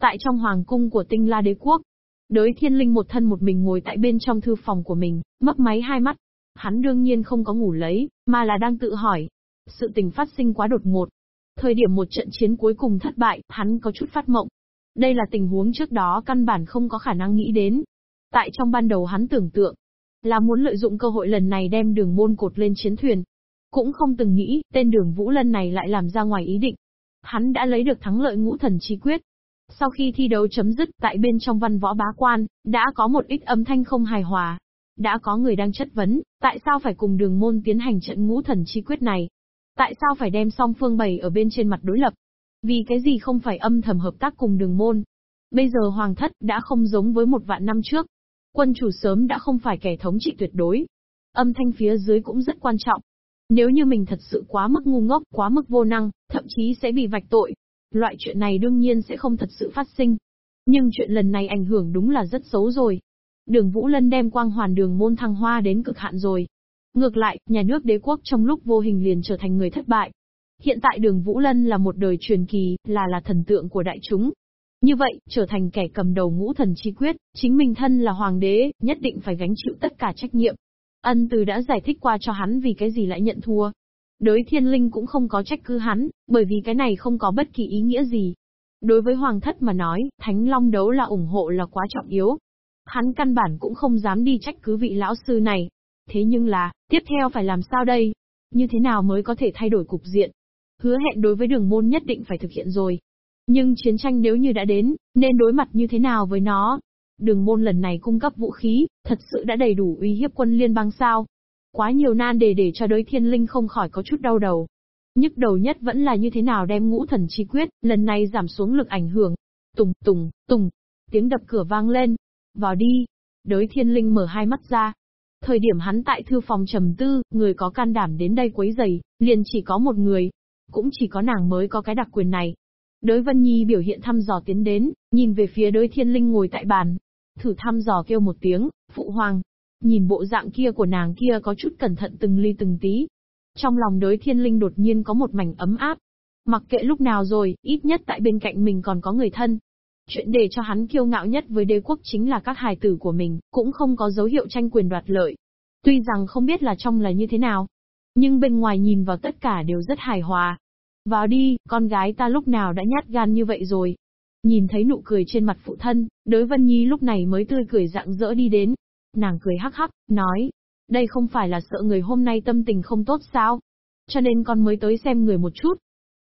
Tại trong hoàng cung của tinh la đế quốc, đới thiên linh một thân một mình ngồi tại bên trong thư phòng của mình, mấp máy hai mắt. Hắn đương nhiên không có ngủ lấy, mà là đang tự hỏi. Sự tình phát sinh quá đột ngột. Thời điểm một trận chiến cuối cùng thất bại, hắn có chút phát mộng. Đây là tình huống trước đó căn bản không có khả năng nghĩ đến. Tại trong ban đầu hắn tưởng tượng, là muốn lợi dụng cơ hội lần này đem đường môn cột lên chiến thuyền. Cũng không từng nghĩ, tên đường Vũ Lân này lại làm ra ngoài ý định. Hắn đã lấy được thắng lợi ngũ thần chi quyết. Sau khi thi đấu chấm dứt, tại bên trong văn võ bá quan, đã có một ít âm thanh không hài hòa. Đã có người đang chất vấn, tại sao phải cùng đường môn tiến hành trận ngũ thần chi quyết này? Tại sao phải đem song phương bày ở bên trên mặt đối lập? Vì cái gì không phải âm thầm hợp tác cùng đường môn? Bây giờ hoàng thất đã không giống với một vạn năm trước, Quân chủ sớm đã không phải kẻ thống trị tuyệt đối. Âm thanh phía dưới cũng rất quan trọng. Nếu như mình thật sự quá mức ngu ngốc, quá mức vô năng, thậm chí sẽ bị vạch tội. Loại chuyện này đương nhiên sẽ không thật sự phát sinh. Nhưng chuyện lần này ảnh hưởng đúng là rất xấu rồi. Đường Vũ Lân đem quang hoàn đường môn thăng hoa đến cực hạn rồi. Ngược lại, nhà nước đế quốc trong lúc vô hình liền trở thành người thất bại. Hiện tại đường Vũ Lân là một đời truyền kỳ, là là thần tượng của đại chúng. Như vậy, trở thành kẻ cầm đầu ngũ thần chi quyết, chính mình thân là hoàng đế, nhất định phải gánh chịu tất cả trách nhiệm. Ân từ đã giải thích qua cho hắn vì cái gì lại nhận thua. Đối thiên linh cũng không có trách cứ hắn, bởi vì cái này không có bất kỳ ý nghĩa gì. Đối với hoàng thất mà nói, thánh long đấu là ủng hộ là quá trọng yếu. Hắn căn bản cũng không dám đi trách cứ vị lão sư này. Thế nhưng là, tiếp theo phải làm sao đây? Như thế nào mới có thể thay đổi cục diện? Hứa hẹn đối với đường môn nhất định phải thực hiện rồi. Nhưng chiến tranh nếu như đã đến, nên đối mặt như thế nào với nó? Đường môn lần này cung cấp vũ khí, thật sự đã đầy đủ uy hiếp quân liên bang sao? Quá nhiều nan đề để cho đối thiên linh không khỏi có chút đau đầu. Nhức đầu nhất vẫn là như thế nào đem ngũ thần chi quyết, lần này giảm xuống lực ảnh hưởng. Tùng, tùng, tùng. Tiếng đập cửa vang lên. Vào đi. Đới thiên linh mở hai mắt ra. Thời điểm hắn tại thư phòng trầm tư, người có can đảm đến đây quấy giày, liền chỉ có một người. Cũng chỉ có nàng mới có cái đặc quyền này. Đới Vân Nhi biểu hiện thăm dò tiến đến, nhìn về phía đới thiên linh ngồi tại bàn. Thử thăm dò kêu một tiếng, phụ hoàng. Nhìn bộ dạng kia của nàng kia có chút cẩn thận từng ly từng tí. Trong lòng đới thiên linh đột nhiên có một mảnh ấm áp. Mặc kệ lúc nào rồi, ít nhất tại bên cạnh mình còn có người thân. Chuyện để cho hắn kiêu ngạo nhất với đế quốc chính là các hài tử của mình, cũng không có dấu hiệu tranh quyền đoạt lợi. Tuy rằng không biết là trong là như thế nào, nhưng bên ngoài nhìn vào tất cả đều rất hài hòa, vào đi, con gái ta lúc nào đã nhát gan như vậy rồi. Nhìn thấy nụ cười trên mặt phụ thân, đới Vân Nhi lúc này mới tươi cười rạng rỡ đi đến. Nàng cười hắc hắc, nói, đây không phải là sợ người hôm nay tâm tình không tốt sao? Cho nên con mới tới xem người một chút.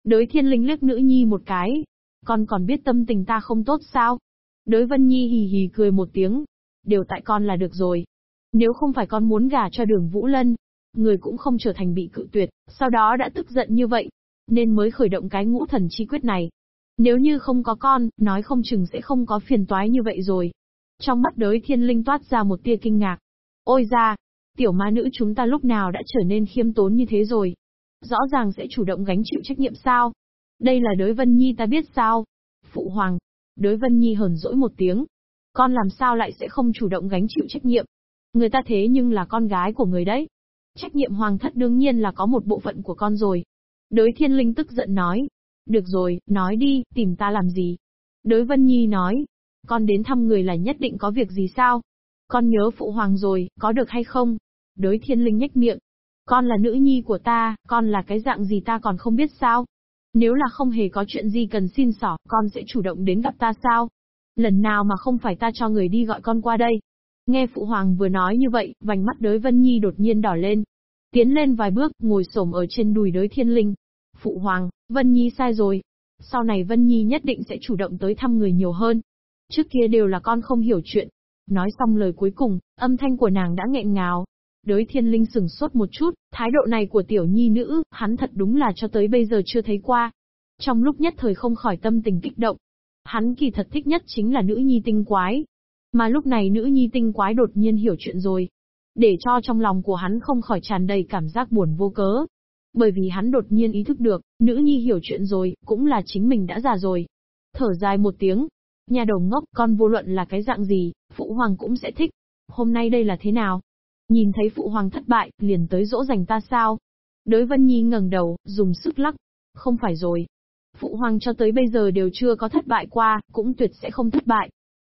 Đới thiên linh liếc nữ nhi một cái. Con còn biết tâm tình ta không tốt sao? Đới Vân Nhi hì hì cười một tiếng. Đều tại con là được rồi. Nếu không phải con muốn gả cho đường Vũ Lân, người cũng không trở thành bị cự tuyệt, sau đó đã tức giận như vậy, nên mới khởi động cái ngũ thần chi quyết này. Nếu như không có con, nói không chừng sẽ không có phiền toái như vậy rồi. Trong mắt đới thiên linh toát ra một tia kinh ngạc. Ôi ra, tiểu ma nữ chúng ta lúc nào đã trở nên khiêm tốn như thế rồi. Rõ ràng sẽ chủ động gánh chịu trách nhiệm sao. Đây là đới Vân Nhi ta biết sao. Phụ hoàng. Đới Vân Nhi hờn dỗi một tiếng. Con làm sao lại sẽ không chủ động gánh chịu trách nhiệm. Người ta thế nhưng là con gái của người đấy. Trách nhiệm hoàng thất đương nhiên là có một bộ phận của con rồi. Đới thiên linh tức giận nói. Được rồi, nói đi, tìm ta làm gì? Đới Vân Nhi nói. Con đến thăm người là nhất định có việc gì sao? Con nhớ phụ hoàng rồi, có được hay không? Đới thiên linh nhếch miệng. Con là nữ nhi của ta, con là cái dạng gì ta còn không biết sao? Nếu là không hề có chuyện gì cần xin xỏ, con sẽ chủ động đến gặp ta sao? Lần nào mà không phải ta cho người đi gọi con qua đây? Nghe phụ hoàng vừa nói như vậy, vành mắt đới Vân Nhi đột nhiên đỏ lên, Tiến lên vài bước, ngồi xổm ở trên đùi đới thiên linh. Phụ hoàng, Vân Nhi sai rồi. Sau này Vân Nhi nhất định sẽ chủ động tới thăm người nhiều hơn. Trước kia đều là con không hiểu chuyện. Nói xong lời cuối cùng, âm thanh của nàng đã nghẹn ngào. Đới thiên linh sừng sốt một chút, thái độ này của tiểu nhi nữ, hắn thật đúng là cho tới bây giờ chưa thấy qua. Trong lúc nhất thời không khỏi tâm tình kích động. Hắn kỳ thật thích nhất chính là nữ nhi tinh quái. Mà lúc này nữ nhi tinh quái đột nhiên hiểu chuyện rồi, để cho trong lòng của hắn không khỏi tràn đầy cảm giác buồn vô cớ. Bởi vì hắn đột nhiên ý thức được, nữ nhi hiểu chuyện rồi, cũng là chính mình đã già rồi. Thở dài một tiếng, nhà đầu ngốc, con vô luận là cái dạng gì, phụ hoàng cũng sẽ thích. Hôm nay đây là thế nào? Nhìn thấy phụ hoàng thất bại, liền tới dỗ dành ta sao? Đới Vân Nhi ngẩng đầu, dùng sức lắc. Không phải rồi. Phụ hoàng cho tới bây giờ đều chưa có thất bại qua, cũng tuyệt sẽ không thất bại.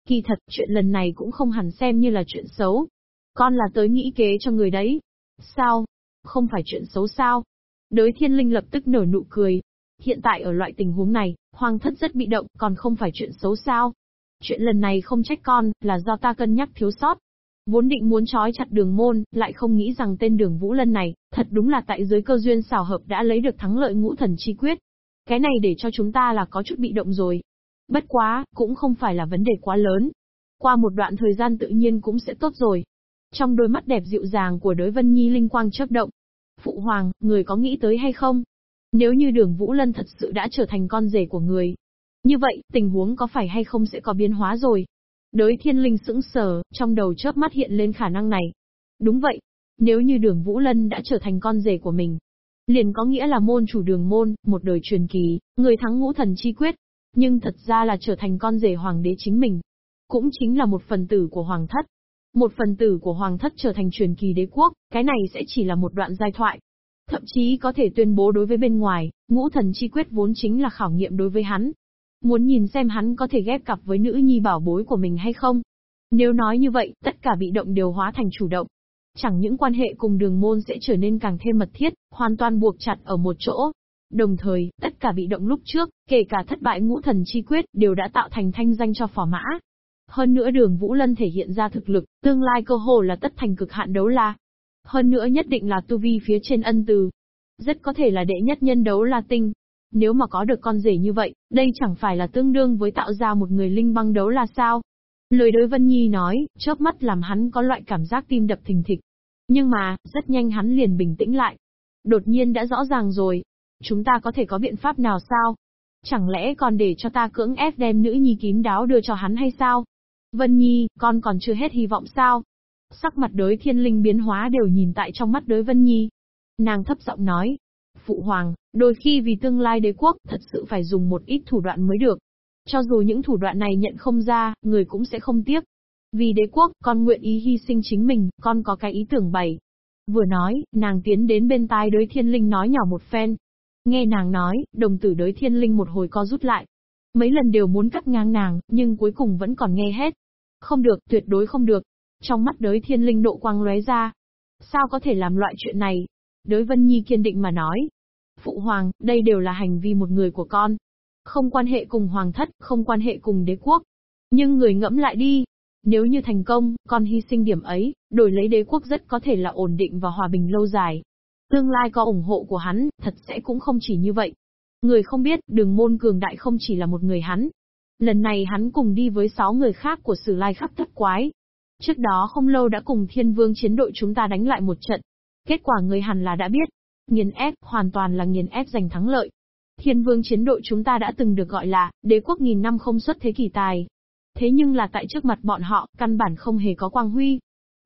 Kỳ thật, chuyện lần này cũng không hẳn xem như là chuyện xấu. Con là tới nghĩ kế cho người đấy. Sao? Không phải chuyện xấu sao? Đới thiên linh lập tức nở nụ cười. Hiện tại ở loại tình huống này, hoàng thất rất bị động, còn không phải chuyện xấu sao? Chuyện lần này không trách con, là do ta cân nhắc thiếu sót. Vốn định muốn trói chặt đường môn, lại không nghĩ rằng tên đường Vũ Lân này, thật đúng là tại dưới cơ duyên xảo hợp đã lấy được thắng lợi ngũ thần chi quyết. Cái này để cho chúng ta là có chút bị động rồi. Bất quá, cũng không phải là vấn đề quá lớn. Qua một đoạn thời gian tự nhiên cũng sẽ tốt rồi. Trong đôi mắt đẹp dịu dàng của đối Vân Nhi linh quang chớp động. Phụ hoàng, người có nghĩ tới hay không? Nếu như đường Vũ Lân thật sự đã trở thành con rể của người. Như vậy, tình huống có phải hay không sẽ có biến hóa rồi? Đới thiên linh sững sờ, trong đầu chớp mắt hiện lên khả năng này. Đúng vậy. Nếu như đường Vũ Lân đã trở thành con rể của mình, liền có nghĩa là môn chủ đường môn, một đời truyền kỳ, người thắng ngũ thần chi quyết. Nhưng thật ra là trở thành con rể hoàng đế chính mình. Cũng chính là một phần tử của hoàng thất. Một phần tử của hoàng thất trở thành truyền kỳ đế quốc, cái này sẽ chỉ là một đoạn giai thoại. Thậm chí có thể tuyên bố đối với bên ngoài, ngũ thần chi quyết vốn chính là khảo nghiệm đối với hắn. Muốn nhìn xem hắn có thể ghép cặp với nữ nhi bảo bối của mình hay không. Nếu nói như vậy, tất cả bị động đều hóa thành chủ động. Chẳng những quan hệ cùng đường môn sẽ trở nên càng thêm mật thiết, hoàn toàn buộc chặt ở một chỗ. Đồng thời, tất cả bị động lúc trước, kể cả thất bại ngũ thần chi quyết, đều đã tạo thành thanh danh cho phỏ mã. Hơn nữa đường Vũ Lân thể hiện ra thực lực, tương lai cơ hồ là tất thành cực hạn đấu la. Hơn nữa nhất định là tu vi phía trên ân từ. Rất có thể là đệ nhất nhân đấu la tinh. Nếu mà có được con rể như vậy, đây chẳng phải là tương đương với tạo ra một người linh băng đấu là sao? Lời đối Vân Nhi nói, chớp mắt làm hắn có loại cảm giác tim đập thình thịch. Nhưng mà, rất nhanh hắn liền bình tĩnh lại. Đột nhiên đã rõ ràng rồi. Chúng ta có thể có biện pháp nào sao? Chẳng lẽ còn để cho ta cưỡng ép đem nữ nhi kín đáo đưa cho hắn hay sao? Vân Nhi, con còn chưa hết hy vọng sao? Sắc mặt đối thiên linh biến hóa đều nhìn tại trong mắt đối Vân Nhi. Nàng thấp giọng nói. Phụ hoàng, đôi khi vì tương lai đế quốc, thật sự phải dùng một ít thủ đoạn mới được. Cho dù những thủ đoạn này nhận không ra, người cũng sẽ không tiếc. Vì đế quốc, con nguyện ý hy sinh chính mình, con có cái ý tưởng bày. Vừa nói, nàng tiến đến bên tai đối thiên linh nói nhỏ một phen. Nghe nàng nói, đồng tử đối thiên linh một hồi co rút lại. Mấy lần đều muốn cắt ngang nàng, nhưng cuối cùng vẫn còn nghe hết. Không được, tuyệt đối không được. Trong mắt đới thiên linh độ quang lóe ra. Sao có thể làm loại chuyện này? Đới Vân Nhi kiên định mà nói. Phụ hoàng, đây đều là hành vi một người của con. Không quan hệ cùng hoàng thất, không quan hệ cùng đế quốc. Nhưng người ngẫm lại đi. Nếu như thành công, con hy sinh điểm ấy, đổi lấy đế quốc rất có thể là ổn định và hòa bình lâu dài. Tương lai có ủng hộ của hắn, thật sẽ cũng không chỉ như vậy. Người không biết, đường môn cường đại không chỉ là một người hắn, Lần này hắn cùng đi với sáu người khác của Sử Lai khắp thất quái. Trước đó không lâu đã cùng Thiên Vương chiến đội chúng ta đánh lại một trận. Kết quả người hẳn là đã biết. Nghiền ép, hoàn toàn là nghiền ép giành thắng lợi. Thiên Vương chiến đội chúng ta đã từng được gọi là đế quốc nghìn năm không xuất thế kỷ tài. Thế nhưng là tại trước mặt bọn họ, căn bản không hề có quang huy.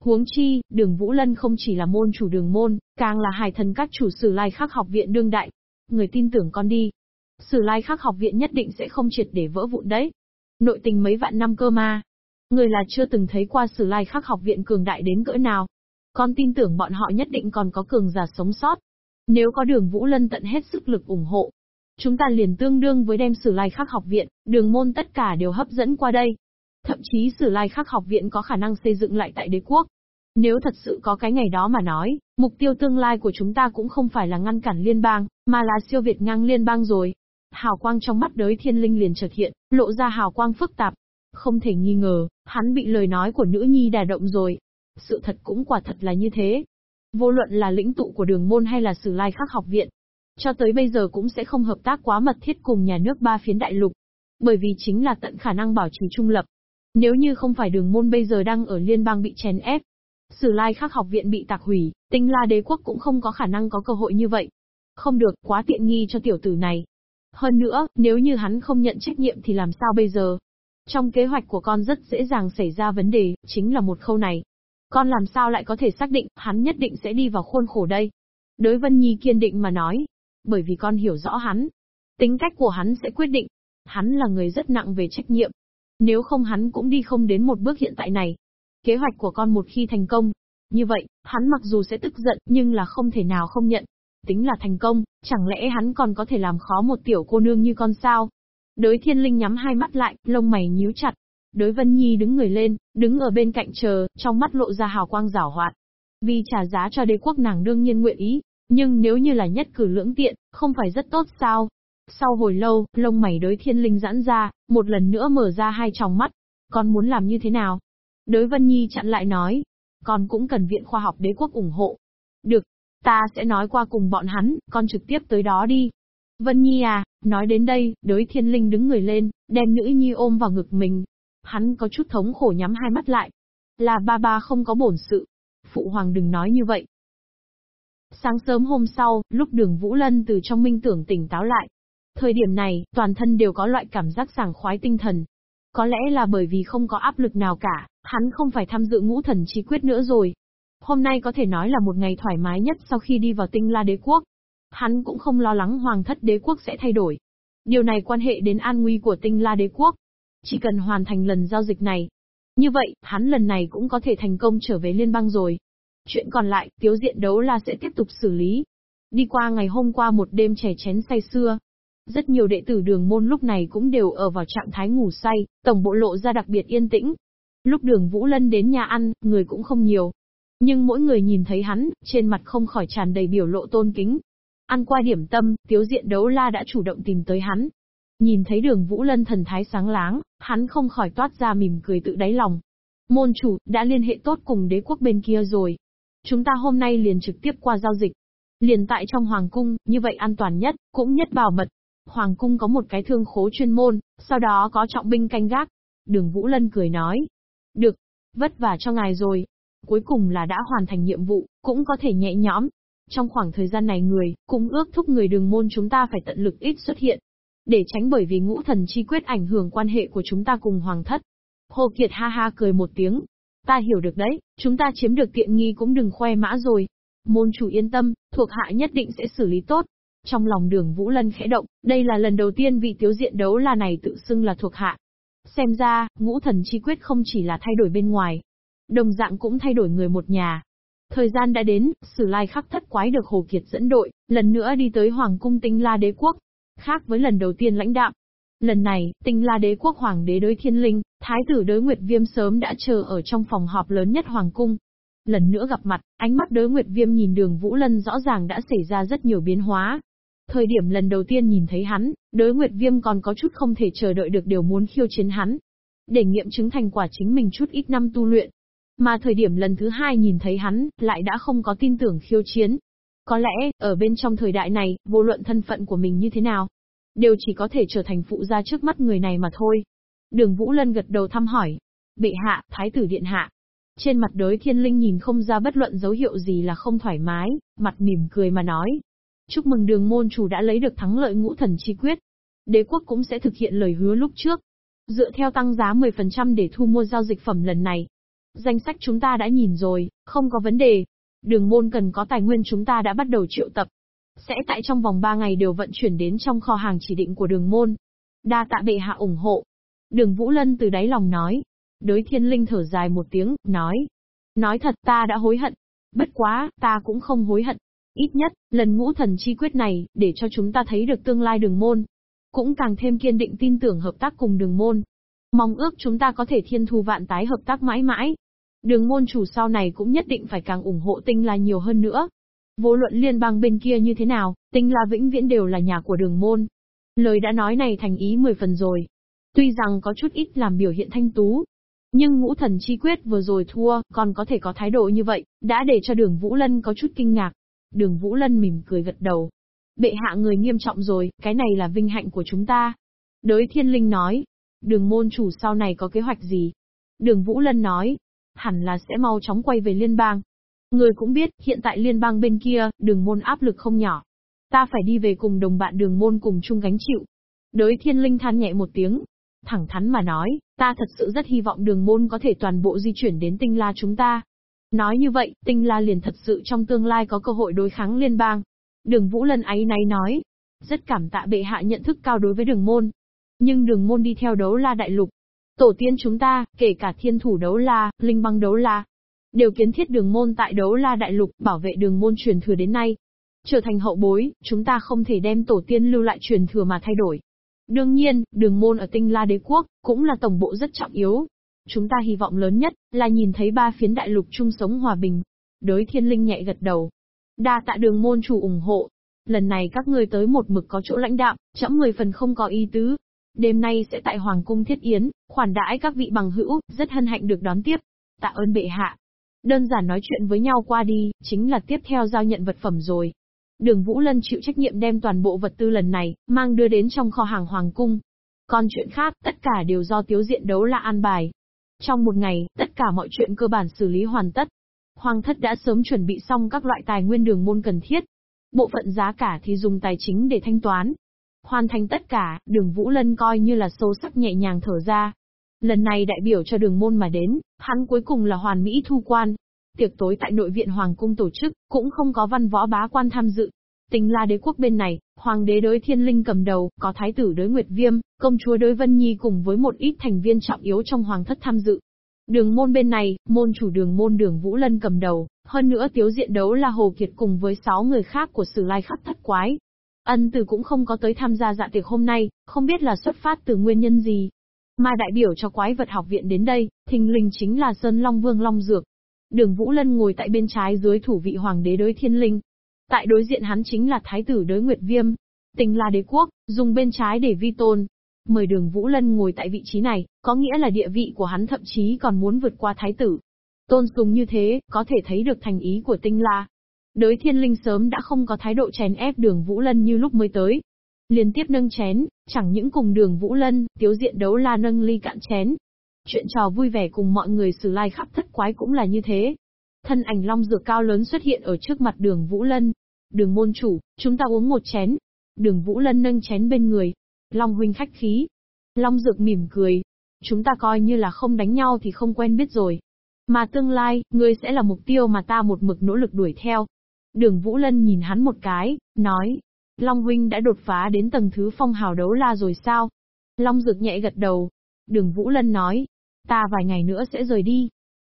Huống chi, đường Vũ Lân không chỉ là môn chủ đường môn, càng là hài thần các chủ sử lai khắc học viện đương đại. Người tin tưởng con đi, Sử lai khắc học viện nhất định sẽ không triệt để vỡ vụn đấy. Nội tình mấy vạn năm cơ mà. Người là chưa từng thấy qua sử lai khắc học viện cường đại đến cỡ nào. Con tin tưởng bọn họ nhất định còn có cường giả sống sót. Nếu có đường Vũ Lân tận hết sức lực ủng hộ, chúng ta liền tương đương với đem sử lai khắc học viện, đường môn tất cả đều hấp dẫn qua đây. Thậm chí sử lai khắc học viện có khả năng xây dựng lại tại đế quốc. Nếu thật sự có cái ngày đó mà nói, mục tiêu tương lai của chúng ta cũng không phải là ngăn cản liên bang, mà là siêu việt ngang liên bang rồi. Hào quang trong mắt đới thiên linh liền chợt hiện, lộ ra hào quang phức tạp. Không thể nghi ngờ, hắn bị lời nói của nữ nhi đả động rồi. Sự thật cũng quả thật là như thế. Vô luận là lĩnh tụ của đường môn hay là sử lai khắc học viện. Cho tới bây giờ cũng sẽ không hợp tác quá mật thiết cùng nhà nước ba phiến đại lục. Bởi vì chính là tận khả năng bảo trì trung lập. Nếu như không phải đường môn bây giờ đang ở liên bang bị chèn ép, Sử lai khắc học viện bị tạc hủy, tinh la đế quốc cũng không có khả năng có cơ hội như vậy. Không được, quá tiện nghi cho tiểu tử này. Hơn nữa, nếu như hắn không nhận trách nhiệm thì làm sao bây giờ? Trong kế hoạch của con rất dễ dàng xảy ra vấn đề, chính là một khâu này. Con làm sao lại có thể xác định, hắn nhất định sẽ đi vào khuôn khổ đây? Đối Vân Nhi kiên định mà nói. Bởi vì con hiểu rõ hắn. Tính cách của hắn sẽ quyết định. Hắn là người rất nặng về trách nhiệm. Nếu không hắn cũng đi không đến một bước hiện tại này. Kế hoạch của con một khi thành công. Như vậy, hắn mặc dù sẽ tức giận, nhưng là không thể nào không nhận. tính là thành công, chẳng lẽ hắn còn có thể làm khó một tiểu cô nương như con sao? Đới thiên linh nhắm hai mắt lại, lông mày nhíu chặt. Đới Vân Nhi đứng người lên, đứng ở bên cạnh chờ, trong mắt lộ ra hào quang rảo hoạt. Vì trả giá cho đế quốc nàng đương nhiên nguyện ý, nhưng nếu như là nhất cử lưỡng tiện, không phải rất tốt sao? Sau hồi lâu, lông mày đới thiên linh giãn ra, một lần nữa mở ra hai tròng mắt. Con muốn làm như thế nào? Đới Vân Nhi chặn lại nói. Con cũng cần viện khoa học đế quốc ủng hộ. Được, ta sẽ nói qua cùng bọn hắn, con trực tiếp tới đó đi. Vân Nhi à, nói đến đây, đới thiên linh đứng người lên, đem nữ nhi ôm vào ngực mình. Hắn có chút thống khổ nhắm hai mắt lại. Là ba ba không có bổn sự. Phụ hoàng đừng nói như vậy. Sáng sớm hôm sau, lúc đường Vũ Lân từ trong minh tưởng tỉnh táo lại. Thời điểm này, toàn thân đều có loại cảm giác sảng khoái tinh thần. Có lẽ là bởi vì không có áp lực nào cả, hắn không phải tham dự ngũ thần chi quyết nữa rồi. Hôm nay có thể nói là một ngày thoải mái nhất sau khi đi vào tinh la đế quốc. Hắn cũng không lo lắng hoàng thất đế quốc sẽ thay đổi. Điều này quan hệ đến an nguy của tinh la đế quốc. Chỉ cần hoàn thành lần giao dịch này. Như vậy, hắn lần này cũng có thể thành công trở về liên bang rồi. Chuyện còn lại, tiếu diện đấu la sẽ tiếp tục xử lý. Đi qua ngày hôm qua một đêm trẻ chén say xưa. Rất nhiều đệ tử đường môn lúc này cũng đều ở vào trạng thái ngủ say, tổng bộ lộ ra đặc biệt yên tĩnh. Lúc đường Vũ Lân đến nhà ăn, người cũng không nhiều. Nhưng mỗi người nhìn thấy hắn, trên mặt không khỏi tràn đầy biểu lộ tôn kính. Ăn qua điểm tâm, tiếu diện đấu la đã chủ động tìm tới hắn. Nhìn thấy đường Vũ Lân thần thái sáng láng, hắn không khỏi toát ra mỉm cười tự đáy lòng. Môn chủ, đã liên hệ tốt cùng đế quốc bên kia rồi. Chúng ta hôm nay liền trực tiếp qua giao dịch. Liền tại trong Hoàng cung, như vậy an toàn nhất, cũng nhất bảo mật. Hoàng cung có một cái thương khố chuyên môn, sau đó có trọng binh canh gác. Đường Vũ Lân cười nói. Được, vất vả cho ngài rồi. Cuối cùng là đã hoàn thành nhiệm vụ, cũng có thể nhẹ nhõm. Trong khoảng thời gian này người, cũng ước thúc người đường môn chúng ta phải tận lực ít xuất hiện. Để tránh bởi vì ngũ thần chi quyết ảnh hưởng quan hệ của chúng ta cùng hoàng thất. Hồ Kiệt ha ha cười một tiếng, Ta hiểu được đấy, chúng ta chiếm được tiện nghi cũng đừng khoe mã rồi. Môn chủ yên tâm, thuộc hạ nhất định sẽ xử lý tốt. Trong lòng đường Vũ Lân khẽ động, đây là lần đầu tiên vị tiếu diện đấu là này tự xưng là thuộc hạ. Xem ra, ngũ thần chi quyết không chỉ là thay đổi bên ngoài. Đồng dạng cũng thay đổi người một nhà. Thời gian đã đến, sử lai khắc thất quái được Hồ Kiệt dẫn đội, lần nữa đi tới Hoàng cung tinh la đế quốc. Khác với lần đầu tiên lãnh đạm, Lần này, tinh la đế quốc hoàng đế đối thiên linh, thái tử đối nguyệt viêm sớm đã chờ ở trong phòng họp lớn nhất hoàng cung. Lần nữa gặp mặt, ánh mắt đối nguyệt viêm nhìn đường Vũ Lân rõ ràng đã xảy ra rất nhiều biến hóa. Thời điểm lần đầu tiên nhìn thấy hắn, đối nguyệt viêm còn có chút không thể chờ đợi được điều muốn khiêu chiến hắn. Để nghiệm chứng thành quả chính mình chút ít năm tu luyện. Mà thời điểm lần thứ hai nhìn thấy hắn, lại đã không có tin tưởng khiêu chiến. Có lẽ, ở bên trong thời đại này, vô luận thân phận của mình như thế nào, đều chỉ có thể trở thành phụ gia trước mắt người này mà thôi. Đường Vũ Lân gật đầu thăm hỏi. Bệ hạ, thái tử điện hạ. Trên mặt đối thiên linh nhìn không ra bất luận dấu hiệu gì là không thoải mái, mặt mỉm cười mà nói. Chúc mừng đường môn chủ đã lấy được thắng lợi ngũ thần chi quyết. Đế quốc cũng sẽ thực hiện lời hứa lúc trước. Dựa theo tăng giá 10% để thu mua giao dịch phẩm lần này. Danh sách chúng ta đã nhìn rồi, không có vấn đề. Đường môn cần có tài nguyên chúng ta đã bắt đầu triệu tập, sẽ tại trong vòng 3 ngày đều vận chuyển đến trong kho hàng chỉ định của đường môn. Đa tạ bệ hạ ủng hộ. Đường Vũ Lân từ đáy lòng nói. đối thiên linh thở dài một tiếng, nói. Nói thật ta đã hối hận. Bất quá, ta cũng không hối hận. Ít nhất, lần ngũ thần chi quyết này, để cho chúng ta thấy được tương lai đường môn. Cũng càng thêm kiên định tin tưởng hợp tác cùng đường môn. Mong ước chúng ta có thể thiên thu vạn tái hợp tác mãi mãi. Đường môn chủ sau này cũng nhất định phải càng ủng hộ tinh la nhiều hơn nữa. Vô luận liên bang bên kia như thế nào, tinh la vĩnh viễn đều là nhà của đường môn. Lời đã nói này thành ý mười phần rồi. Tuy rằng có chút ít làm biểu hiện thanh tú, nhưng ngũ thần chi quyết vừa rồi thua, còn có thể có thái độ như vậy, đã để cho đường Vũ Lân có chút kinh ngạc. Đường Vũ Lân mỉm cười gật đầu. Bệ hạ người nghiêm trọng rồi, cái này là vinh hạnh của chúng ta. Đới thiên linh nói, đường môn chủ sau này có kế hoạch gì? Đường Vũ Lân nói, hẳn là sẽ mau chóng quay về liên bang. Người cũng biết, hiện tại liên bang bên kia, đường môn áp lực không nhỏ. Ta phải đi về cùng đồng bạn đường môn cùng chung gánh chịu. Đới thiên linh than nhẹ một tiếng. Thẳng thắn mà nói, ta thật sự rất hy vọng đường môn có thể toàn bộ di chuyển đến tinh la chúng ta. Nói như vậy, tinh la liền thật sự trong tương lai có cơ hội đối kháng liên bang. Đường Vũ Lân ấy náy nói. Rất cảm tạ bệ hạ nhận thức cao đối với đường môn. Nhưng đường môn đi theo đấu la đại lục. Tổ tiên chúng ta, kể cả thiên thủ đấu la, linh băng đấu la, đều kiến thiết đường môn tại đấu la đại lục, bảo vệ đường môn truyền thừa đến nay. Trở thành hậu bối, chúng ta không thể đem tổ tiên lưu lại truyền thừa mà thay đổi. Đương nhiên, đường môn ở tinh la đế quốc, cũng là tổng bộ rất trọng yếu. Chúng ta hy vọng lớn nhất, là nhìn thấy ba phiến đại lục chung sống hòa bình. Đới thiên linh nhẹ gật đầu. Đa tạ đường môn chủ ủng hộ. Lần này các ngươi tới một mực có chỗ lãnh đạo, chậm 10 phần không có ý tứ. Đêm nay sẽ tại Hoàng cung thiết yến, khoản đãi các vị bằng hữu, rất hân hạnh được đón tiếp. Tạ ơn bệ hạ. Đơn giản nói chuyện với nhau qua đi, chính là tiếp theo giao nhận vật phẩm rồi. Đường Vũ Lân chịu trách nhiệm đem toàn bộ vật tư lần này, mang đưa đến trong kho hàng Hoàng Cung. Còn chuyện khác, tất cả đều do tiếu diện đấu là an bài. Trong một ngày, tất cả mọi chuyện cơ bản xử lý hoàn tất. Hoàng thất đã sớm chuẩn bị xong các loại tài nguyên đường môn cần thiết. Bộ phận giá cả thì dùng tài chính để thanh toán. Hoàn thành tất cả, đường Vũ Lân coi như là sâu sắc nhẹ nhàng thở ra. Lần này đại biểu cho đường môn mà đến, hắn cuối cùng là hoàn mỹ thu quan. Tiệc tối tại nội viện Hoàng cung tổ chức, cũng không có văn võ bá quan tham dự. Tình la đế quốc bên này, hoàng đế đối thiên linh cầm đầu, có thái tử đối Nguyệt Viêm, công chúa đối Vân Nhi cùng với một ít thành viên trọng yếu trong hoàng thất tham dự. Đường môn bên này, môn chủ đường môn đường Vũ Lân cầm đầu, hơn nữa tiếu diện đấu là Hồ Kiệt cùng với 6 người khác của sử lai khắc thất quái. Ân từ cũng không có tới tham gia dạ tiệc hôm nay, không biết là xuất phát từ nguyên nhân gì. Mà đại biểu cho quái vật học viện đến đây, thình lình chính là Sơn Long Vương Long Dược. Đường Vũ Lân ngồi tại bên trái dưới thủ vị hoàng đế đối thiên linh. Tại đối diện hắn chính là thái tử đối Nguyệt Viêm. Tình là đế quốc, dùng bên trái để vi tôn. Mời đường Vũ Lân ngồi tại vị trí này, có nghĩa là địa vị của hắn thậm chí còn muốn vượt qua thái tử. Tôn sùng như thế, có thể thấy được thành ý của tinh la. Đới thiên linh sớm đã không có thái độ chèn ép đường Vũ Lân như lúc mới tới. Liên tiếp nâng chén, chẳng những cùng đường Vũ Lân, tiếu diện đấu la nâng ly cạn chén. Chuyện trò vui vẻ cùng mọi người xử lai khắp thất quái cũng là như thế. Thân ảnh long dược cao lớn xuất hiện ở trước mặt đường Vũ Lân. Đường môn chủ, chúng ta uống một chén. Đường Vũ Lân nâng chén bên người. Long huynh khách khí. Long dược mỉm cười. Chúng ta coi như là không đánh nhau thì không quen biết rồi. Mà tương lai, ngươi sẽ là mục tiêu mà ta một mực nỗ lực đuổi theo. Đường Vũ Lân nhìn hắn một cái, nói. Long huynh đã đột phá đến tầng thứ phong hào đấu la rồi sao? Long dược nhẹ gật đầu. Đường Vũ Lân nói. Ta vài ngày nữa sẽ rời đi,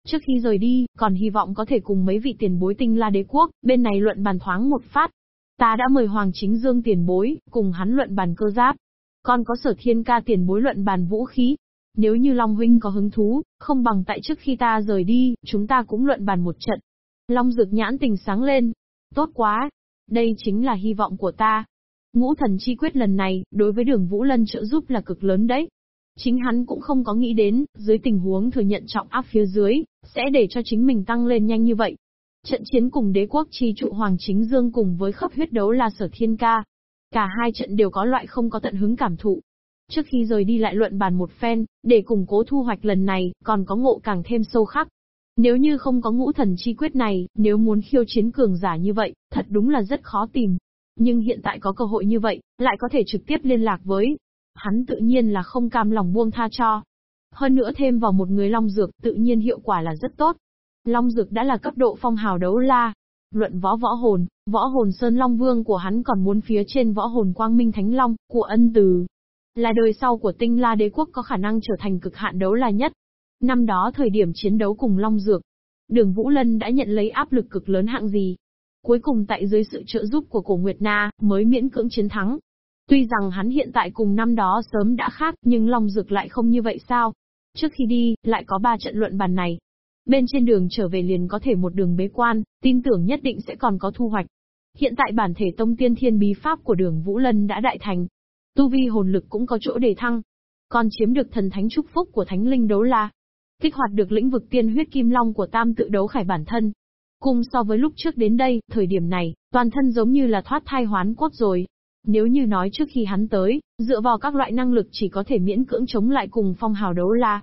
Trước khi rời đi, còn hy vọng có thể cùng mấy vị tiền bối tinh la đế quốc, bên này luận bàn thoáng một phát. Ta đã mời Hoàng Chính Dương tiền bối, cùng hắn luận bàn cơ giáp. Còn có sở thiên ca tiền bối luận bàn vũ khí. Nếu như Long Huynh có hứng thú, không bằng tại trước khi ta rời đi, chúng ta cũng luận bàn một trận. Long Dược nhãn tình sáng lên. Tốt quá. Đây chính là hy vọng của ta. Ngũ thần chi quyết lần này, đối với đường Vũ Lân trợ giúp là cực lớn đấy. Chính hắn cũng không có nghĩ đến, dưới tình huống thừa nhận trọng áp phía dưới, sẽ để cho chính mình tăng lên nhanh như vậy. Trận chiến cùng đế quốc chi trụ Hoàng Chính Dương cùng với khắp huyết đấu là sở thiên ca. Cả hai trận đều có loại không có tận hứng cảm thụ. Trước khi rời đi lại luận bàn một phen, để củng cố thu hoạch lần này, còn có ngộ càng thêm sâu khắc. Nếu như không có ngũ thần chi quyết này, nếu muốn khiêu chiến cường giả như vậy, thật đúng là rất khó tìm. Nhưng hiện tại có cơ hội như vậy, lại có thể trực tiếp liên lạc với, hắn tự nhiên là không cam lòng buông tha cho. Hơn nữa thêm vào một người long dược, tự nhiên hiệu quả là rất tốt. Long dược đã là cấp độ phong hào đấu la. Luận võ võ hồn, võ hồn Sơn Long Vương của hắn còn muốn phía trên võ hồn Quang Minh Thánh Long, của ân từ. Là đời sau của tinh la đế quốc có khả năng trở thành cực hạn đấu la nhất. Năm đó thời điểm chiến đấu cùng Long Dược, đường Vũ Lân đã nhận lấy áp lực cực lớn hạng gì. Cuối cùng tại dưới sự trợ giúp của cổ Nguyệt Na, mới miễn cưỡng chiến thắng. Tuy rằng hắn hiện tại cùng năm đó sớm đã khác, nhưng Long Dược lại không như vậy sao? Trước khi đi, lại có ba trận luận bàn này. Bên trên đường trở về liền có thể một đường bế quan, tin tưởng nhất định sẽ còn có thu hoạch. Hiện tại bản thể tông tiên thiên bí pháp của đường Vũ Lân đã đại thành. Tu vi hồn lực cũng có chỗ đề thăng. Còn chiếm được thần thánh chúc phúc của thánh linh đấu la. Kích hoạt được lĩnh vực tiên huyết kim long của tam tự đấu khải bản thân. Cùng so với lúc trước đến đây, thời điểm này, toàn thân giống như là thoát thai hoán cốt rồi. Nếu như nói trước khi hắn tới, dựa vào các loại năng lực chỉ có thể miễn cưỡng chống lại cùng phong hào đấu la.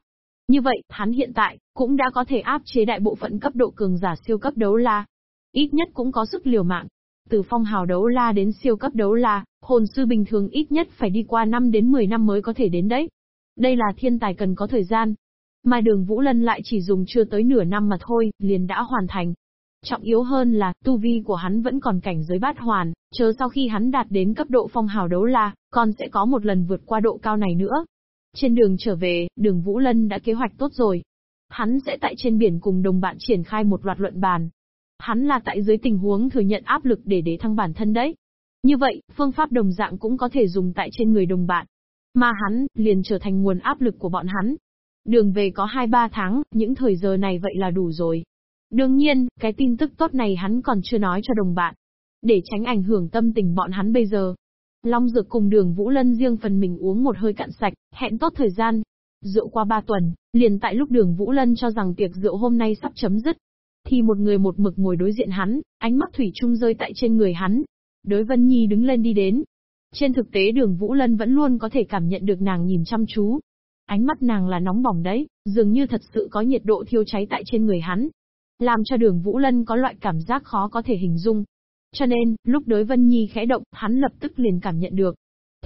Như vậy, hắn hiện tại, cũng đã có thể áp chế đại bộ phận cấp độ cường giả siêu cấp đấu la. Ít nhất cũng có sức liều mạng. Từ phong hào đấu la đến siêu cấp đấu la, hồn sư bình thường ít nhất phải đi qua 5 đến 10 năm mới có thể đến đấy. Đây là thiên tài cần có thời gian. Mà đường Vũ Lân lại chỉ dùng chưa tới nửa năm mà thôi, liền đã hoàn thành. Trọng yếu hơn là, tu vi của hắn vẫn còn cảnh giới bát hoàn, chờ sau khi hắn đạt đến cấp độ phong hào đấu la, còn sẽ có một lần vượt qua độ cao này nữa. Trên đường trở về, đường Vũ Lân đã kế hoạch tốt rồi. Hắn sẽ tại trên biển cùng đồng bạn triển khai một loạt luận bàn. Hắn là tại dưới tình huống thừa nhận áp lực để đế thăng bản thân đấy. Như vậy, phương pháp đồng dạng cũng có thể dùng tại trên người đồng bạn. Mà hắn, liền trở thành nguồn áp lực của bọn hắn. Đường về có 2-3 tháng, những thời giờ này vậy là đủ rồi. Đương nhiên, cái tin tức tốt này hắn còn chưa nói cho đồng bạn. Để tránh ảnh hưởng tâm tình bọn hắn bây giờ. Long Dược cùng đường Vũ Lân riêng phần mình uống một hơi cạn sạch, hẹn tốt thời gian. Rượu qua ba tuần, liền tại lúc đường Vũ Lân cho rằng tiệc rượu hôm nay sắp chấm dứt. Thì một người một mực ngồi đối diện hắn, ánh mắt thủy chung rơi tại trên người hắn. Đối Vân Nhi đứng lên đi đến. Trên thực tế đường Vũ Lân vẫn luôn có thể cảm nhận được nàng nhìn chăm chú. Ánh mắt nàng là nóng bỏng đấy, dường như thật sự có nhiệt độ thiêu cháy tại trên người hắn. Làm cho đường Vũ Lân có loại cảm giác khó có thể hình dung. Cho nên, lúc đối Vân Nhi khẽ động, hắn lập tức liền cảm nhận được.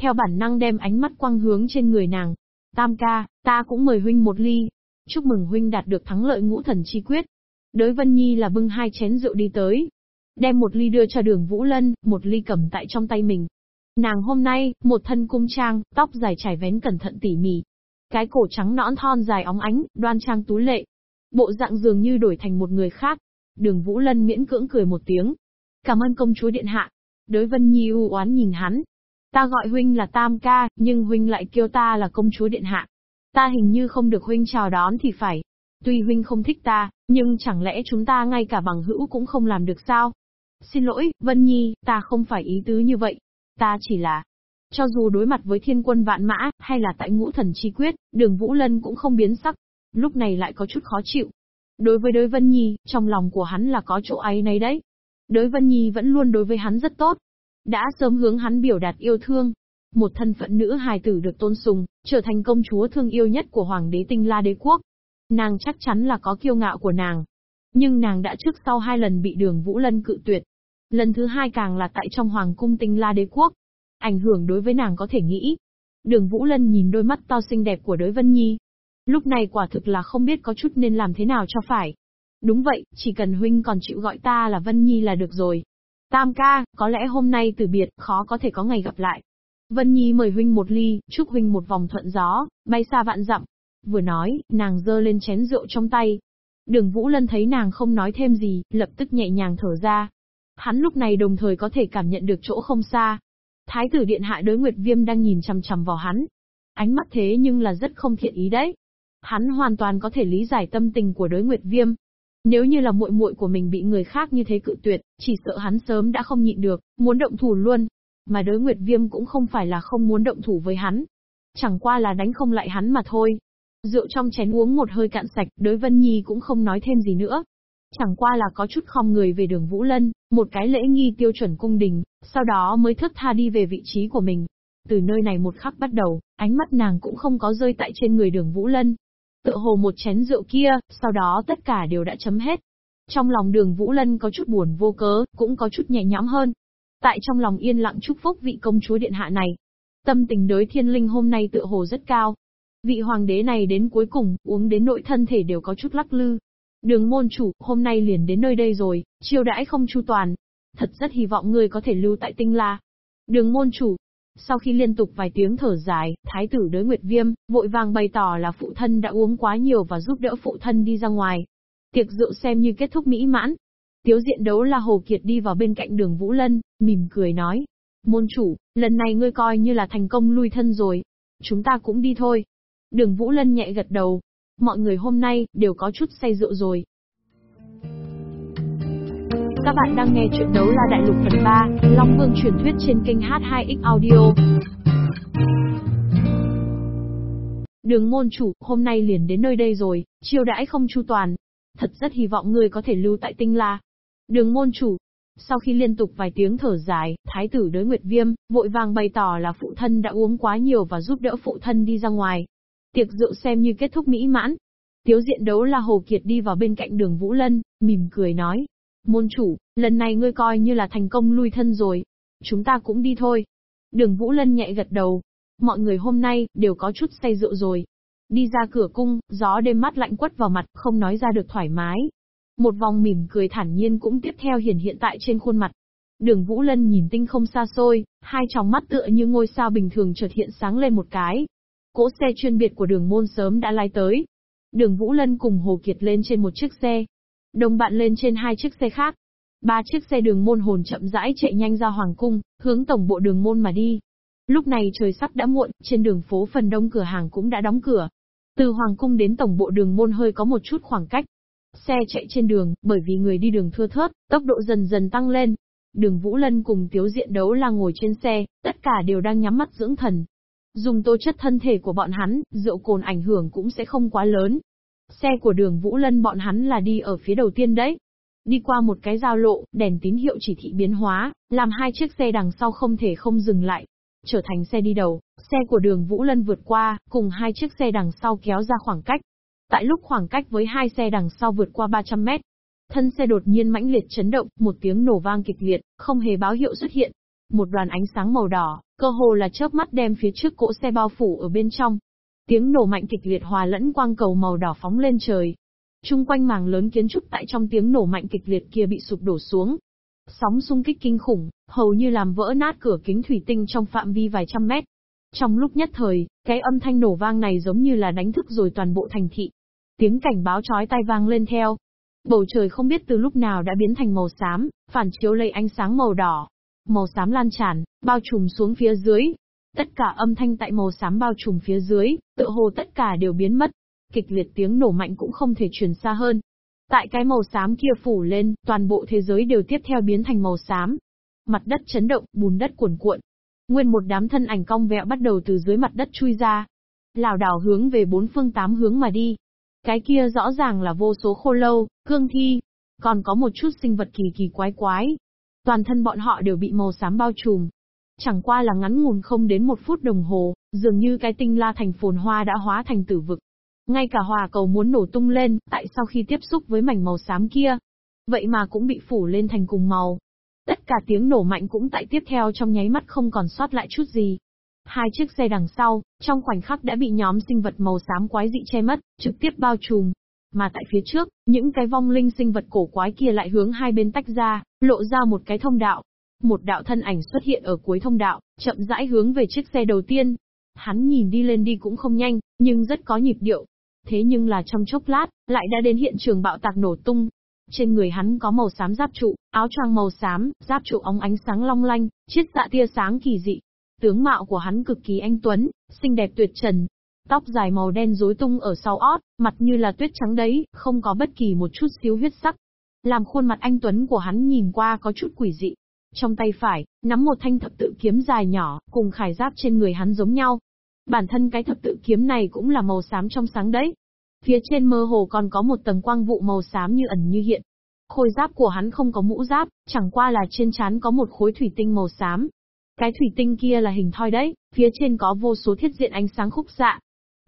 Theo bản năng đem ánh mắt quăng hướng trên người nàng. Tam ca, ta cũng mời huynh một ly. Chúc mừng huynh đạt được thắng lợi ngũ thần chi quyết. Đối Vân Nhi là bưng hai chén rượu đi tới. Đem một ly đưa cho đường Vũ Lân, một ly cầm tại trong tay mình. Nàng hôm nay, một thân cung trang, tóc dài trải vén cẩn thận tỉ mỉ. Cái cổ trắng nõn thon dài óng ánh, đoan trang tú lệ. Bộ dạng dường như đổi thành một người khác. Đường Vũ Lân miễn cưỡng cười một tiếng, Cảm ơn công chúa điện hạ. Đới Vân Nhi u oán nhìn hắn. Ta gọi huynh là Tam ca, nhưng huynh lại kêu ta là công chúa điện hạ. Ta hình như không được huynh chào đón thì phải. Tuy huynh không thích ta, nhưng chẳng lẽ chúng ta ngay cả bằng hữu cũng không làm được sao? Xin lỗi, Vân Nhi, ta không phải ý tứ như vậy. Ta chỉ là... Cho dù đối mặt với thiên quân vạn mã, hay là tại ngũ thần chi quyết, đường Vũ Lân cũng không biến sắc. Lúc này lại có chút khó chịu. Đối với đối Vân Nhi, trong lòng của hắn là có chỗ ấy này đấy. Đới Vân Nhi vẫn luôn đối với hắn rất tốt. Đã sớm hướng hắn biểu đạt yêu thương. Một thân phận nữ hài tử được tôn sùng, trở thành công chúa thương yêu nhất của Hoàng đế tinh la đế quốc. Nàng chắc chắn là có kiêu ngạo của nàng. Nhưng nàng đã trước sau hai lần bị đường Vũ Lân cự tuyệt. Lần thứ hai càng là tại trong Hoàng cung tinh la đế quốc. Ảnh hưởng đối với nàng có thể nghĩ. Đường Vũ Lân nhìn đôi mắt to xinh đẹp của đới Vân Nhi. Lúc này quả thực là không biết có chút nên làm thế nào cho phải. Đúng vậy, chỉ cần huynh còn chịu gọi ta là Vân Nhi là được rồi. Tam ca, có lẽ hôm nay từ biệt, khó có thể có ngày gặp lại. Vân Nhi mời huynh một ly, chúc huynh một vòng thuận gió, bay xa vạn dặm. Vừa nói, nàng dơ lên chén rượu trong tay. Đường Vũ Lân thấy nàng không nói thêm gì, lập tức nhẹ nhàng thở ra. Hắn lúc này đồng thời có thể cảm nhận được chỗ không xa. Thái tử điện hạ đối Nguyệt Viêm đang nhìn chằm chằm vào hắn. Ánh mắt thế nhưng là rất không thiện ý đấy. Hắn hoàn toàn có thể lý giải tâm tình của đối Nguyệt Viêm, nếu như là muội muội của mình bị người khác như thế cự tuyệt, chỉ sợ hắn sớm đã không nhịn được, muốn động thủ luôn. Mà đối Nguyệt Viêm cũng không phải là không muốn động thủ với hắn. Chẳng qua là đánh không lại hắn mà thôi. Rượu trong chén uống một hơi cạn sạch, đối Vân Nhi cũng không nói thêm gì nữa. Chẳng qua là có chút khom người về đường Vũ Lân, một cái lễ nghi tiêu chuẩn cung đình, sau đó mới thất tha đi về vị trí của mình. Từ nơi này một khắc bắt đầu, ánh mắt nàng cũng không có rơi tại trên người đường Vũ Lân, Tựa hồ một chén rượu kia, sau đó tất cả đều đã chấm hết. Trong lòng đường Vũ Lân có chút buồn vô cớ, cũng có chút nhẹ nhõm hơn. Tại trong lòng yên lặng chúc phúc vị công chúa điện hạ này. Tâm tình đối thiên linh hôm nay tựa hồ rất cao. Vị hoàng đế này đến cuối cùng, uống đến nội thân thể đều có chút lắc lư. Đường môn chủ, hôm nay liền đến nơi đây rồi, chiêu đãi không chu toàn. Thật rất hy vọng người có thể lưu tại tinh la. Đường môn chủ, sau khi liên tục vài tiếng thở dài, thái tử đới Nguyệt Viêm, vội vàng bày tỏ là phụ thân đã uống quá nhiều và giúp đỡ phụ thân đi ra ngoài. Tiệc rượu xem như kết thúc mỹ mãn. Tiếu diện đấu là Hồ Kiệt đi vào bên cạnh đường Vũ Lân, mỉm cười nói. Môn chủ, lần này ngươi coi như là thành công lui thân rồi. Chúng ta cũng đi thôi. Đường Vũ Lân nhẹ gật đầu. Mọi người hôm nay, đều có chút say rượu rồi. Các bạn đang nghe chuyện đấu la đại lục phần 3, Long Vương truyền thuyết trên kênh H2X Audio. Đường môn chủ, hôm nay liền đến nơi đây rồi, chiêu đãi không chu toàn. Thật rất hy vọng người có thể lưu tại tinh la. Đường môn chủ. Sau khi liên tục vài tiếng thở dài, thái tử đới Nguyệt Viêm, vội vàng bày tỏ là phụ thân đã uống quá nhiều và giúp đỡ phụ thân đi ra ngoài. Tiệc rượu xem như kết thúc mỹ mãn. Tiếu diện đấu là Hồ Kiệt đi vào bên cạnh đường Vũ Lân, mỉm cười nói, Môn chủ, lần này ngươi coi như là thành công lui thân rồi. Chúng ta cũng đi thôi. Đường Vũ Lân nhẹ gật đầu. Mọi người hôm nay, đều có chút say rượu rồi. Đi ra cửa cung, gió đêm mát lạnh quất vào mặt, không nói ra được thoải mái. Một vòng mỉm cười thản nhiên cũng tiếp theo hiển hiện tại trên khuôn mặt. Đường Vũ Lân nhìn tinh không xa xôi, hai tròng mắt tựa như ngôi sao bình thường chợt hiện sáng lên một cái. Cỗ xe chuyên biệt của đường môn sớm đã lái tới. Đường Vũ Lân cùng Hồ Kiệt lên trên một chiếc xe, Đồng bạn lên trên hai chiếc xe khác, Ba chiếc xe đường môn hồn chậm rãi chạy nhanh ra hoàng cung, hướng tổng bộ đường môn mà đi. Lúc này trời sắp đã muộn, trên đường phố phần đông cửa hàng cũng đã đóng cửa. Từ hoàng cung đến tổng bộ đường môn hơi có một chút khoảng cách. Xe chạy trên đường, bởi vì người đi đường thưa thớt, tốc độ dần dần tăng lên. Đường Vũ Lân cùng Tiếu Diện Đấu là ngồi trên xe, tất cả đều đang nhắm mắt dưỡng thần. Dùng tố chất thân thể của bọn hắn, rượu cồn ảnh hưởng cũng sẽ không quá lớn. Xe của đường Vũ Lân bọn hắn là đi ở phía đầu tiên đấy, Đi qua một cái giao lộ, đèn tín hiệu chỉ thị biến hóa, làm hai chiếc xe đằng sau không thể không dừng lại. Trở thành xe đi đầu, xe của đường Vũ Lân vượt qua, cùng hai chiếc xe đằng sau kéo ra khoảng cách. Tại lúc khoảng cách với hai xe đằng sau vượt qua 300 mét, thân xe đột nhiên mãnh liệt chấn động, một tiếng nổ vang kịch liệt, không hề báo hiệu xuất hiện. Một đoàn ánh sáng màu đỏ, cơ hồ là chớp mắt đem phía trước cỗ xe bao phủ ở bên trong. Tiếng nổ mạnh kịch liệt hòa lẫn quang cầu màu đỏ phóng lên trời, Trung quanh màng lớn kiến trúc tại trong tiếng nổ mạnh kịch liệt kia bị sụp đổ xuống. Sóng xung kích kinh khủng, hầu như làm vỡ nát cửa kính thủy tinh trong phạm vi vài trăm mét. Trong lúc nhất thời, cái âm thanh nổ vang này giống như là đánh thức rồi toàn bộ thành thị. Tiếng cảnh báo chói tai vang lên theo. Bầu trời không biết từ lúc nào đã biến thành màu xám, phản chiếu lấy ánh sáng màu đỏ. Màu xám lan tràn, bao trùm xuống phía dưới. Tất cả âm thanh tại màu xám bao trùm phía dưới, tự hồ tất cả đều biến mất kịch liệt tiếng nổ mạnh cũng không thể truyền xa hơn. Tại cái màu xám kia phủ lên, toàn bộ thế giới đều tiếp theo biến thành màu xám. Mặt đất chấn động, bùn đất cuồn cuộn. Nguyên một đám thân ảnh cong vẹo bắt đầu từ dưới mặt đất chui ra. Lào đảo hướng về bốn phương tám hướng mà đi. Cái kia rõ ràng là vô số khô lâu, cương thi. Còn có một chút sinh vật kỳ kỳ quái quái. Toàn thân bọn họ đều bị màu xám bao trùm. Chẳng qua là ngắn ngủn không đến một phút đồng hồ, dường như cái tinh la thành phồn hoa đã hóa thành tử vực. Ngay cả hòa cầu muốn nổ tung lên, tại sau khi tiếp xúc với mảnh màu xám kia. Vậy mà cũng bị phủ lên thành cùng màu. Tất cả tiếng nổ mạnh cũng tại tiếp theo trong nháy mắt không còn sót lại chút gì. Hai chiếc xe đằng sau, trong khoảnh khắc đã bị nhóm sinh vật màu xám quái dị che mất, trực tiếp bao trùm. Mà tại phía trước, những cái vong linh sinh vật cổ quái kia lại hướng hai bên tách ra, lộ ra một cái thông đạo. Một đạo thân ảnh xuất hiện ở cuối thông đạo, chậm rãi hướng về chiếc xe đầu tiên. Hắn nhìn đi lên đi cũng không nhanh, nhưng rất có nhịp điệu, Thế nhưng là trong chốc lát, lại đã đến hiện trường bạo tạc nổ tung. Trên người hắn có màu xám giáp trụ, áo choàng màu xám, giáp trụ óng ánh sáng long lanh, chiết xạ dạ tia sáng kỳ dị. Tướng mạo của hắn cực kỳ anh tuấn, xinh đẹp tuyệt trần. Tóc dài màu đen rối tung ở sau ót, mặt như là tuyết trắng đấy, không có bất kỳ một chút xíu huyết sắc. Làm khuôn mặt anh tuấn của hắn nhìn qua có chút quỷ dị. Trong tay phải, nắm một thanh thập tự kiếm dài nhỏ, cùng khải giáp trên người hắn giống nhau, Bản thân cái thập tự kiếm này cũng là màu xám trong sáng đấy. Phía trên mơ hồ còn có một tầng quang vụ màu xám như ẩn như hiện. Khôi giáp của hắn không có mũ giáp, chẳng qua là trên trán có một khối thủy tinh màu xám. Cái thủy tinh kia là hình thoi đấy, phía trên có vô số thiết diện ánh sáng khúc xạ.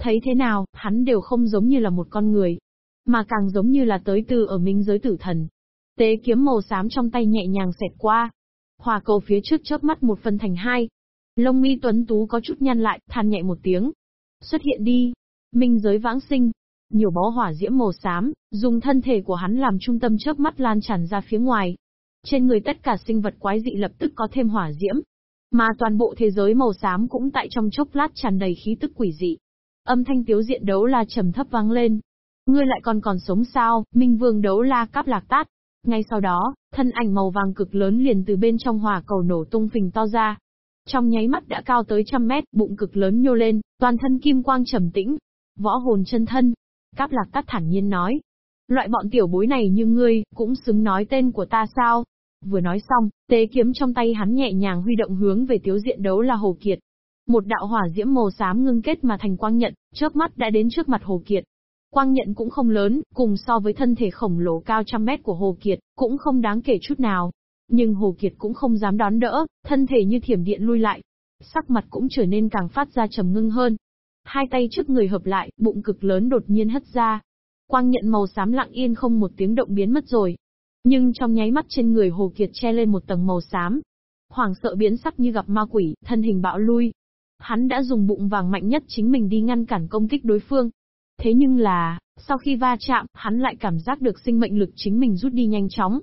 Thấy thế nào, hắn đều không giống như là một con người, mà càng giống như là tới từ ở minh giới tử thần. Tế kiếm màu xám trong tay nhẹ nhàng xẹt qua. Hòa cầu phía trước chớp mắt một phần thành hai, Lông mi tuấn tú có chút nhăn lại, than nhẹ một tiếng. Xuất hiện đi. Minh giới vãng sinh. Nhiều bó hỏa diễm màu xám, dùng thân thể của hắn làm trung tâm chớp mắt lan tràn ra phía ngoài. Trên người tất cả sinh vật quái dị lập tức có thêm hỏa diễm. Mà toàn bộ thế giới màu xám cũng tại trong chốc lát tràn đầy khí tức quỷ dị. Âm thanh tiếu diện đấu la trầm thấp vang lên. Ngươi lại còn còn sống sao, Minh Vương đấu la cáp lạc tát. Ngay sau đó, thân ảnh màu vàng cực lớn liền từ bên trong hỏa cầu nổ tung phình to ra, trong nháy mắt đã cao tới trăm mét, bụng cực lớn nhô lên, toàn thân kim quang trầm tĩnh. Võ hồn chân thân. Cáp lạc tát thản nhiên nói. Loại bọn tiểu bối này như ngươi, cũng xứng nói tên của ta sao? Vừa nói xong, tế kiếm trong tay hắn nhẹ nhàng huy động hướng về tiếu diện đấu là Hồ Kiệt. Một đạo hỏa diễm màu xám ngưng kết mà thành quang nhận, chớp mắt đã đến trước mặt Hồ Kiệt. Quang nhận cũng không lớn, cùng so với thân thể khổng lồ cao trăm mét của Hồ Kiệt, cũng không đáng kể chút nào. Nhưng Hồ Kiệt cũng không dám đón đỡ, thân thể như thiểm điện lui lại. Sắc mặt cũng trở nên càng phát ra trầm ngưng hơn. Hai tay trước người hợp lại, bụng cực lớn đột nhiên hất ra. Quang nhận màu xám lặng yên không một tiếng động biến mất rồi. Nhưng trong nháy mắt trên người Hồ Kiệt che lên một tầng màu xám. Hoàng sợ biến sắc như gặp ma quỷ, thân hình bạo lui. Hắn đã dùng bụng vàng mạnh nhất chính mình đi ngăn cản công kích đối phương. Thế nhưng là, sau khi va chạm, hắn lại cảm giác được sinh mệnh lực chính mình rút đi nhanh chóng.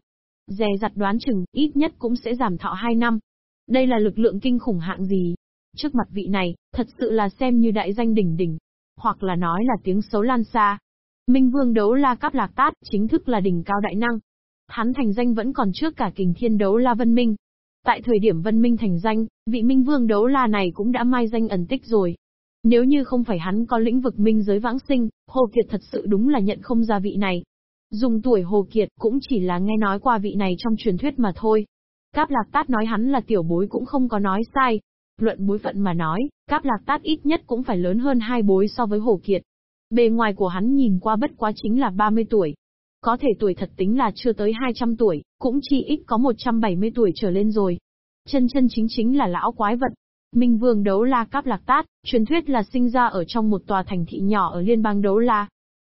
Dè dặt đoán chừng, ít nhất cũng sẽ giảm thọ 2 năm. Đây là lực lượng kinh khủng hạng gì? Trước mặt vị này, thật sự là xem như đại danh đỉnh đỉnh. Hoặc là nói là tiếng xấu lan xa. Minh Vương đấu la cáp lạc tát, chính thức là đỉnh cao đại năng. Hắn thành danh vẫn còn trước cả kình thiên đấu la Vân Minh. Tại thời điểm Vân Minh thành danh, vị Minh Vương đấu la này cũng đã mai danh ẩn tích rồi. Nếu như không phải hắn có lĩnh vực minh giới vãng sinh, Hồ Kiệt thật sự đúng là nhận không ra vị này. Dùng tuổi Hồ Kiệt cũng chỉ là nghe nói qua vị này trong truyền thuyết mà thôi. Cáp Lạc Tát nói hắn là tiểu bối cũng không có nói sai. Luận bối phận mà nói, Cáp Lạc Tát ít nhất cũng phải lớn hơn hai bối so với Hồ Kiệt. Bề ngoài của hắn nhìn qua bất quá chính là 30 tuổi. Có thể tuổi thật tính là chưa tới 200 tuổi, cũng chi ít có 170 tuổi trở lên rồi. Chân chân chính chính là lão quái vật. Minh Vương Đấu La Cáp Lạc Tát, truyền thuyết là sinh ra ở trong một tòa thành thị nhỏ ở liên bang Đấu La.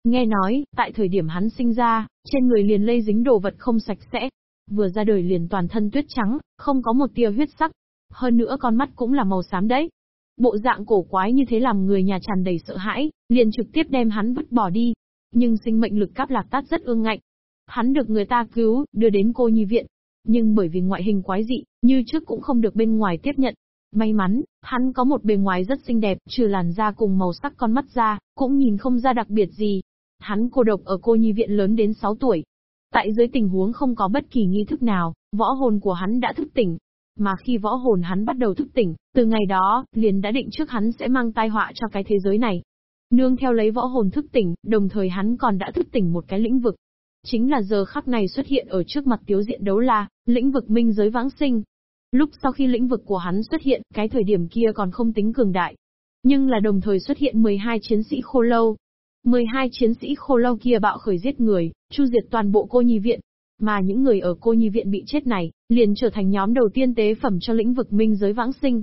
Nghe nói, tại thời điểm hắn sinh ra, trên người liền lây dính đồ vật không sạch sẽ. Vừa ra đời liền toàn thân tuyết trắng, không có một tia huyết sắc. Hơn nữa con mắt cũng là màu xám đấy. Bộ dạng cổ quái như thế làm người nhà tràn đầy sợ hãi, liền trực tiếp đem hắn vứt bỏ đi. Nhưng sinh mệnh lực cáp lạc tát rất ương ngạnh. Hắn được người ta cứu, đưa đến cô nhi viện. Nhưng bởi vì ngoại hình quái dị, như trước cũng không được bên ngoài tiếp nhận. May mắn, hắn có một bề ngoài rất xinh đẹp, trừ làn da cùng màu sắc con mắt ra, cũng nhìn không ra đặc biệt gì. Hắn cô độc ở cô nhi viện lớn đến 6 tuổi. Tại dưới tình huống không có bất kỳ nghi thức nào, võ hồn của hắn đã thức tỉnh, mà khi võ hồn hắn bắt đầu thức tỉnh, từ ngày đó, liền đã định trước hắn sẽ mang tai họa cho cái thế giới này. Nương theo lấy võ hồn thức tỉnh, đồng thời hắn còn đã thức tỉnh một cái lĩnh vực. Chính là giờ khắc này xuất hiện ở trước mặt tiếu diện đấu la, lĩnh vực minh giới vãng sinh. Lúc sau khi lĩnh vực của hắn xuất hiện, cái thời điểm kia còn không tính cường đại. Nhưng là đồng thời xuất hiện 12 chiến sĩ khô lâu. 12 chiến sĩ khô lâu kia bạo khởi giết người, chu diệt toàn bộ cô nhi viện, mà những người ở cô nhi viện bị chết này, liền trở thành nhóm đầu tiên tế phẩm cho lĩnh vực minh giới vãng sinh.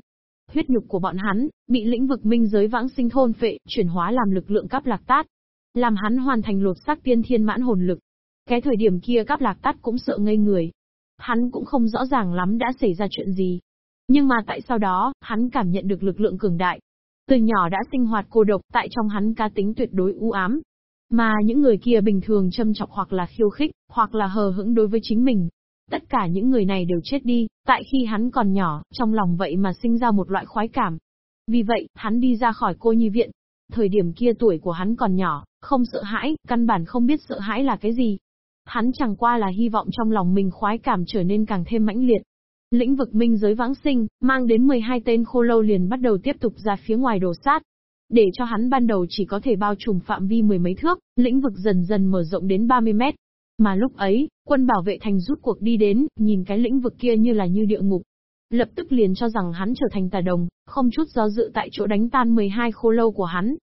Huyết nhục của bọn hắn, bị lĩnh vực minh giới vãng sinh thôn phệ, chuyển hóa làm lực lượng cắp lạc tát. Làm hắn hoàn thành lột xác tiên thiên mãn hồn lực. Cái thời điểm kia cắp lạc tát cũng sợ ngây người. Hắn cũng không rõ ràng lắm đã xảy ra chuyện gì. Nhưng mà tại sau đó, hắn cảm nhận được lực lượng cường đại. Từ nhỏ đã sinh hoạt cô độc, tại trong hắn cá tính tuyệt đối u ám, mà những người kia bình thường châm chọc hoặc là khiêu khích, hoặc là hờ hững đối với chính mình. Tất cả những người này đều chết đi, tại khi hắn còn nhỏ, trong lòng vậy mà sinh ra một loại khoái cảm. Vì vậy, hắn đi ra khỏi cô nhi viện. Thời điểm kia tuổi của hắn còn nhỏ, không sợ hãi, căn bản không biết sợ hãi là cái gì. Hắn chẳng qua là hy vọng trong lòng mình khoái cảm trở nên càng thêm mãnh liệt. Lĩnh vực minh giới vãng sinh, mang đến 12 tên khô lâu liền bắt đầu tiếp tục ra phía ngoài đổ sát. Để cho hắn ban đầu chỉ có thể bao trùm phạm vi mười mấy thước, lĩnh vực dần dần mở rộng đến 30 mét. Mà lúc ấy, quân bảo vệ thành rút cuộc đi đến, nhìn cái lĩnh vực kia như là như địa ngục. Lập tức liền cho rằng hắn trở thành tà đồng, không chút do dự tại chỗ đánh tan 12 khô lâu của hắn.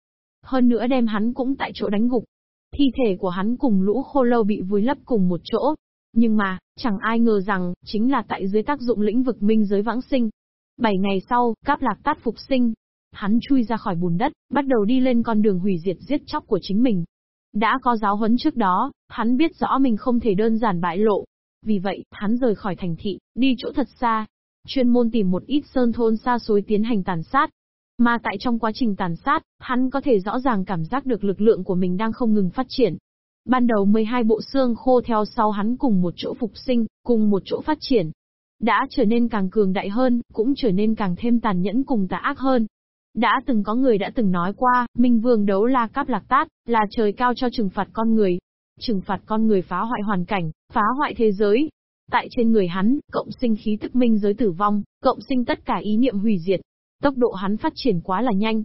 Hơn nữa đem hắn cũng tại chỗ đánh gục. Thi thể của hắn cùng lũ khô lâu bị vùi lấp cùng một chỗ. Nhưng mà, chẳng ai ngờ rằng, chính là tại dưới tác dụng lĩnh vực minh giới vãng sinh. Bảy ngày sau, cáp lạc tát phục sinh, Hắn chui ra khỏi bùn đất, bắt đầu đi lên con đường hủy diệt giết chóc của chính mình. Đã có giáo huấn trước đó, hắn biết rõ mình không thể đơn giản bại lộ. Vì vậy, hắn rời khỏi thành thị, đi chỗ thật xa. Chuyên môn tìm một ít sơn thôn xa xôi tiến hành tàn sát. Mà tại trong quá trình tàn sát, hắn có thể rõ ràng cảm giác được lực lượng của mình đang không ngừng phát triển. Ban đầu 12 bộ xương khô theo sau hắn cùng một chỗ phục sinh, cùng một chỗ phát triển. Đã trở nên càng cường đại hơn, cũng trở nên càng thêm tàn nhẫn cùng tà ác hơn. Đã từng có người đã từng nói qua, Minh Vương đấu la cáp lạc tát, là trời cao cho trừng phạt con người. Trừng phạt con người phá hoại hoàn cảnh, phá hoại thế giới. Tại trên người hắn, cộng sinh khí tức minh giới tử vong, cộng sinh tất cả ý niệm hủy diệt. Tốc độ hắn phát triển quá là nhanh.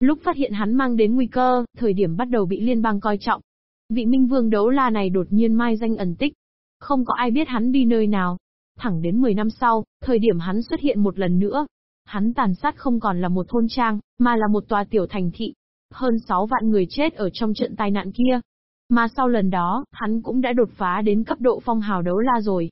Lúc phát hiện hắn mang đến nguy cơ, thời điểm bắt đầu bị liên bang coi trọng. Vị Minh Vương đấu la này đột nhiên mai danh ẩn tích. Không có ai biết hắn đi nơi nào. Thẳng đến 10 năm sau, thời điểm hắn xuất hiện một lần nữa, Hắn tàn sát không còn là một thôn trang, mà là một tòa tiểu thành thị. Hơn 6 vạn người chết ở trong trận tai nạn kia. Mà sau lần đó, hắn cũng đã đột phá đến cấp độ phong hào đấu la rồi.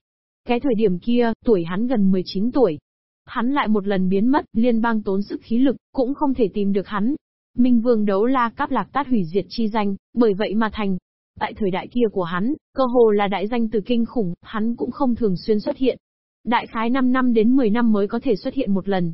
Cái thời điểm kia, tuổi hắn gần 19 tuổi. Hắn lại một lần biến mất, liên bang tốn sức khí lực, cũng không thể tìm được hắn. Minh vương đấu la cáp lạc tát hủy diệt chi danh, bởi vậy mà thành. Tại thời đại kia của hắn, cơ hồ là đại danh từ kinh khủng, hắn cũng không thường xuyên xuất hiện. Đại khái 5 năm đến 10 năm mới có thể xuất hiện một lần.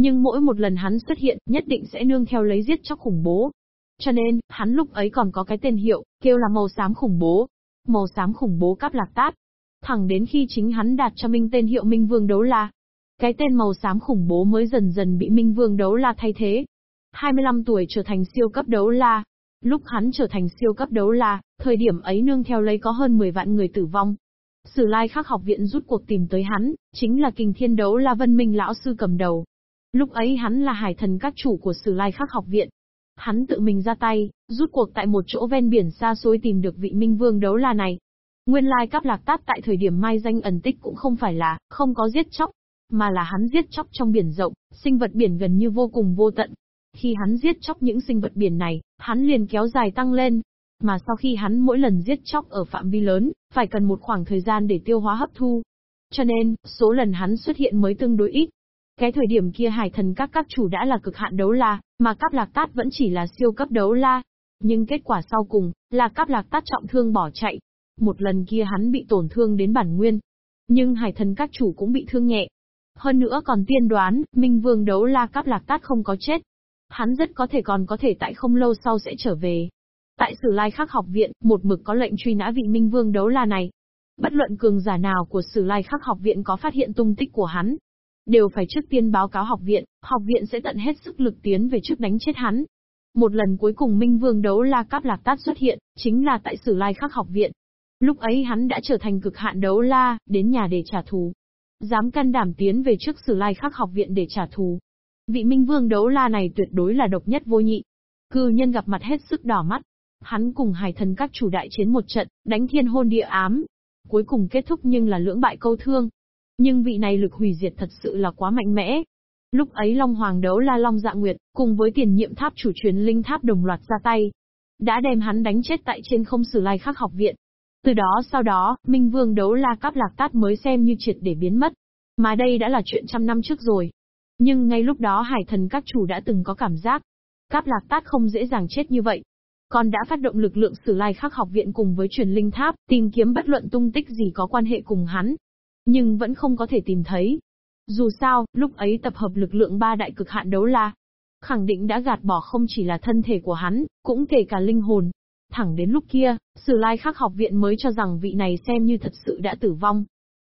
Nhưng mỗi một lần hắn xuất hiện, nhất định sẽ nương theo lấy giết chóc khủng bố. Cho nên, hắn lúc ấy còn có cái tên hiệu, kêu là màu xám khủng bố. Màu xám khủng bố cáp lạc tát. Thẳng đến khi chính hắn đạt cho Minh tên hiệu Minh Vương Đấu La. Cái tên màu xám khủng bố mới dần dần bị Minh Vương Đấu La thay thế. 25 tuổi trở thành siêu cấp đấu la. Lúc hắn trở thành siêu cấp đấu la, thời điểm ấy nương theo lấy có hơn 10 vạn người tử vong. Sử lai khắc học viện rút cuộc tìm tới hắn, chính là kình thiên đấu la vân minh lão sư cầm đầu. Lúc ấy hắn là hải thần các chủ của sử lai khắc học viện. Hắn tự mình ra tay, rút cuộc tại một chỗ ven biển xa xôi tìm được vị minh vương đấu la này. Nguyên lai cắp lạc tát tại thời điểm mai danh ẩn tích cũng không phải là, không có giết chóc, mà là hắn giết chóc trong biển rộng, sinh vật biển gần như vô cùng vô tận. Khi hắn giết chóc những sinh vật biển này, hắn liền kéo dài tăng lên. Mà sau khi hắn mỗi lần giết chóc ở phạm vi lớn, phải cần một khoảng thời gian để tiêu hóa hấp thu. Cho nên, số lần hắn xuất hiện mới tương đối ít. Cái thời điểm kia hải thần các các chủ đã là cực hạn đấu la, mà cáp lạc tát vẫn chỉ là siêu cấp đấu la. Nhưng kết quả sau cùng, là cáp lạc tát trọng thương bỏ chạy. Một lần kia hắn bị tổn thương đến bản nguyên. Nhưng hải thần các chủ cũng bị thương nhẹ, hơn nữa còn tiên đoán, Minh Vương đấu la cáp lạc tát không có chết. Hắn rất có thể còn có thể tại không lâu sau sẽ trở về. Tại Sử Lai Khắc học viện, một mực có lệnh truy nã vị Minh Vương đấu la này. Bất luận cường giả nào của Sử Lai Khắc học viện có phát hiện tung tích của hắn, đều phải trước tiên báo cáo học viện, học viện sẽ tận hết sức lực tiến về trước đánh chết hắn. Một lần cuối cùng Minh Vương đấu la cáp lạc tát xuất hiện, chính là tại Sử Lai Khắc học viện. Lúc ấy hắn đã trở thành cực hạn đấu la, đến nhà để trả thù. Dám can đảm tiến về trước Sử Lai Khắc học viện để trả thù. Vị Minh Vương đấu la này tuyệt đối là độc nhất vô nhị. Cư nhân gặp mặt hết sức đỏ mắt. Hắn cùng hải thần các chủ đại chiến một trận, đánh thiên hôn địa ám. Cuối cùng kết thúc nhưng là lưỡng bại câu thương. Nhưng vị này lực hủy diệt thật sự là quá mạnh mẽ. Lúc ấy Long Hoàng đấu la Long Dạ Nguyệt, cùng với tiền nhiệm tháp chủ truyền linh tháp đồng loạt ra tay. Đã đem hắn đánh chết tại trên không sử lai khắc học viện. Từ đó sau đó, Minh Vương đấu la cáp lạc tát mới xem như triệt để biến mất. Mà đây đã là chuyện trăm năm trước rồi. Nhưng ngay lúc đó hải thần các chủ đã từng có cảm giác. Cáp lạc tát không dễ dàng chết như vậy. Còn đã phát động lực lượng sử lai khắc học viện cùng với truyền linh tháp, tìm kiếm bất luận tung tích gì có quan hệ cùng hắn. Nhưng vẫn không có thể tìm thấy. Dù sao, lúc ấy tập hợp lực lượng ba đại cực hạn đấu la, khẳng định đã gạt bỏ không chỉ là thân thể của hắn, cũng kể cả linh hồn. Thẳng đến lúc kia, Sử Lai Khắc học viện mới cho rằng vị này xem như thật sự đã tử vong.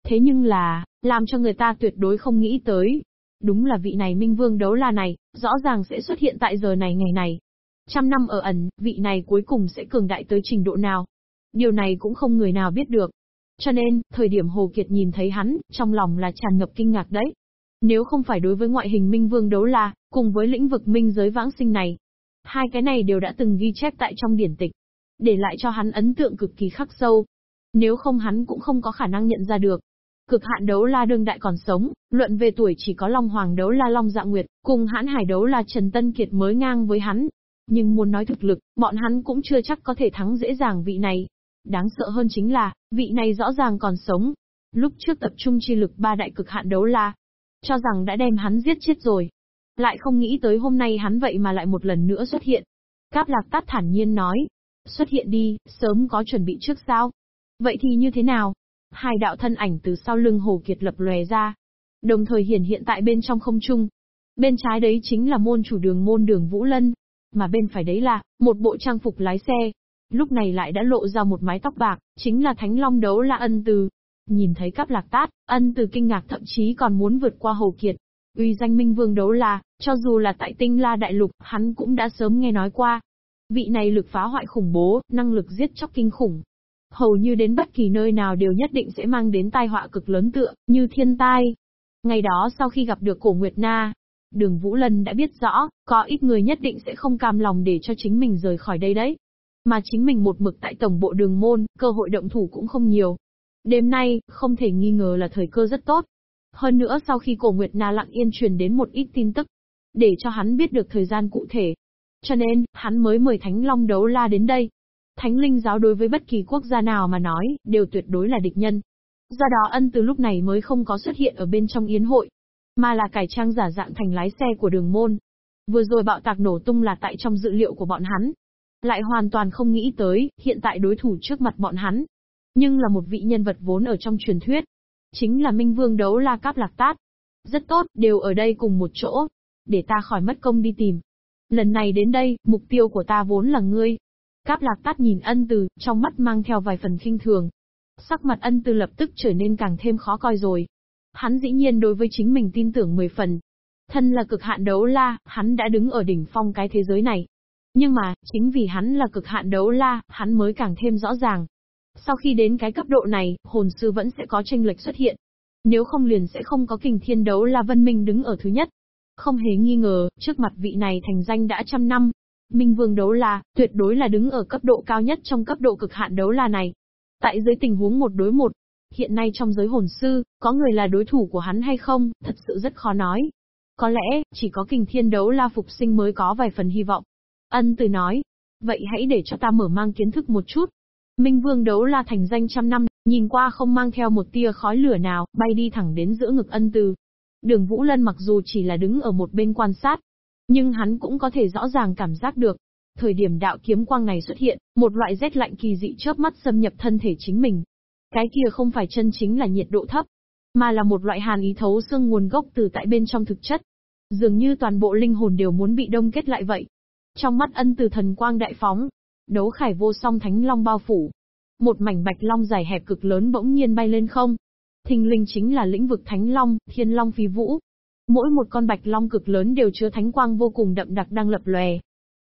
Thế nhưng là, làm cho người ta tuyệt đối không nghĩ tới. Đúng là vị này Minh Vương đấu la này, rõ ràng sẽ xuất hiện tại giờ này ngày này. Trăm năm ở ẩn, vị này cuối cùng sẽ cường đại tới trình độ nào. Điều này cũng không người nào biết được. Cho nên, thời điểm Hồ Kiệt nhìn thấy hắn, trong lòng là tràn ngập kinh ngạc đấy. Nếu không phải đối với ngoại hình Minh Vương đấu la, cùng với lĩnh vực minh giới vãng sinh này, hai cái này đều đã từng ghi chép tại trong điển tịch để lại cho hắn ấn tượng cực kỳ khắc sâu. Nếu không hắn cũng không có khả năng nhận ra được. Cực hạn đấu la đương đại còn sống, luận về tuổi chỉ có Long Hoàng đấu la Long Dạ Nguyệt, cùng hãn hải đấu la Trần Tân Kiệt mới ngang với hắn. Nhưng muốn nói thực lực, bọn hắn cũng chưa chắc có thể thắng dễ dàng vị này. Đáng sợ hơn chính là, vị này rõ ràng còn sống. Lúc trước tập trung chi lực ba đại cực hạn đấu la, cho rằng đã đem hắn giết chết rồi. Lại không nghĩ tới hôm nay hắn vậy mà lại một lần nữa xuất hiện. Cáp lạc tát thản nhiên nói, Xuất hiện đi, sớm có chuẩn bị trước sao? Vậy thì như thế nào? Hai đạo thân ảnh từ sau lưng Hồ Kiệt lập lòe ra, đồng thời hiển hiện tại bên trong không trung. Bên trái đấy chính là môn chủ đường môn đường Vũ Lân, mà bên phải đấy là một bộ trang phục lái xe. Lúc này lại đã lộ ra một mái tóc bạc, chính là Thánh Long đấu là ân từ. Nhìn thấy cắp lạc tát, ân từ kinh ngạc thậm chí còn muốn vượt qua Hồ Kiệt. Uy danh minh vương đấu là, cho dù là tại tinh la đại lục, hắn cũng đã sớm nghe nói qua. Vị này lực phá hoại khủng bố, năng lực giết chóc kinh khủng. Hầu như đến bất kỳ nơi nào đều nhất định sẽ mang đến tai họa cực lớn tựa, như thiên tai. Ngày đó sau khi gặp được cổ Nguyệt Na, đường Vũ Lân đã biết rõ, có ít người nhất định sẽ không cam lòng để cho chính mình rời khỏi đây đấy. Mà chính mình một mực tại tổng bộ đường môn, cơ hội động thủ cũng không nhiều. Đêm nay, không thể nghi ngờ là thời cơ rất tốt. Hơn nữa sau khi cổ Nguyệt Na lặng yên truyền đến một ít tin tức, để cho hắn biết được thời gian cụ thể, cho nên, hắn mới mời Thánh Long đấu la đến đây. Thánh linh giáo đối với bất kỳ quốc gia nào mà nói, đều tuyệt đối là địch nhân. Do đó ân từ lúc này mới không có xuất hiện ở bên trong yến hội, mà là cải trang giả dạng thành lái xe của đường môn. Vừa rồi bạo tạc nổ tung là tại trong dự liệu của bọn hắn. Lại hoàn toàn không nghĩ tới, hiện tại đối thủ trước mặt bọn hắn. Nhưng là một vị nhân vật vốn ở trong truyền thuyết. Chính là Minh Vương đấu la cáp lạc tát. Rất tốt, đều ở đây cùng một chỗ. Để ta khỏi mất công đi tìm. Lần này đến đây, mục tiêu của ta vốn là ngươi. Cáp lạc tát nhìn ân từ, trong mắt mang theo vài phần khinh thường. Sắc mặt ân từ lập tức trở nên càng thêm khó coi rồi. Hắn dĩ nhiên đối với chính mình tin tưởng 10 phần. Thân là cực hạn đấu la, hắn đã đứng ở đỉnh phong cái thế giới này. Nhưng mà, chính vì hắn là cực hạn đấu la, hắn mới càng thêm rõ ràng. Sau khi đến cái cấp độ này, hồn sư vẫn sẽ có tranh lệch xuất hiện. Nếu không liền sẽ không có kình thiên đấu la Vân Minh đứng ở thứ nhất. Không hề nghi ngờ, trước mặt vị này thành danh đã trăm năm. Minh Vương đấu la, tuyệt đối là đứng ở cấp độ cao nhất trong cấp độ cực hạn đấu la này. Tại dưới tình huống một đối một, hiện nay trong giới hồn sư, có người là đối thủ của hắn hay không, thật sự rất khó nói. Có lẽ, chỉ có kình thiên đấu la phục sinh mới có vài phần hy vọng. Ân từ nói, vậy hãy để cho ta mở mang kiến thức một chút. Minh Vương đấu la thành danh trăm năm, nhìn qua không mang theo một tia khói lửa nào, bay đi thẳng đến giữa ngực ân từ. Đường Vũ Lân mặc dù chỉ là đứng ở một bên quan sát, nhưng hắn cũng có thể rõ ràng cảm giác được. Thời điểm đạo kiếm quang này xuất hiện, một loại rét lạnh kỳ dị chớp mắt xâm nhập thân thể chính mình. Cái kia không phải chân chính là nhiệt độ thấp, mà là một loại hàn ý thấu xương nguồn gốc từ tại bên trong thực chất. Dường như toàn bộ linh hồn đều muốn bị đông kết lại vậy. Trong mắt ân từ thần quang đại phóng, đấu khải vô song thánh long bao phủ. Một mảnh bạch long dài hẹp cực lớn bỗng nhiên bay lên không. Thình linh chính là lĩnh vực thánh long, thiên long phi vũ. Mỗi một con bạch long cực lớn đều chứa thánh quang vô cùng đậm đặc đang lập lòe.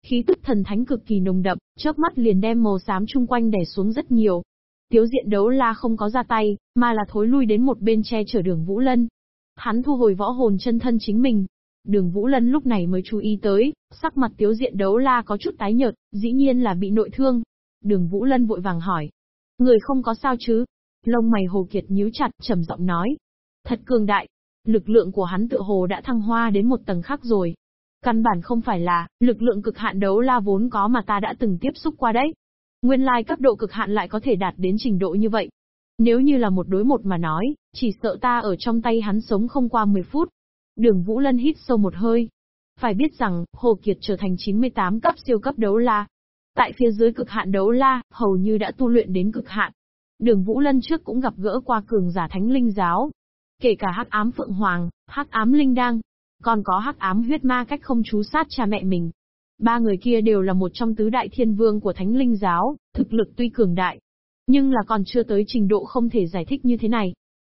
Khí tức thần thánh cực kỳ nồng đậm, chớp mắt liền đem màu xám chung quanh đè xuống rất nhiều. Tiếu diện đấu la không có ra tay, mà là thối lui đến một bên che chở đường Vũ Lân. Hắn thu hồi võ hồn chân thân chính mình, Đường Vũ Lân lúc này mới chú ý tới, sắc mặt tiếu diện đấu la có chút tái nhợt, dĩ nhiên là bị nội thương. Đường Vũ Lân vội vàng hỏi. Người không có sao chứ? Lông mày Hồ Kiệt nhíu chặt, trầm giọng nói. Thật cường đại. Lực lượng của hắn tự hồ đã thăng hoa đến một tầng khác rồi. Căn bản không phải là, lực lượng cực hạn đấu la vốn có mà ta đã từng tiếp xúc qua đấy. Nguyên lai cấp độ cực hạn lại có thể đạt đến trình độ như vậy. Nếu như là một đối một mà nói, chỉ sợ ta ở trong tay hắn sống không qua 10 phút. Đường Vũ Lân hít sâu một hơi. Phải biết rằng, Hồ Kiệt trở thành 98 cấp siêu cấp đấu la. Tại phía dưới cực hạn đấu la, hầu như đã tu luyện đến cực hạn. Đường Vũ Lân trước cũng gặp gỡ qua cường giả thánh linh giáo. Kể cả hắc ám Phượng Hoàng, hắc ám Linh Đăng, còn có hắc ám huyết ma cách không chú sát cha mẹ mình. Ba người kia đều là một trong tứ đại thiên vương của thánh linh giáo, thực lực tuy cường đại, nhưng là còn chưa tới trình độ không thể giải thích như thế này.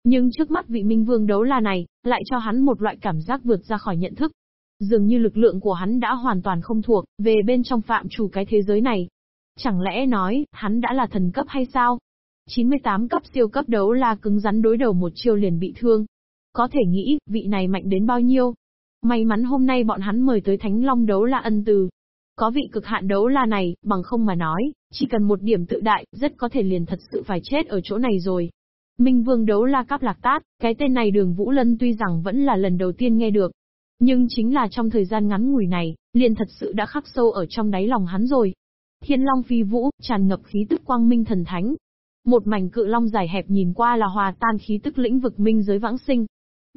Nhưng trước mắt vị minh vương đấu la này, lại cho hắn một loại cảm giác vượt ra khỏi nhận thức. Dường như lực lượng của hắn đã hoàn toàn không thuộc, về bên trong phạm chủ cái thế giới này. Chẳng lẽ nói, hắn đã là thần cấp hay sao? 98 cấp siêu cấp đấu la cứng rắn đối đầu một chiêu liền bị thương. Có thể nghĩ, vị này mạnh đến bao nhiêu? May mắn hôm nay bọn hắn mời tới Thánh Long đấu la ân từ. Có vị cực hạn đấu la này, bằng không mà nói, chỉ cần một điểm tự đại, rất có thể liền thật sự phải chết ở chỗ này rồi. Minh Vương đấu la cáp lạc tát, cái tên này đường Vũ Lân tuy rằng vẫn là lần đầu tiên nghe được. Nhưng chính là trong thời gian ngắn ngủi này, liền thật sự đã khắc sâu ở trong đáy lòng hắn rồi. Thiên Long phi vũ, tràn ngập khí tức quang minh thần thánh. Một mảnh cự long dài hẹp nhìn qua là hòa tan khí tức lĩnh vực minh giới vãng sinh.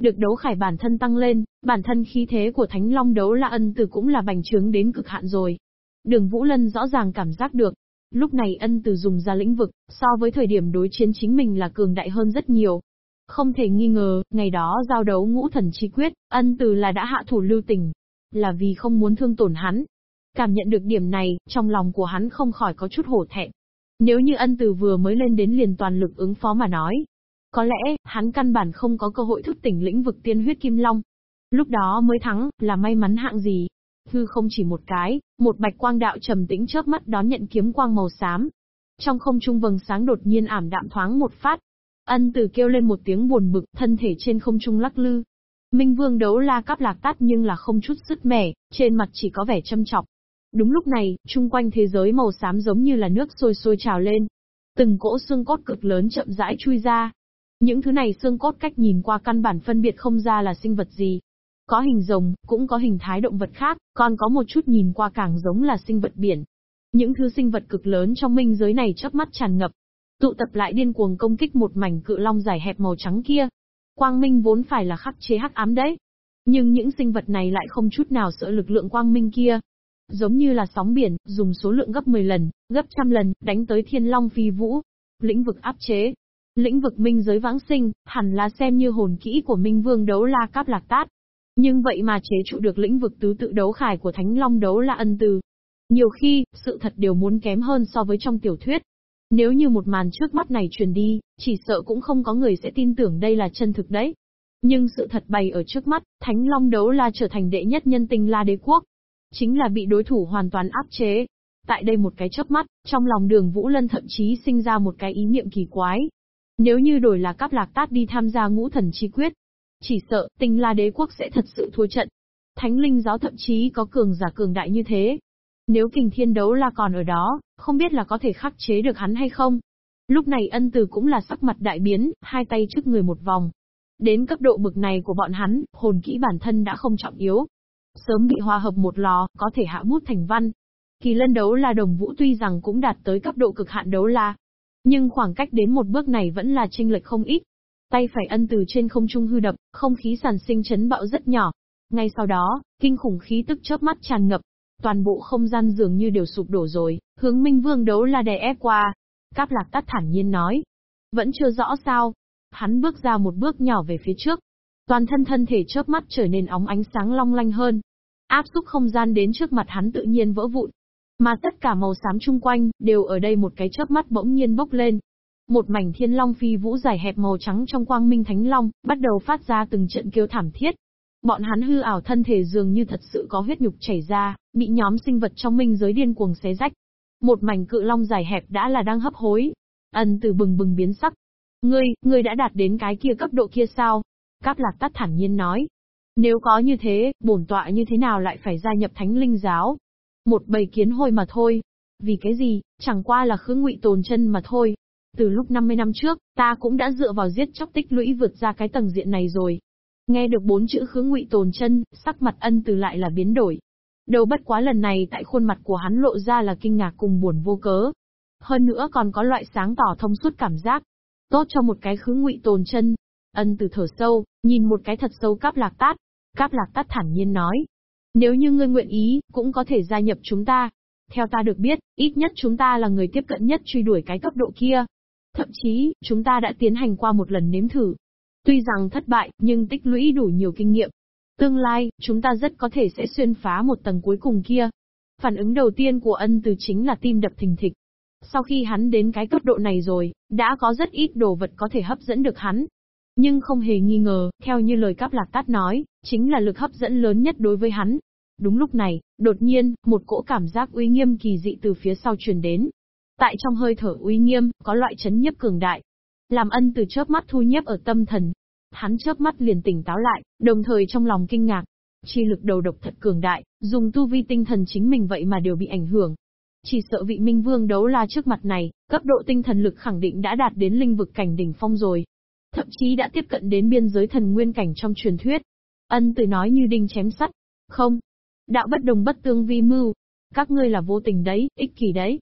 Được đấu khải bản thân tăng lên, bản thân khí thế của thánh long đấu la ân tử cũng là bành trướng đến cực hạn rồi. Đường Vũ Lân rõ ràng cảm giác được, Lúc này ân từ dùng ra lĩnh vực, so với thời điểm đối chiến chính mình là cường đại hơn rất nhiều. Không thể nghi ngờ, ngày đó giao đấu ngũ thần chi quyết, ân từ là đã hạ thủ lưu tình. Là vì không muốn thương tổn hắn. Cảm nhận được điểm này, trong lòng của hắn không khỏi có chút hổ thẹn. Nếu như ân từ vừa mới lên đến liền toàn lực ứng phó mà nói. Có lẽ, hắn căn bản không có cơ hội thức tỉnh lĩnh vực tiên huyết kim long. Lúc đó mới thắng, là may mắn hạng gì. Hư không chỉ một cái, một bạch quang đạo trầm tĩnh chớp mắt đón nhận kiếm quang màu xám. Trong không trung vầng sáng đột nhiên ảm đạm thoáng một phát. Ân tử kêu lên một tiếng buồn bực, thân thể trên không trung lắc lư. Minh Vương đấu la cắp lạc tắt nhưng là không chút sứt mẻ, trên mặt chỉ có vẻ châm chọc. Đúng lúc này, chung quanh thế giới màu xám giống như là nước sôi sôi trào lên. Từng cỗ xương cốt cực lớn chậm rãi chui ra. Những thứ này xương cốt cách nhìn qua căn bản phân biệt không ra là sinh vật gì. Có hình rồng, cũng có hình thái động vật khác, còn có một chút nhìn qua càng giống là sinh vật biển. Những thứ sinh vật cực lớn trong minh giới này chớp mắt tràn ngập, tụ tập lại điên cuồng công kích một mảnh cự long dài hẹp màu trắng kia. Quang minh vốn phải là khắc chế hắc ám đấy. Nhưng những sinh vật này lại không chút nào sợ lực lượng quang minh kia. Giống như là sóng biển, dùng số lượng gấp 10 lần, gấp trăm lần, đánh tới thiên long phi vũ. Lĩnh vực áp chế. Lĩnh vực minh giới vãng sinh, hẳn là xem như hồn kỹ của minh vương đấu la cáp lạc tát. Nhưng vậy mà chế trụ được lĩnh vực tứ tự đấu khải của Thánh Long đấu là ân từ. Nhiều khi, sự thật đều muốn kém hơn so với trong tiểu thuyết. Nếu như một màn trước mắt này truyền đi, chỉ sợ cũng không có người sẽ tin tưởng đây là chân thực đấy. Nhưng sự thật bày ở trước mắt, Thánh Long đấu la trở thành đệ nhất nhân tinh La Đế Quốc. Chính là bị đối thủ hoàn toàn áp chế. Tại đây một cái chớp mắt, trong lòng đường Vũ Lân thậm chí sinh ra một cái ý niệm kỳ quái. Nếu như đổi là cắp lạc tát đi tham gia ngũ thần chi quyết, chỉ sợ tinh la đế quốc sẽ thật sự thua trận. Thánh linh giáo thậm chí có cường giả cường đại như thế. Nếu kình thiên đấu la còn ở đó, không biết là có thể khắc chế được hắn hay không. Lúc này ân từ cũng là sắc mặt đại biến, hai tay trước người một vòng. Đến cấp độ bực này của bọn hắn, hồn kỹ bản thân đã không trọng yếu. Sớm bị hòa hợp một lò, có thể hạ bút thành văn. Kỳ lân đấu la đồng vũ tuy rằng cũng đạt tới cấp độ cực hạn đấu la. Nhưng khoảng cách đến một bước này vẫn là chênh lệch không ít. Tay phải ân từ trên không trung hư đập, không khí sản sinh chấn bạo rất nhỏ. Ngay sau đó, kinh khủng khí tức chớp mắt tràn ngập. Toàn bộ không gian dường như đều sụp đổ rồi, hướng Minh Vương đấu la đè ép qua. Cáp lạc tắt thản nhiên nói. Vẫn chưa rõ sao. Hắn bước ra một bước nhỏ về phía trước. Toàn thân thân thể chớp mắt trở nên óng ánh sáng long lanh hơn. Áp xúc không gian đến trước mặt hắn tự nhiên vỡ vụn. Mà tất cả màu xám chung quanh, đều ở đây một cái chớp mắt bỗng nhiên bốc lên. Một mảnh thiên long phi vũ dài hẹp màu trắng trong quang minh thánh long, bắt đầu phát ra từng trận kêu thảm thiết. Bọn hắn hư ảo thân thể dường như thật sự có huyết nhục chảy ra, bị nhóm sinh vật trong minh giới điên cuồng xé rách. Một mảnh cự long dài hẹp đã là đang hấp hối. Ân từ bừng bừng biến sắc. Ngươi, ngươi đã đạt đến cái kia cấp độ kia sao? Cáp lạc tắt thản nhiên nói. Nếu có như thế, bổn tọa như thế nào lại phải gia nhập thánh linh giáo? Một bầy kiến hôi mà thôi. Vì cái gì, chẳng qua là khứ ngụy tồn chân mà thôi. Từ lúc 50 năm trước, ta cũng đã dựa vào giết chóc tích lũy vượt ra cái tầng diện này rồi. Nghe được bốn chữ khứ ngụy tồn chân, sắc mặt ân từ lại là biến đổi. Đầu bất quá lần này tại khuôn mặt của hắn lộ ra là kinh ngạc cùng buồn vô cớ. Hơn nữa còn có loại sáng tỏ thông suốt cảm giác. Tốt cho một cái khứ ngụy tồn chân. Ân từ thở sâu, nhìn một cái thật sâu cáp lạc tát. Cáp lạc tát thản nhiên nói. Nếu như ngươi nguyện ý, cũng có thể gia nhập chúng ta. Theo ta được biết, ít nhất chúng ta là người tiếp cận nhất truy đuổi cái cấp độ kia. Thậm chí, chúng ta đã tiến hành qua một lần nếm thử. Tuy rằng thất bại, nhưng tích lũy đủ nhiều kinh nghiệm. Tương lai, chúng ta rất có thể sẽ xuyên phá một tầng cuối cùng kia. Phản ứng đầu tiên của ân từ chính là tim đập thình thịch. Sau khi hắn đến cái cấp độ này rồi, đã có rất ít đồ vật có thể hấp dẫn được hắn. Nhưng không hề nghi ngờ, theo như lời cáp lạc tát nói, chính là lực hấp dẫn lớn nhất đối với hắn. Đúng lúc này, đột nhiên, một cỗ cảm giác uy nghiêm kỳ dị từ phía sau truyền đến. Tại trong hơi thở uy nghiêm, có loại chấn nhiếp cường đại. Làm ân từ chớp mắt thu nhấp ở tâm thần. Hắn chớp mắt liền tỉnh táo lại, đồng thời trong lòng kinh ngạc. Chi lực đầu độc thật cường đại, dùng tu vi tinh thần chính mình vậy mà đều bị ảnh hưởng. Chỉ sợ vị minh vương đấu la trước mặt này, cấp độ tinh thần lực khẳng định đã đạt đến linh vực cảnh đỉnh phong rồi. Thậm chí đã tiếp cận đến biên giới thần nguyên cảnh trong truyền thuyết. Ân từ nói như đinh chém sắt. Không. Đạo bất đồng bất tương vi mưu. Các ngươi là vô tình đấy, ích kỷ đấy.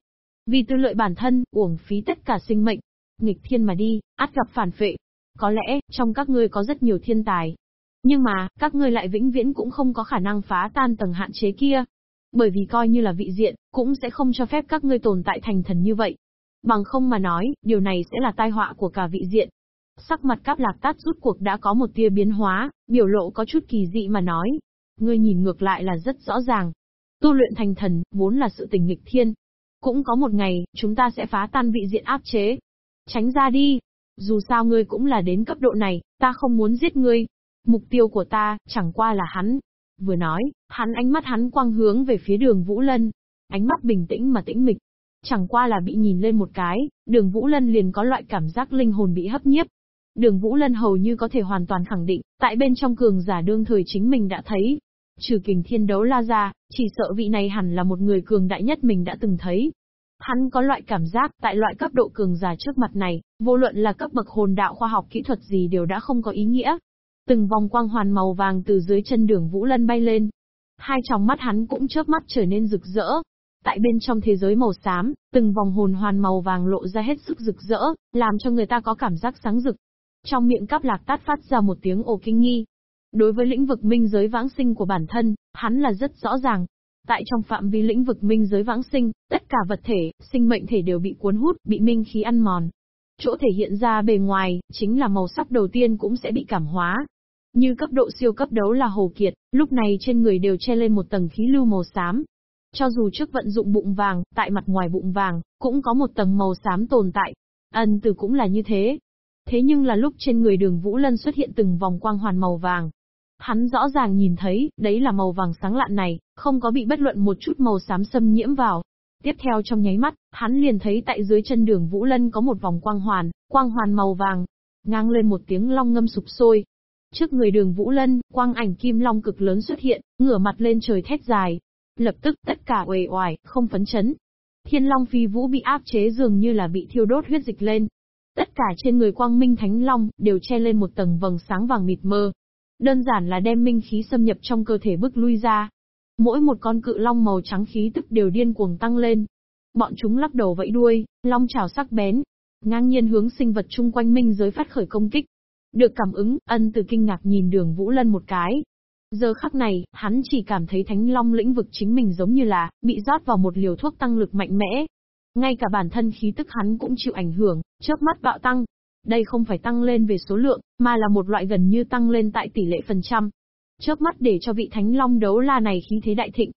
Vì tư lợi bản thân, uổng phí tất cả sinh mệnh. Nghịch thiên mà đi, át gặp phản phệ. Có lẽ, trong các ngươi có rất nhiều thiên tài. Nhưng mà, các ngươi lại vĩnh viễn cũng không có khả năng phá tan tầng hạn chế kia. Bởi vì coi như là vị diện, cũng sẽ không cho phép các ngươi tồn tại thành thần như vậy. Bằng không mà nói, điều này sẽ là tai họa của cả vị diện. Sắc mặt cáp lạc tát rút cuộc đã có một tia biến hóa, biểu lộ có chút kỳ dị mà nói. Ngươi nhìn ngược lại là rất rõ ràng. Tu luyện thành thần, vốn là sự tình nghịch thiên, cũng có một ngày, chúng ta sẽ phá tan vị diện áp chế. Tránh ra đi. Dù sao ngươi cũng là đến cấp độ này, ta không muốn giết ngươi. Mục tiêu của ta, chẳng qua là hắn. Vừa nói, hắn ánh mắt hắn quang hướng về phía đường Vũ Lân. Ánh mắt bình tĩnh mà tĩnh mịch. Chẳng qua là bị nhìn lên một cái, đường Vũ Lân liền có loại cảm giác linh hồn bị hấp nhiếp. Đường Vũ Lân hầu như có thể hoàn toàn khẳng định, tại bên trong cường giả đương thời chính mình đã thấy, Trừ kình thiên đấu la ra, chỉ sợ vị này hẳn là một người cường đại nhất mình đã từng thấy. Hắn có loại cảm giác, tại loại cấp độ cường giả trước mặt này, vô luận là cấp bậc hồn đạo khoa học kỹ thuật gì đều đã không có ý nghĩa. Từng vòng quang hoàn màu vàng từ dưới chân đường Vũ Lân bay lên. Hai tròng mắt hắn cũng chớp mắt trở nên rực rỡ. Tại bên trong thế giới màu xám, từng vòng hồn hoàn màu vàng lộ ra hết sức rực rỡ, làm cho người ta có cảm giác sáng rực. Trong miệng cắp lạc tát phát ra một tiếng ồ kinh nghi, Đối với lĩnh vực minh giới vãng sinh của bản thân, hắn là rất rõ ràng. Tại trong phạm vi lĩnh vực minh giới vãng sinh, tất cả vật thể, sinh mệnh thể đều bị cuốn hút, bị minh khí ăn mòn. Chỗ thể hiện ra bề ngoài, chính là màu sắc đầu tiên cũng sẽ bị cảm hóa. Như cấp độ siêu cấp đấu là Hồ Kiệt, lúc này trên người đều che lên một tầng khí lưu màu xám. Cho dù trước vận dụng bụng vàng, tại mặt ngoài bụng vàng, cũng có một tầng màu xám tồn tại. Ân từ cũng là như thế. Thế nhưng là lúc trên người đường Vũ Lân xuất hiện từng vòng quang hoàn màu vàng, Hắn rõ ràng nhìn thấy, đấy là màu vàng sáng lạn này, không có bị bất luận một chút màu xám xâm nhiễm vào. Tiếp theo trong nháy mắt, hắn liền thấy tại dưới chân đường Vũ Lân có một vòng quang hoàn, quang hoàn màu vàng, ngang lên một tiếng long ngâm sụp sôi. Trước người đường Vũ Lân, quang ảnh kim long cực lớn xuất hiện, ngửa mặt lên trời thét dài. Lập tức tất cả uể oải, không phấn chấn. Thiên long phi vũ bị áp chế dường như là bị thiêu đốt huyết dịch lên. Tất cả trên người quang minh thánh long, đều che lên một tầng vầng sáng vàng mịt mơ. Đơn giản là đem minh khí xâm nhập trong cơ thể bức lui ra. Mỗi một con cự long màu trắng khí tức đều điên cuồng tăng lên. Bọn chúng lắc đầu vẫy đuôi, long chảo sắc bén, ngang nhiên hướng sinh vật chung quanh minh giới phát khởi công kích. Được cảm ứng, ân từ kinh ngạc nhìn đường Vũ Lân một cái. Giờ khắc này, hắn chỉ cảm thấy thánh long lĩnh vực chính mình giống như là, bị rót vào một liều thuốc tăng lực mạnh mẽ. Ngay cả bản thân khí tức hắn cũng chịu ảnh hưởng, chớp mắt bạo tăng. Đây không phải tăng lên về số lượng, mà là một loại gần như tăng lên tại tỷ lệ phần trăm. Chớp mắt để cho vị thánh long đấu la này khí thế đại thịnh,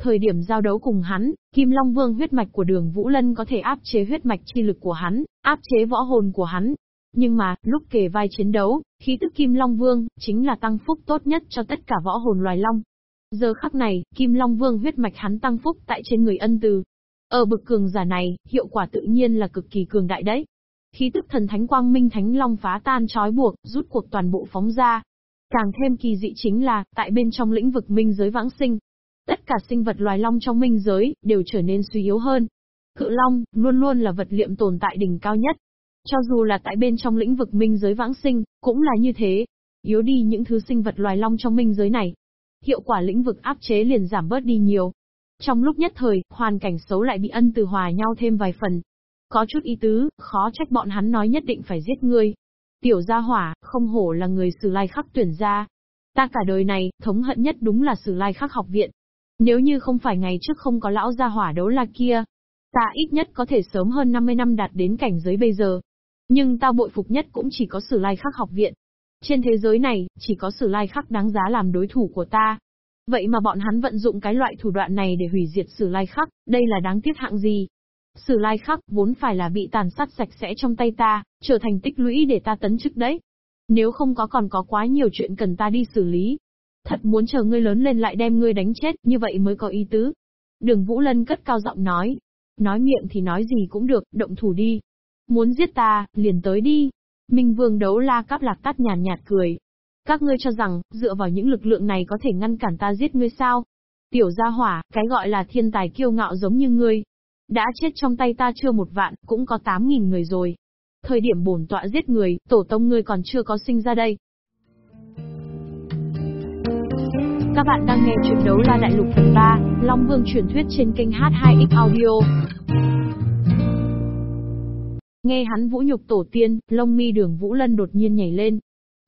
Thời điểm giao đấu cùng hắn, Kim Long Vương huyết mạch của đường Vũ Lân có thể áp chế huyết mạch chi lực của hắn, áp chế võ hồn của hắn. Nhưng mà, lúc kề vai chiến đấu, khí tức Kim Long Vương, chính là tăng phúc tốt nhất cho tất cả võ hồn loài long. Giờ khắc này, Kim Long Vương huyết mạch hắn tăng phúc tại trên người ân từ. Ở bực cường giả này, hiệu quả tự nhiên là cực kỳ cường đại đấy. Khí tức thần thánh quang minh thánh long phá tan trói buộc, rút cuộc toàn bộ phóng ra. Càng thêm kỳ dị chính là, tại bên trong lĩnh vực minh giới vãng sinh, Tất cả sinh vật loài long trong minh giới, đều trở nên suy yếu hơn. Cự long, luôn luôn là vật liệm tồn tại đỉnh cao nhất. Cho dù là tại bên trong lĩnh vực minh giới vãng sinh, cũng là như thế. Yếu đi những thứ sinh vật loài long trong minh giới này. Hiệu quả lĩnh vực áp chế liền giảm bớt đi nhiều. Trong lúc nhất thời, hoàn cảnh xấu lại bị ân từ hòa nhau thêm vài phần. Có chút ý tứ, khó trách bọn hắn nói nhất định phải giết ngươi. Tiểu gia hỏa, không hổ là người sử lai khắc tuyển ra. Ta cả đời này, thống hận nhất đúng là sử lai khắc học viện. Nếu như không phải ngày trước không có lão gia hỏa đấu la kia, ta ít nhất có thể sớm hơn 50 năm đạt đến cảnh giới bây giờ. Nhưng ta bội phục nhất cũng chỉ có sử lai khắc học viện. Trên thế giới này, chỉ có sử lai khắc đáng giá làm đối thủ của ta. Vậy mà bọn hắn vận dụng cái loại thủ đoạn này để hủy diệt sử lai khắc, đây là đáng tiếc hạng gì? Sử lai khắc vốn phải là bị tàn sát sạch sẽ trong tay ta, trở thành tích lũy để ta tấn chức đấy. Nếu không có còn có quá nhiều chuyện cần ta đi xử lý, Thật muốn chờ ngươi lớn lên lại đem ngươi đánh chết, như vậy mới có ý tứ. Đường Vũ Lân cất cao giọng nói. Nói miệng thì nói gì cũng được, động thủ đi. Muốn giết ta, liền tới đi. Minh Vương đấu la cắp lạc tắt nhàn nhạt cười. Các ngươi cho rằng, dựa vào những lực lượng này có thể ngăn cản ta giết ngươi sao? Tiểu gia hỏa, cái gọi là thiên tài kiêu ngạo giống như ngươi. Đã chết trong tay ta chưa một vạn, cũng có tám nghìn người rồi. Thời điểm bổn tọa giết người, tổ tông ngươi còn chưa có sinh ra đây. Các bạn đang nghe chuyện đấu la đại lục phần 3, Long Vương truyền thuyết trên kênh H2X Audio. Nghe hắn vũ nhục tổ tiên, lông mi đường Vũ Lân đột nhiên nhảy lên.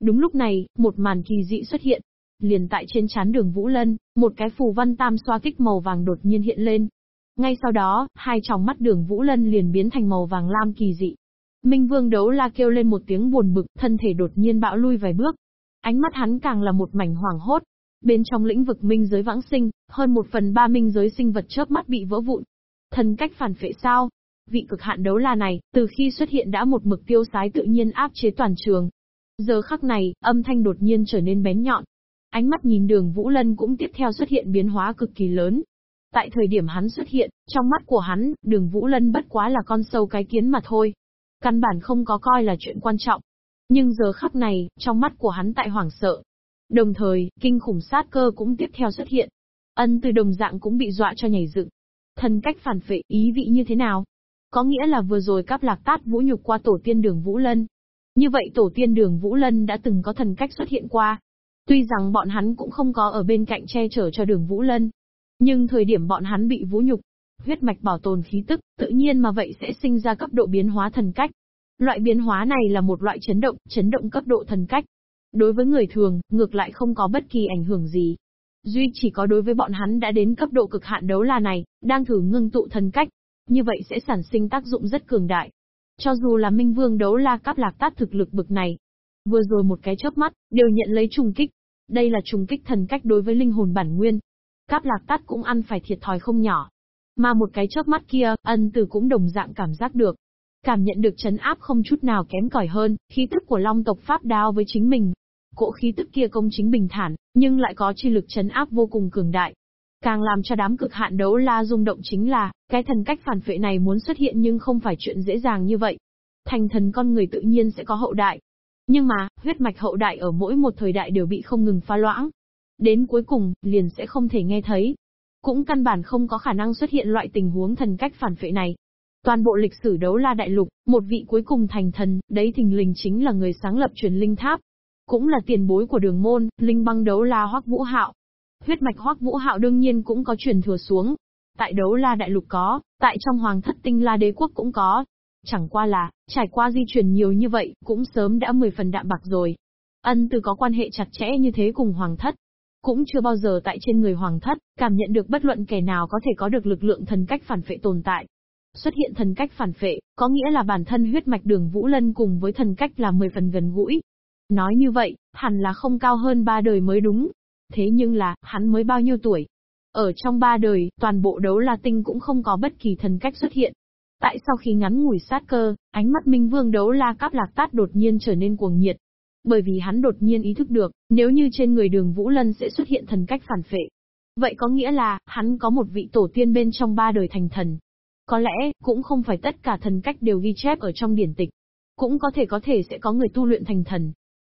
Đúng lúc này, một màn kỳ dị xuất hiện. Liền tại trên chán đường Vũ Lân, một cái phù văn tam xoa kích màu vàng đột nhiên hiện lên. Ngay sau đó, hai tròng mắt đường Vũ Lân liền biến thành màu vàng lam kỳ dị. Minh Vương đấu la kêu lên một tiếng buồn bực, thân thể đột nhiên bạo lui vài bước. Ánh mắt hắn càng là một mảnh hoàng hốt, Bên trong lĩnh vực minh giới vãng sinh, hơn một phần ba minh giới sinh vật chớp mắt bị vỡ vụn. Thần cách phản phệ sao? Vị cực hạn đấu la này, từ khi xuất hiện đã một mực tiêu sái tự nhiên áp chế toàn trường. Giờ khắc này, âm thanh đột nhiên trở nên bén nhọn. Ánh mắt nhìn đường Vũ Lân cũng tiếp theo xuất hiện biến hóa cực kỳ lớn. Tại thời điểm hắn xuất hiện, trong mắt của hắn, đường Vũ Lân bất quá là con sâu cái kiến mà thôi. Căn bản không có coi là chuyện quan trọng. Nhưng giờ khắc này, trong mắt của hắn tại hoảng sợ, Đồng thời, kinh khủng sát cơ cũng tiếp theo xuất hiện. Ân từ đồng dạng cũng bị dọa cho nhảy dựng. Thần cách phản phệ, ý vị như thế nào? Có nghĩa là vừa rồi cáp lạc tát vũ nhục qua tổ tiên đường Vũ Lân. Như vậy tổ tiên đường Vũ Lân đã từng có thần cách xuất hiện qua. Tuy rằng bọn hắn cũng không có ở bên cạnh che chở cho đường Vũ Lân. Nhưng thời điểm bọn hắn bị vũ nhục, huyết mạch bảo tồn khí tức, tự nhiên mà vậy sẽ sinh ra cấp độ biến hóa thần cách. Loại biến hóa này là một loại chấn động, chấn động cấp độ thần cách. Đối với người thường, ngược lại không có bất kỳ ảnh hưởng gì. Duy chỉ có đối với bọn hắn đã đến cấp độ cực hạn đấu la này, đang thử ngưng tụ thần cách. Như vậy sẽ sản sinh tác dụng rất cường đại. Cho dù là minh vương đấu la cáp lạc tát thực lực bực này, vừa rồi một cái chớp mắt, đều nhận lấy trùng kích. Đây là trùng kích thần cách đối với linh hồn bản nguyên. Cáp lạc tát cũng ăn phải thiệt thòi không nhỏ. Mà một cái chớp mắt kia, ân tử cũng đồng dạng cảm giác được. Cảm nhận được chấn áp không chút nào kém cỏi hơn, khí tức của long tộc pháp đao với chính mình, Cỗ khí tức kia công chính bình thản, nhưng lại có chi lực chấn áp vô cùng cường đại. Càng làm cho đám cực hạn đấu la rung động chính là, cái thần cách phản phệ này muốn xuất hiện nhưng không phải chuyện dễ dàng như vậy. Thành thần con người tự nhiên sẽ có hậu đại. Nhưng mà, huyết mạch hậu đại ở mỗi một thời đại đều bị không ngừng pha loãng. Đến cuối cùng, liền sẽ không thể nghe thấy. Cũng căn bản không có khả năng xuất hiện loại tình huống thần cách phản phệ này. Toàn bộ lịch sử đấu la đại lục, một vị cuối cùng thành thần, đấy thình lình chính là người sáng lập truyền linh tháp. Cũng là tiền bối của đường môn, linh băng đấu la hoắc vũ hạo. Huyết mạch hoắc vũ hạo đương nhiên cũng có truyền thừa xuống. Tại đấu la đại lục có, tại trong hoàng thất tinh la đế quốc cũng có. Chẳng qua là, trải qua di truyền nhiều như vậy, cũng sớm đã mười phần đạm bạc rồi. Ân từ có quan hệ chặt chẽ như thế cùng hoàng thất. Cũng chưa bao giờ tại trên người hoàng thất, cảm nhận được bất luận kẻ nào có thể có được lực lượng thần cách phản phệ tồn tại. Xuất hiện thần cách phản phệ, có nghĩa là bản thân huyết mạch đường Vũ Lân cùng với thần cách là 10 phần gần gũi. Nói như vậy, hẳn là không cao hơn ba đời mới đúng. Thế nhưng là, hắn mới bao nhiêu tuổi? Ở trong ba đời, toàn bộ đấu la tinh cũng không có bất kỳ thần cách xuất hiện. Tại sau khi ngắn ngủi sát cơ, ánh mắt Minh Vương đấu la cáp lạc tát đột nhiên trở nên cuồng nhiệt. Bởi vì hắn đột nhiên ý thức được, nếu như trên người đường Vũ Lân sẽ xuất hiện thần cách phản phệ. Vậy có nghĩa là, hắn có một vị tổ tiên bên trong ba đời thành thần, có lẽ, cũng không phải tất cả thần cách đều ghi chép ở trong điển tịch. Cũng có thể có thể sẽ có người tu luyện thành thần.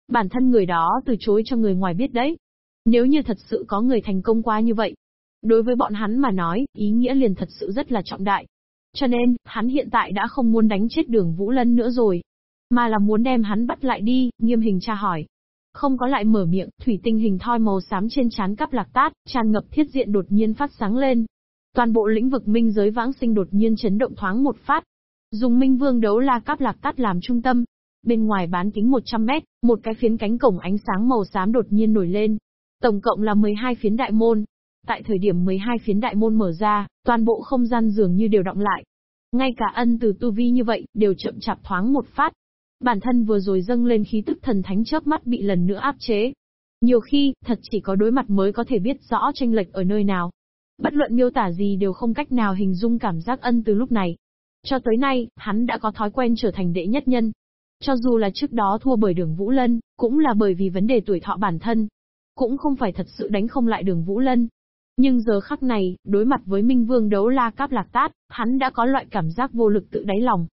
Bản thân người đó từ chối cho người ngoài biết đấy. Nếu như thật sự có người thành công qua như vậy, đối với bọn hắn mà nói, ý nghĩa liền thật sự rất là trọng đại. Cho nên, hắn hiện tại đã không muốn đánh chết đường Vũ Lân nữa rồi, mà là muốn đem hắn bắt lại đi, nghiêm hình tra hỏi. Không có lại mở miệng, thủy tinh hình thoi màu xám trên trán cắp lạc tát, tràn ngập thiết diện đột nhiên phát sáng lên, Toàn bộ lĩnh vực minh giới vãng sinh đột nhiên chấn động thoáng một phát. Dùng minh vương đấu la cắp lạc tát làm trung tâm. Bên ngoài bán kính 100 mét, một cái phiến cánh cổng ánh sáng màu xám đột nhiên nổi lên. Tổng cộng là 12 phiến đại môn. Tại thời điểm 12 phiến đại môn mở ra, toàn bộ không gian dường như đều động lại. Ngay cả ân từ tu vi như vậy, đều chậm chạp thoáng một phát. Bản thân vừa rồi dâng lên khí tức thần thánh chớp mắt bị lần nữa áp chế. Nhiều khi, thật chỉ có đối mặt mới có thể biết rõ tranh lệch ở nơi nào. Bất luận miêu tả gì đều không cách nào hình dung cảm giác ân từ lúc này. Cho tới nay, hắn đã có thói quen trở thành đệ nhất nhân. Cho dù là trước đó thua bởi đường Vũ Lân, cũng là bởi vì vấn đề tuổi thọ bản thân. Cũng không phải thật sự đánh không lại đường Vũ Lân. Nhưng giờ khắc này, đối mặt với Minh Vương đấu la cáp lạc tát, hắn đã có loại cảm giác vô lực tự đáy lòng.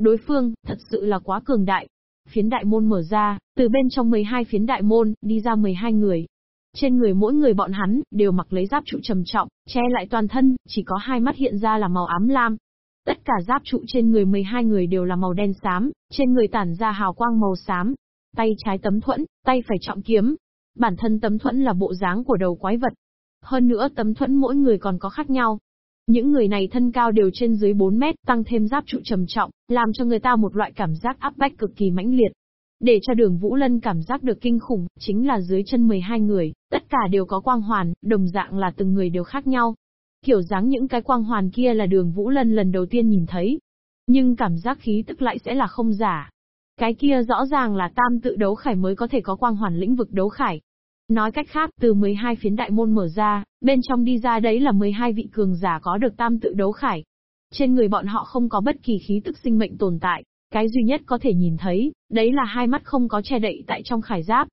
Đối phương, thật sự là quá cường đại. Phiến đại môn mở ra, từ bên trong 12 phiến đại môn, đi ra 12 người, trên người mỗi người bọn hắn, đều mặc lấy giáp trụ trầm trọng, che lại toàn thân, chỉ có hai mắt hiện ra là màu ám lam. Tất cả giáp trụ trên người 12 người đều là màu đen xám, trên người tản ra hào quang màu xám. Tay trái tấm thuẫn, tay phải trọng kiếm. Bản thân tấm thuẫn là bộ dáng của đầu quái vật. Hơn nữa tấm thuẫn mỗi người còn có khác nhau. Những người này thân cao đều trên dưới 4 mét, tăng thêm giáp trụ trầm trọng, làm cho người ta một loại cảm giác áp bách cực kỳ mãnh liệt. Để cho đường Vũ Lân cảm giác được kinh khủng, chính là dưới chân 12 người, tất cả đều có quang hoàn, đồng dạng là từng người đều khác nhau. Kiểu dáng những cái quang hoàn kia là đường Vũ Lân lần đầu tiên nhìn thấy. Nhưng cảm giác khí tức lại sẽ là không giả. Cái kia rõ ràng là tam tự đấu khải mới có thể có quang hoàn lĩnh vực đấu khải. Nói cách khác, từ 12 phiến đại môn mở ra, bên trong đi ra đấy là 12 vị cường giả có được tam tự đấu khải. Trên người bọn họ không có bất kỳ khí tức sinh mệnh tồn tại, cái duy nhất có thể nhìn thấy, đấy là hai mắt không có che đậy tại trong khải giáp.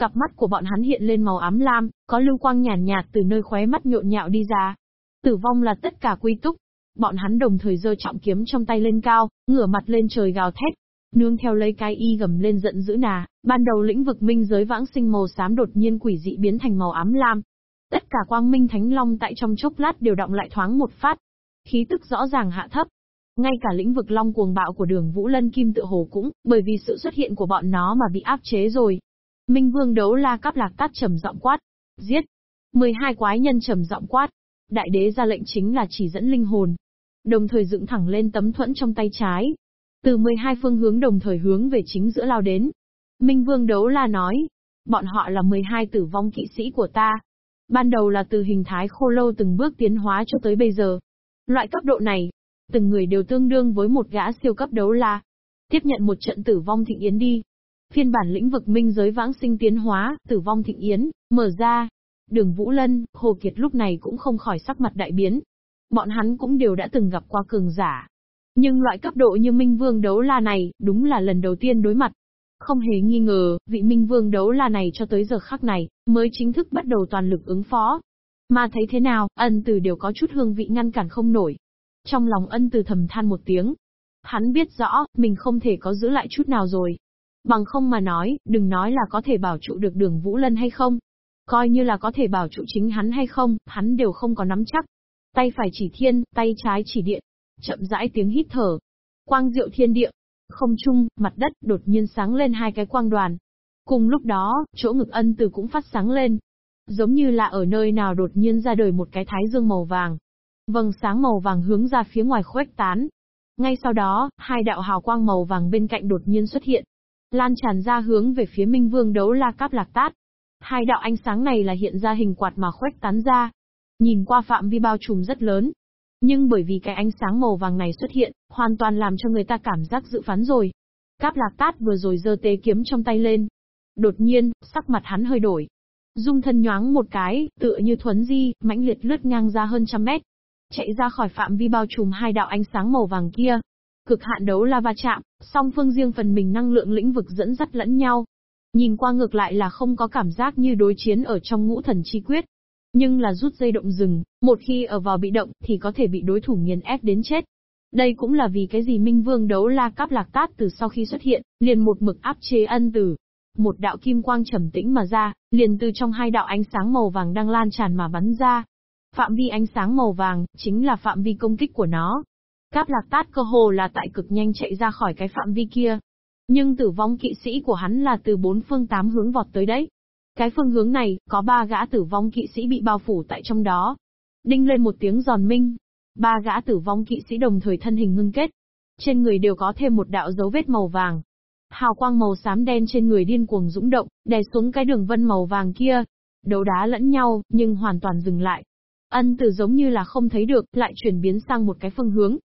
Cặp mắt của bọn hắn hiện lên màu ám lam, có lưu quang nhàn nhạt, nhạt từ nơi khóe mắt nhộn nhạo đi ra. Tử vong là tất cả quy túc. Bọn hắn đồng thời giơ trọng kiếm trong tay lên cao, ngửa mặt lên trời gào thét. Nương theo lấy cái y gầm lên giận dữ nà, ban đầu lĩnh vực minh giới vãng sinh màu xám đột nhiên quỷ dị biến thành màu ám lam. Tất cả quang minh thánh long tại trong chốc lát đều động lại thoáng một phát. Khí tức rõ ràng hạ thấp, ngay cả lĩnh vực long cuồng bạo của đường Vũ Lân Kim tự hồ cũng, bởi vì sự xuất hiện của bọn nó mà bị áp chế rồi. Minh Vương đấu la cắp lạc tát trầm giọng quát. Giết! 12 quái nhân trầm giọng quát. Đại đế ra lệnh chính là chỉ dẫn linh hồn. Đồng thời dựng thẳng lên tấm thuẫn trong tay trái. Từ 12 phương hướng đồng thời hướng về chính giữa lao đến. Minh Vương đấu la nói. Bọn họ là 12 tử vong kỵ sĩ của ta. Ban đầu là từ hình thái khô lâu từng bước tiến hóa cho tới bây giờ. Loại cấp độ này, Từng người đều tương đương với một gã siêu cấp đấu la. Tiếp nhận một trận tử vong thịnh yến đi. Phiên bản lĩnh vực minh giới vãng sinh tiến hóa, tử vong thịnh yến, mở ra. Đường Vũ Lân, Hồ Kiệt lúc này cũng không khỏi sắc mặt đại biến. Bọn hắn cũng đều đã từng gặp qua cường giả. Nhưng loại cấp độ như Minh Vương đấu la này, đúng là lần đầu tiên đối mặt. Không hề nghi ngờ, vị Minh Vương đấu la này cho tới giờ khắc này, mới chính thức bắt đầu toàn lực ứng phó. Mà thấy thế nào, ân từ đều có chút hương vị ngăn cản không nổi. Trong lòng ân từ thầm than một tiếng. Hắn biết rõ, mình không thể có giữ lại chút nào rồi. Bằng không mà nói, đừng nói là có thể bảo trụ được đường Vũ Lân hay không. Coi như là có thể bảo trụ chính hắn hay không, hắn đều không có nắm chắc. Tay phải chỉ thiên, tay trái chỉ điện. Chậm rãi tiếng hít thở. Quang diệu thiên địa. Không trung, mặt đất đột nhiên sáng lên hai cái quang đoàn. Cùng lúc đó, chỗ ngực ân từ cũng phát sáng lên. Giống như là ở nơi nào đột nhiên ra đời một cái thái dương màu vàng. Vầng sáng màu vàng hướng ra phía ngoài khuếch tán. Ngay sau đó, hai đạo hào quang màu vàng bên cạnh đột nhiên xuất hiện. Lan tràn ra hướng về phía Minh Vương đấu la cáp lạc tát. Hai đạo ánh sáng này là hiện ra hình quạt mà khuếch tán ra. Nhìn qua phạm vi bao trùm rất lớn. Nhưng bởi vì cái ánh sáng màu vàng này xuất hiện, hoàn toàn làm cho người ta cảm giác dự phán rồi. Cáp lạc tát vừa rồi giơ tế kiếm trong tay lên. Đột nhiên, sắc mặt hắn hơi đổi. Dung thân nhoáng một cái, tựa như thuấn di, mãnh liệt lướt ngang ra hơn trăm mét. Chạy ra khỏi phạm vi bao trùm hai đạo ánh sáng màu vàng kia. Cực hạn đấu la va chạm, song phương riêng phần mình năng lượng lĩnh vực dẫn dắt lẫn nhau. Nhìn qua ngược lại là không có cảm giác như đối chiến ở trong ngũ thần chi quyết. Nhưng là rút dây động rừng, một khi ở vào bị động thì có thể bị đối thủ nghiền ép đến chết. Đây cũng là vì cái gì Minh Vương đấu la cáp lạc tát từ sau khi xuất hiện, liền một mực áp chế ân tử. Một đạo kim quang trầm tĩnh mà ra, liền từ trong hai đạo ánh sáng màu vàng đang lan tràn mà bắn ra. Phạm vi ánh sáng màu vàng, chính là phạm vi công kích của nó. Cáp lạc tát cơ hồ là tại cực nhanh chạy ra khỏi cái phạm vi kia. Nhưng tử vong kỵ sĩ của hắn là từ bốn phương tám hướng vọt tới đấy. Cái phương hướng này, có ba gã tử vong kỵ sĩ bị bao phủ tại trong đó. Đinh lên một tiếng giòn minh. Ba gã tử vong kỵ sĩ đồng thời thân hình ngưng kết. Trên người đều có thêm một đạo dấu vết màu vàng. Hào quang màu xám đen trên người điên cuồng dũng động, đè xuống cái đường vân màu vàng kia. Đấu đá lẫn nhau, nhưng hoàn toàn dừng lại. Ân tử giống như là không thấy được, lại chuyển biến sang một cái phương hướng.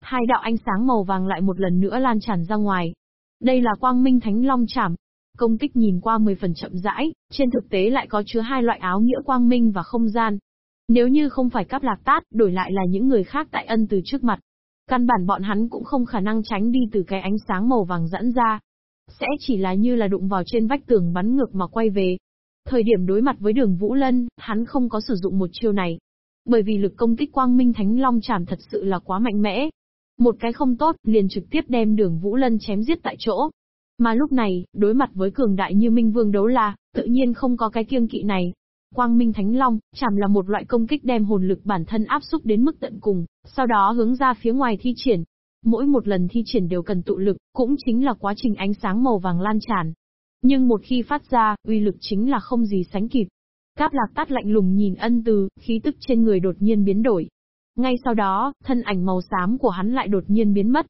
Hai đạo ánh sáng màu vàng lại một lần nữa lan tràn ra ngoài. Đây là quang minh thánh long chảm. Công kích nhìn qua 10 phần chậm rãi, trên thực tế lại có chứa hai loại áo nghĩa quang minh và không gian. Nếu như không phải cắp lạc tát, đổi lại là những người khác tại ân từ trước mặt. Căn bản bọn hắn cũng không khả năng tránh đi từ cái ánh sáng màu vàng dẫn ra. Sẽ chỉ là như là đụng vào trên vách tường bắn ngược mà quay về. Thời điểm đối mặt với đường Vũ Lân, hắn không có sử dụng một chiêu này. Bởi vì lực công kích quang minh thánh long chảm thật sự là quá mạnh mẽ. Một cái không tốt, liền trực tiếp đem đường Vũ Lân chém giết tại chỗ. Mà lúc này, đối mặt với cường đại như Minh Vương đấu la, tự nhiên không có cái kiêng kỵ này. Quang Minh Thánh Long, chảm là một loại công kích đem hồn lực bản thân áp xúc đến mức tận cùng, sau đó hướng ra phía ngoài thi triển. Mỗi một lần thi triển đều cần tụ lực, cũng chính là quá trình ánh sáng màu vàng lan tràn. Nhưng một khi phát ra, uy lực chính là không gì sánh kịp. Cáp lạc tát lạnh lùng nhìn ân từ, khí tức trên người đột nhiên biến đổi. Ngay sau đó, thân ảnh màu xám của hắn lại đột nhiên biến mất.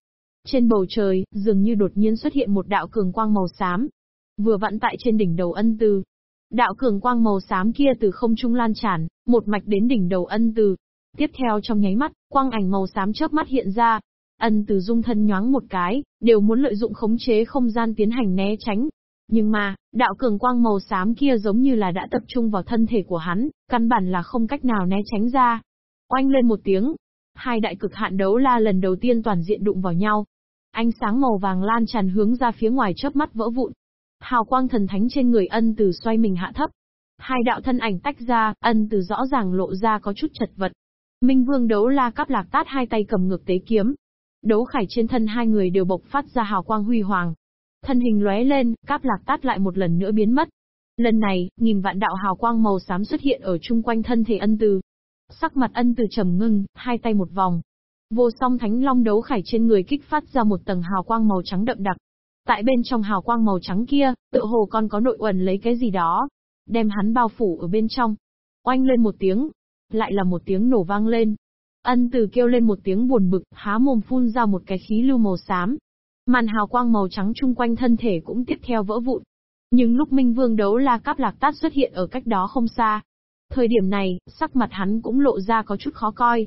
Trên bầu trời, dường như đột nhiên xuất hiện một đạo cường quang màu xám. Vừa vặn tại trên đỉnh đầu ân từ. Đạo cường quang màu xám kia từ không trung lan tràn, một mạch đến đỉnh đầu ân từ. Tiếp theo trong nháy mắt, quang ảnh màu xám chớp mắt hiện ra. Ân từ dung thân nhoáng một cái, đều muốn lợi dụng khống chế không gian tiến hành né tránh, nhưng mà, đạo cường quang màu xám kia giống như là đã tập trung vào thân thể của hắn, căn bản là không cách nào né tránh ra. Oanh lên một tiếng, hai đại cực hạn đấu la lần đầu tiên toàn diện đụng vào nhau. Ánh sáng màu vàng lan tràn hướng ra phía ngoài chớp mắt vỡ vụn. Hào quang thần thánh trên người ân từ xoay mình hạ thấp. Hai đạo thân ảnh tách ra, ân từ rõ ràng lộ ra có chút chật vật. Minh vương đấu la cắp lạc tát hai tay cầm ngược tế kiếm. Đấu khải trên thân hai người đều bộc phát ra hào quang huy hoàng, Thân hình lóe lên, cáp lạc tát lại một lần nữa biến mất. Lần này, nghìn vạn đạo hào quang màu xám xuất hiện ở chung quanh thân thể ân từ. Sắc mặt ân từ trầm ngưng, hai tay một vòng. Vô song thánh long đấu khải trên người kích phát ra một tầng hào quang màu trắng đậm đặc. Tại bên trong hào quang màu trắng kia, tự hồ còn có nội uẩn lấy cái gì đó. Đem hắn bao phủ ở bên trong. Oanh lên một tiếng. Lại là một tiếng nổ vang lên. Ân từ kêu lên một tiếng buồn bực, há mồm phun ra một cái khí lưu màu xám. Màn hào quang màu trắng chung quanh thân thể cũng tiếp theo vỡ vụn. Nhưng lúc Minh Vương đấu la cáp lạc tát xuất hiện ở cách đó không xa. Thời điểm này, sắc mặt hắn cũng lộ ra có chút khó coi.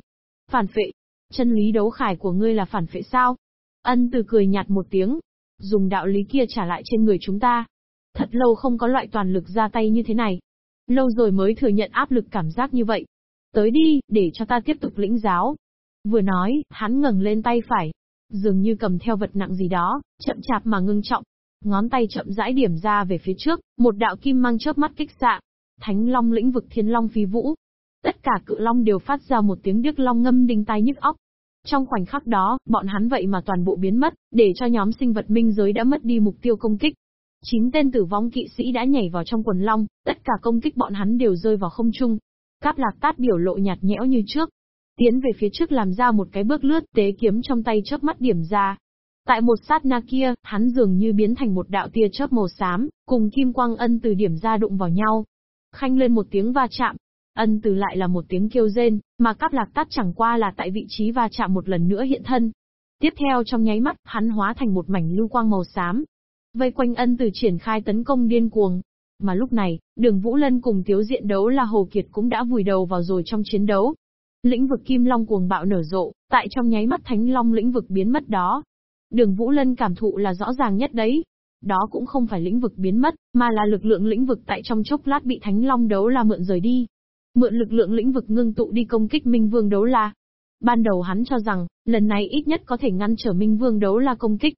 Phản phệ. Chân lý đấu khải của ngươi là phản phệ sao? Ân từ cười nhạt một tiếng. Dùng đạo lý kia trả lại trên người chúng ta. Thật lâu không có loại toàn lực ra tay như thế này. Lâu rồi mới thừa nhận áp lực cảm giác như vậy. Tới đi, để cho ta tiếp tục lĩnh giáo. Vừa nói, hắn ngẩng lên tay phải, dường như cầm theo vật nặng gì đó, chậm chạp mà ngưng trọng. Ngón tay chậm rãi điểm ra về phía trước, một đạo kim mang chớp mắt kích xạ. Thánh Long lĩnh vực Thiên Long phi vũ. Tất cả cự long đều phát ra một tiếng điếc long ngâm đinh tai nhức óc. Trong khoảnh khắc đó, bọn hắn vậy mà toàn bộ biến mất, để cho nhóm sinh vật minh giới đã mất đi mục tiêu công kích. Chín tên tử vong kỵ sĩ đã nhảy vào trong quần long, tất cả công kích bọn hắn đều rơi vào không trung. Cáp lạc tát biểu lộ nhạt nhẽo như trước. Tiến về phía trước làm ra một cái bước lướt tế kiếm trong tay chớp mắt điểm ra. Tại một sát na kia, hắn dường như biến thành một đạo tia chớp màu xám, cùng kim quang ân từ điểm ra đụng vào nhau. Khanh lên một tiếng va chạm, ân từ lại là một tiếng kêu rên, mà cắp lạc tát chẳng qua là tại vị trí va chạm một lần nữa hiện thân. Tiếp theo trong nháy mắt, hắn hóa thành một mảnh lưu quang màu xám. Vây quanh ân từ triển khai tấn công điên cuồng. Mà lúc này, đường Vũ Lân cùng Tiếu Diện đấu là Hồ Kiệt cũng đã vùi đầu vào rồi trong chiến đấu. Lĩnh vực Kim Long cuồng bạo nở rộ, tại trong nháy mắt Thánh Long lĩnh vực biến mất đó. Đường Vũ Lân cảm thụ là rõ ràng nhất đấy, đó cũng không phải lĩnh vực biến mất, mà là lực lượng lĩnh vực tại trong chốc lát bị Thánh Long đấu la mượn rời đi. Mượn lực lượng lĩnh vực ngưng tụ đi công kích Minh Vương đấu la. Ban đầu hắn cho rằng, lần này ít nhất có thể ngăn trở Minh Vương đấu la công kích.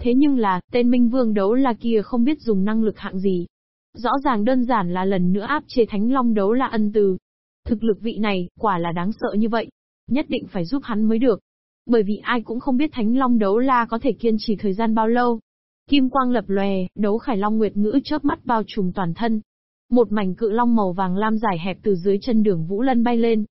Thế nhưng là, tên Minh Vương đấu la kia không biết dùng năng lực hạng gì. Rõ ràng đơn giản là lần nữa áp chế Thánh Long đấu la ân từ. Thực lực vị này, quả là đáng sợ như vậy. Nhất định phải giúp hắn mới được. Bởi vì ai cũng không biết Thánh Long đấu la có thể kiên trì thời gian bao lâu. Kim quang lập lòe, đấu khải long nguyệt ngữ chớp mắt bao trùm toàn thân. Một mảnh cự long màu vàng lam dài hẹp từ dưới chân đường Vũ Lân bay lên.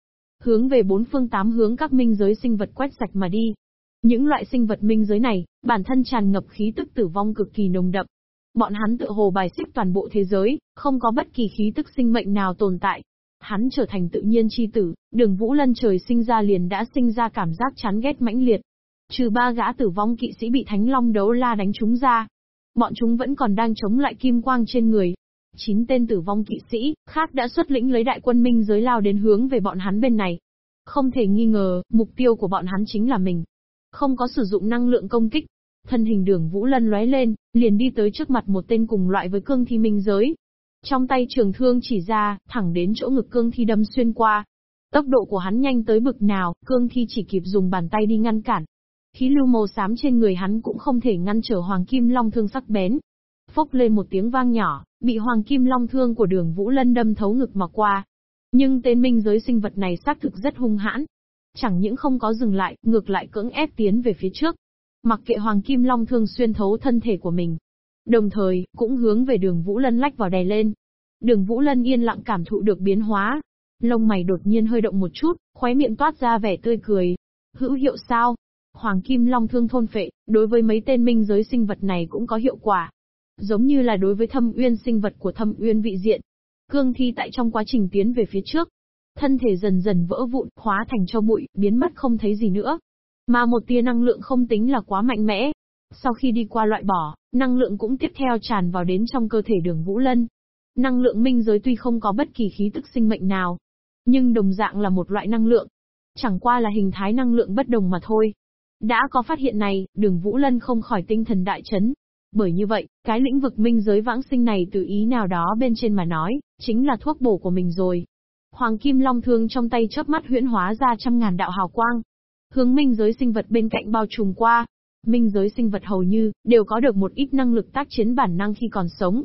Hướng về bốn phương tám hướng các minh giới sinh vật quét sạch mà đi. Những loại sinh vật minh giới này, bản thân tràn ngập khí tức tử vong cực kỳ nồng đậm. Bọn hắn tự hồ bài xích toàn bộ thế giới, không có bất kỳ khí tức sinh mệnh nào tồn tại. Hắn trở thành tự nhiên chi tử, đường Vũ Lân trời sinh ra liền đã sinh ra cảm giác chán ghét mãnh liệt, Trừ ba gã tử vong kỵ sĩ bị Thánh Long đấu la đánh chúng ra. Bọn chúng vẫn còn đang chống lại kim quang trên người. Chín tên tử vong kỵ sĩ, khác đã xuất lĩnh lấy đại quân minh giới lao đến hướng về bọn hắn bên này. Không thể nghi ngờ, mục tiêu của bọn hắn chính là mình. Không có sử dụng năng lượng công kích. Thân hình đường Vũ Lân lóe lên, liền đi tới trước mặt một tên cùng loại với cương thi minh giới. Trong tay trường thương chỉ ra, thẳng đến chỗ ngực cương thi đâm xuyên qua. Tốc độ của hắn nhanh tới bực nào, cương thi chỉ kịp dùng bàn tay đi ngăn cản. Khí lưu màu xám trên người hắn cũng không thể ngăn trở Hoàng Kim Long thương sắc bén. Phốc lên một tiếng vang nhỏ, bị Hoàng Kim Long thương của đường Vũ Lân đâm thấu ngực mà qua. Nhưng tên minh giới sinh vật này xác thực rất hung hãn. Chẳng những không có dừng lại, ngược lại cưỡng ép tiến về phía trước. Mặc kệ Hoàng Kim Long thương xuyên thấu thân thể của mình. Đồng thời, cũng hướng về đường Vũ Lân lách vào đè lên. Đường Vũ Lân yên lặng cảm thụ được biến hóa. Lông mày đột nhiên hơi động một chút, khóe miệng toát ra vẻ tươi cười. Hữu hiệu sao? Hoàng Kim Long thương thôn phệ, đối với mấy tên minh giới sinh vật này cũng có hiệu quả. Giống như là đối với thâm uyên sinh vật của thâm uyên vị diện. Cương thi tại trong quá trình tiến về phía trước. Thân thể dần dần vỡ vụn, hóa thành cho bụi, biến mất không thấy gì nữa. Mà một tia năng lượng không tính là quá mạnh mẽ. Sau khi đi qua loại bỏ, năng lượng cũng tiếp theo tràn vào đến trong cơ thể đường Vũ Lân. Năng lượng minh giới tuy không có bất kỳ khí tức sinh mệnh nào, nhưng đồng dạng là một loại năng lượng. Chẳng qua là hình thái năng lượng bất đồng mà thôi. Đã có phát hiện này, đường Vũ Lân không khỏi tinh thần đại chấn. Bởi như vậy, cái lĩnh vực minh giới vãng sinh này từ ý nào đó bên trên mà nói, chính là thuốc bổ của mình rồi. Hoàng Kim Long thương trong tay chớp mắt huyễn hóa ra trăm ngàn đạo hào quang. Hướng minh giới sinh vật bên cạnh bao trùm qua. Minh giới sinh vật hầu như, đều có được một ít năng lực tác chiến bản năng khi còn sống.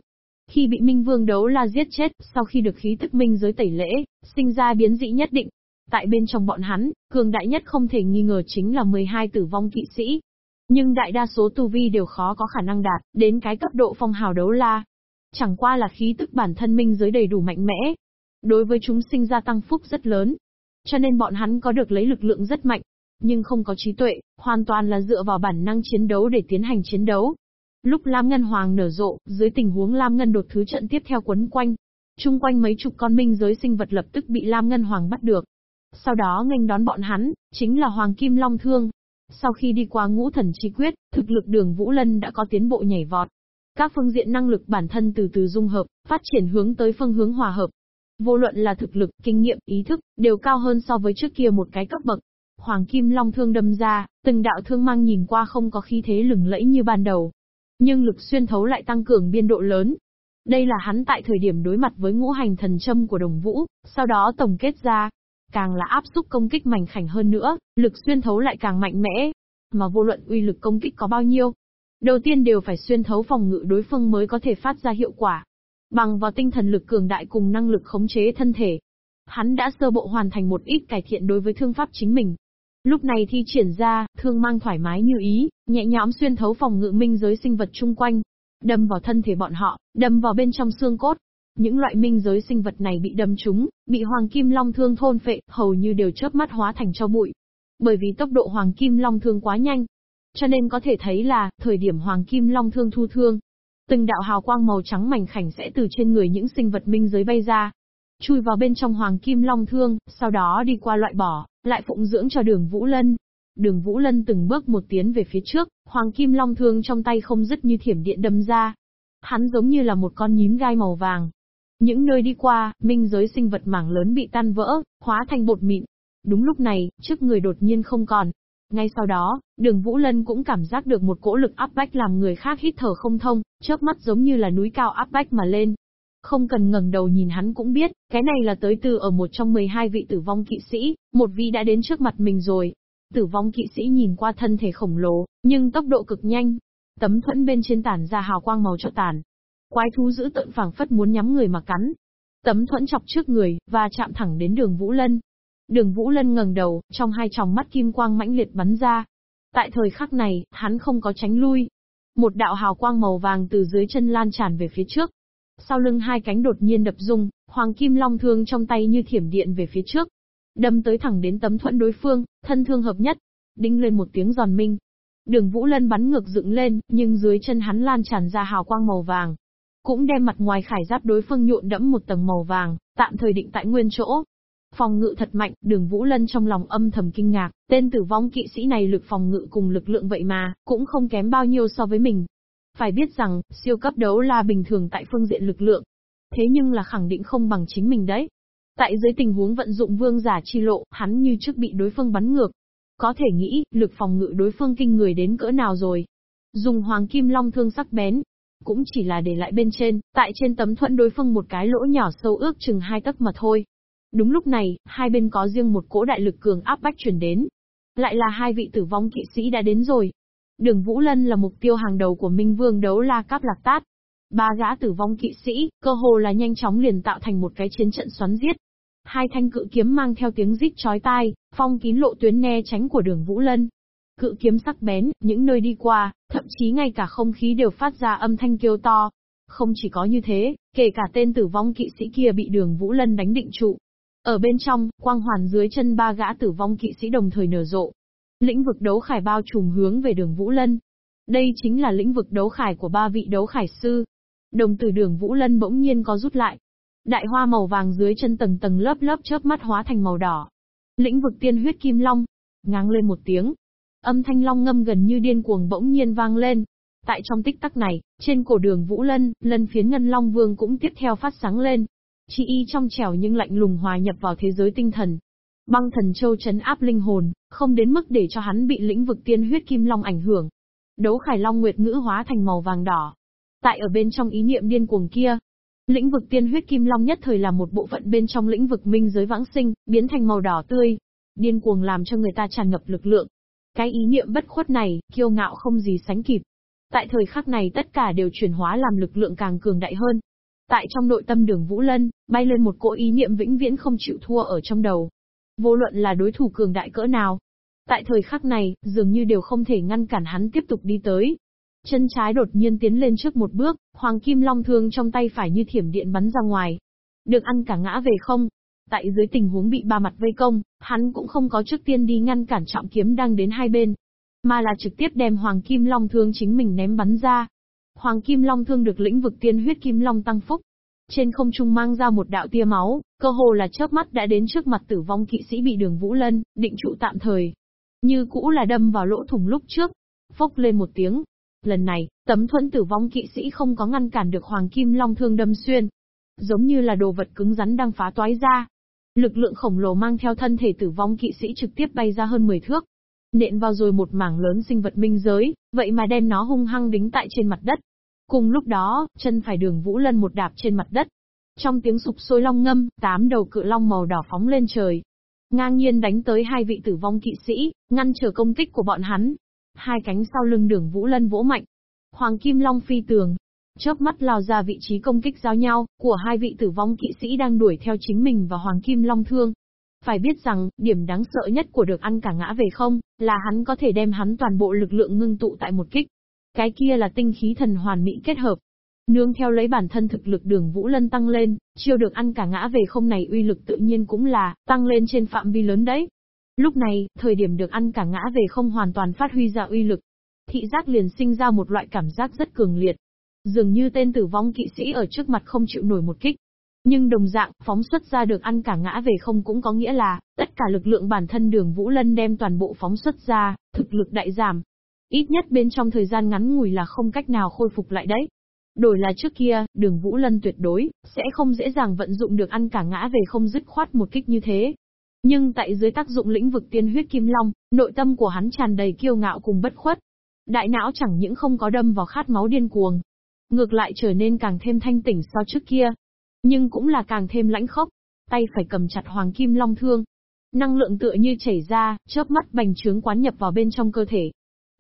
Khi bị Minh Vương đấu la giết chết, sau khi được khí tức minh giới tẩy lễ, sinh ra biến dị nhất định, Tại bên trong bọn hắn, cường đại nhất không thể nghi ngờ chính là 12 tử vong kỵ sĩ. Nhưng đại đa số tu vi đều khó có khả năng đạt đến cái cấp độ phong hào đấu la. Chẳng qua là khí tức bản thân minh giới đầy đủ mạnh mẽ. Đối với chúng sinh ra tăng phúc rất lớn. Cho nên bọn hắn có được lấy lực lượng rất mạnh, nhưng không có trí tuệ, hoàn toàn là dựa vào bản năng chiến đấu để tiến hành chiến đấu. Lúc Lam Ngân Hoàng nở rộ, dưới tình huống Lam Ngân đột thứ trận tiếp theo quấn quanh, chung quanh mấy chục con minh giới sinh vật lập tức bị Lam Ngân Hoàng bắt được. Sau đó nghênh đón bọn hắn, chính là Hoàng Kim Long Thương. Sau khi đi qua ngũ thần chi quyết, thực lực đường Vũ Lân đã có tiến bộ nhảy vọt. Các phương diện năng lực bản thân từ từ dung hợp, phát triển hướng tới phương hướng hòa hợp. Vô luận là thực lực, kinh nghiệm, ý thức, đều cao hơn so với trước kia một cái cấp bậc. Hoàng Kim Long Thương đâm ra, từng đạo thương mang nhìn qua không có khí thế lừng lẫy như ban đầu. Nhưng lực xuyên thấu lại tăng cường biên độ lớn, đây là hắn tại thời điểm đối mặt với ngũ hành thần châm của đồng vũ, sau đó tổng kết ra, Càng là áp xúc công kích mảnh khảnh hơn nữa, lực xuyên thấu lại càng mạnh mẽ. Mà vô luận uy lực công kích có bao nhiêu, đầu tiên đều phải xuyên thấu phòng ngự đối phương mới có thể phát ra hiệu quả. Bằng vào tinh thần lực cường đại cùng năng lực khống chế thân thể. hắn đã sơ bộ hoàn thành một ít cải thiện đối với thương pháp chính mình. Lúc này thi triển ra, thương mang thoải mái như ý, nhẹ nhõm xuyên thấu phòng ngự minh giới sinh vật chung quanh, đâm vào thân thể bọn họ, đâm vào bên trong xương cốt. Những loại minh giới sinh vật này bị đâm trúng, bị hoàng kim long thương thôn phệ, hầu như đều chớp mắt hóa thành cho bụi. Bởi vì tốc độ hoàng kim long thương quá nhanh, cho nên có thể thấy là, thời điểm hoàng kim long thương thu thương, từng đạo hào quang màu trắng mảnh khảnh sẽ từ trên người những sinh vật minh giới bay ra, chui vào bên trong hoàng kim long thương, sau đó đi qua loại bỏ, lại phụng dưỡng cho đường Vũ Lân. Đường Vũ Lân từng bước một tiến về phía trước, hoàng kim long thương trong tay không dứt như thiểm điện đâm ra. Hắn giống như là một con nhím gai màu vàng. Những nơi đi qua, minh giới sinh vật mảng lớn bị tan vỡ, hóa thành bột mịn. Đúng lúc này, trước người đột nhiên không còn. Ngay sau đó, đường Vũ Lân cũng cảm giác được một cỗ lực áp bách làm người khác hít thở không thông, chớp mắt giống như là núi cao áp bách mà lên, không cần ngẩng đầu nhìn hắn cũng biết, cái này là tới từ ở một trong 12 vị tử vong kỵ sĩ, một vị đã đến trước mặt mình rồi. Tử vong kỵ sĩ nhìn qua thân thể khổng lồ, nhưng tốc độ cực nhanh. Tấm thuẫn bên trên tản ra hào quang màu trợ tàn. Quái thú giữ tận phảng phất muốn nhắm người mà cắn. Tấm thuẫn chọc trước người, và chạm thẳng đến đường Vũ Lân. Đường Vũ Lân ngẩng đầu, trong hai tròng mắt kim quang mãnh liệt bắn ra. Tại thời khắc này, hắn không có tránh lui. Một đạo hào quang màu vàng từ dưới chân lan tràn về phía trước, sau lưng hai cánh đột nhiên đập rung, hoàng kim long thương trong tay như thiểm điện về phía trước. Đâm tới thẳng đến tấm thuẫn đối phương, thân thương hợp nhất. Đinh lên một tiếng giòn minh. Đường Vũ Lân bắn ngược dựng lên, nhưng dưới chân hắn lan tràn ra hào quang màu vàng. Cũng đem mặt ngoài khải giáp đối phương nhuộn đẫm một tầng màu vàng, tạm thời định tại nguyên chỗ. Phòng ngự thật mạnh, đường Vũ Lân trong lòng âm thầm kinh ngạc, tên tử vong kỵ sĩ này lực phòng ngự cùng lực lượng vậy mà, cũng không kém bao nhiêu so với mình. Phải biết rằng, siêu cấp đấu la bình thường tại phương diện lực lượng. Thế nhưng là khẳng định không bằng chính mình đấy. Tại dưới tình huống vận dụng vương giả chi lộ, hắn như trước bị đối phương bắn ngược. Có thể nghĩ, lực phòng ngự đối phương kinh người đến cỡ nào rồi. Dùng hoàng kim long thương sắc bén, cũng chỉ là để lại bên trên, tại trên tấm thuẫn đối phương một cái lỗ nhỏ sâu ước chừng hai tấc mà thôi. Đúng lúc này, hai bên có riêng một cỗ đại lực cường áp bách chuyển đến. Lại là hai vị tử vong kỵ sĩ đã đến rồi. Đường Vũ Lân là mục tiêu hàng đầu của Minh Vương đấu la cáp lạc tát. Ba gã tử vong kỵ sĩ, cơ hồ là nhanh chóng liền tạo thành một cái chiến trận xoắn giết. Hai thanh cự kiếm mang theo tiếng rít chói tai, phong kín lộ tuyến né tránh của đường Vũ Lân. Cự kiếm sắc bén, những nơi đi qua, thậm chí ngay cả không khí đều phát ra âm thanh kêu to. Không chỉ có như thế, kể cả tên tử vong kỵ sĩ kia bị đường Vũ Lân đánh định trụ. Ở bên trong, quang hoàn dưới chân ba gã tử vong kỵ sĩ đồng thời nở rộ, Lĩnh vực đấu khải bao trùm hướng về đường Vũ Lân. Đây chính là lĩnh vực đấu khải của ba vị đấu khải sư. Đồng tử đường Vũ Lân bỗng nhiên có rút lại. Đại hoa màu vàng dưới chân tầng tầng lớp lớp chớp mắt hóa thành màu đỏ. Lĩnh vực tiên huyết kim long. Ngang lên một tiếng. Âm thanh long ngâm gần như điên cuồng bỗng nhiên vang lên. Tại trong tích tắc này, trên cổ đường Vũ Lân, lân phiến ngân long vương cũng tiếp theo phát sáng lên. Chi y trong trẻo nhưng lạnh lùng hòa nhập vào thế giới tinh thần, Băng thần châu chấn áp linh hồn, không đến mức để cho hắn bị lĩnh vực tiên huyết kim long ảnh hưởng. Đấu khải long nguyệt ngữ hóa thành màu vàng đỏ. Tại ở bên trong ý niệm điên cuồng kia, lĩnh vực tiên huyết kim long nhất thời là một bộ phận bên trong lĩnh vực minh giới vãng sinh, biến thành màu đỏ tươi. Điên cuồng làm cho người ta tràn ngập lực lượng. Cái ý niệm bất khuất này, kiêu ngạo không gì sánh kịp. Tại thời khắc này tất cả đều chuyển hóa làm lực lượng càng cường đại hơn. Tại trong nội tâm đường Vũ Lân, bay lên một cỗ ý niệm vĩnh viễn không chịu thua ở trong đầu. Vô luận là đối thủ cường đại cỡ nào. Tại thời khắc này, dường như đều không thể ngăn cản hắn tiếp tục đi tới. Chân trái đột nhiên tiến lên trước một bước, hoàng kim long thương trong tay phải như thiểm điện bắn ra ngoài. Được ăn cả ngã về không? Tại dưới tình huống bị ba mặt vây công, hắn cũng không có trước tiên đi ngăn cản trọng kiếm đang đến hai bên, mà là trực tiếp đem hoàng kim long thương chính mình ném bắn ra. Hoàng kim long thương được lĩnh vực tiên huyết kim long tăng phúc, trên không trung mang ra một đạo tia máu, cơ hồ là chớp mắt đã đến trước mặt tử vong kỵ sĩ bị đường Vũ Lân, định trụ tạm thời. Như cũ là đâm vào lỗ thủng lúc trước. Phốc lên một tiếng. Lần này, tấm thuẫn tử vong kỵ sĩ không có ngăn cản được Hoàng Kim Long thương đâm xuyên. Giống như là đồ vật cứng rắn đang phá toái ra. Lực lượng khổng lồ mang theo thân thể tử vong kỵ sĩ trực tiếp bay ra hơn 10 thước. Nện vào rồi một mảng lớn sinh vật minh giới, vậy mà đem nó hung hăng đính tại trên mặt đất. Cùng lúc đó, chân phải đường Vũ Lân một đạp trên mặt đất. Trong tiếng sụp sôi long ngâm, tám đầu cự long màu đỏ phóng lên trời. Ngang nhiên đánh tới hai vị tử vong kỵ sĩ, ngăn trở công kích của bọn hắn. Hai cánh sau lưng đường Vũ Lân vỗ mạnh. Hoàng Kim Long phi tường chớp mắt lao ra vị trí công kích giao nhau, của hai vị tử vong kỵ sĩ đang đuổi theo chính mình và Hoàng Kim Long Thương. Phải biết rằng, điểm đáng sợ nhất của được ăn cả ngã về không, là hắn có thể đem hắn toàn bộ lực lượng ngưng tụ tại một kích. Cái kia là tinh khí thần hoàn mỹ kết hợp. Nương theo lấy bản thân thực lực đường Vũ Lân tăng lên, chiêu được ăn cả ngã về không này uy lực tự nhiên cũng là, tăng lên trên phạm vi lớn đấy. Lúc này, thời điểm được ăn cả ngã về không hoàn toàn phát huy ra uy lực. Thị giác liền sinh ra một loại cảm giác rất cường liệt. Dường như tên tử vong kỵ sĩ ở trước mặt không chịu nổi một kích. Nhưng đồng dạng, phóng xuất ra được ăn cả ngã về không cũng có nghĩa là, tất cả lực lượng bản thân đường Vũ Lân đem toàn bộ phóng xuất ra, thực lực đại giảm. Ít nhất bên trong thời gian ngắn ngủi là không cách nào khôi phục lại đấy. Đổi là trước kia, đường Vũ Lân tuyệt đối, sẽ không dễ dàng vận dụng được ăn cả ngã về không dứt khoát một kích như thế. Nhưng tại dưới tác dụng lĩnh vực tiên huyết kim long, nội tâm của hắn tràn đầy kiêu ngạo cùng bất khuất. Đại não chẳng những không có đâm vào khát máu điên cuồng, ngược lại trở nên càng thêm thanh tỉnh so trước kia. Nhưng cũng là càng thêm lãnh khốc, tay phải cầm chặt hoàng kim long thương. Năng lượng tựa như chảy ra, chớp mắt bành trướng quán nhập vào bên trong cơ thể.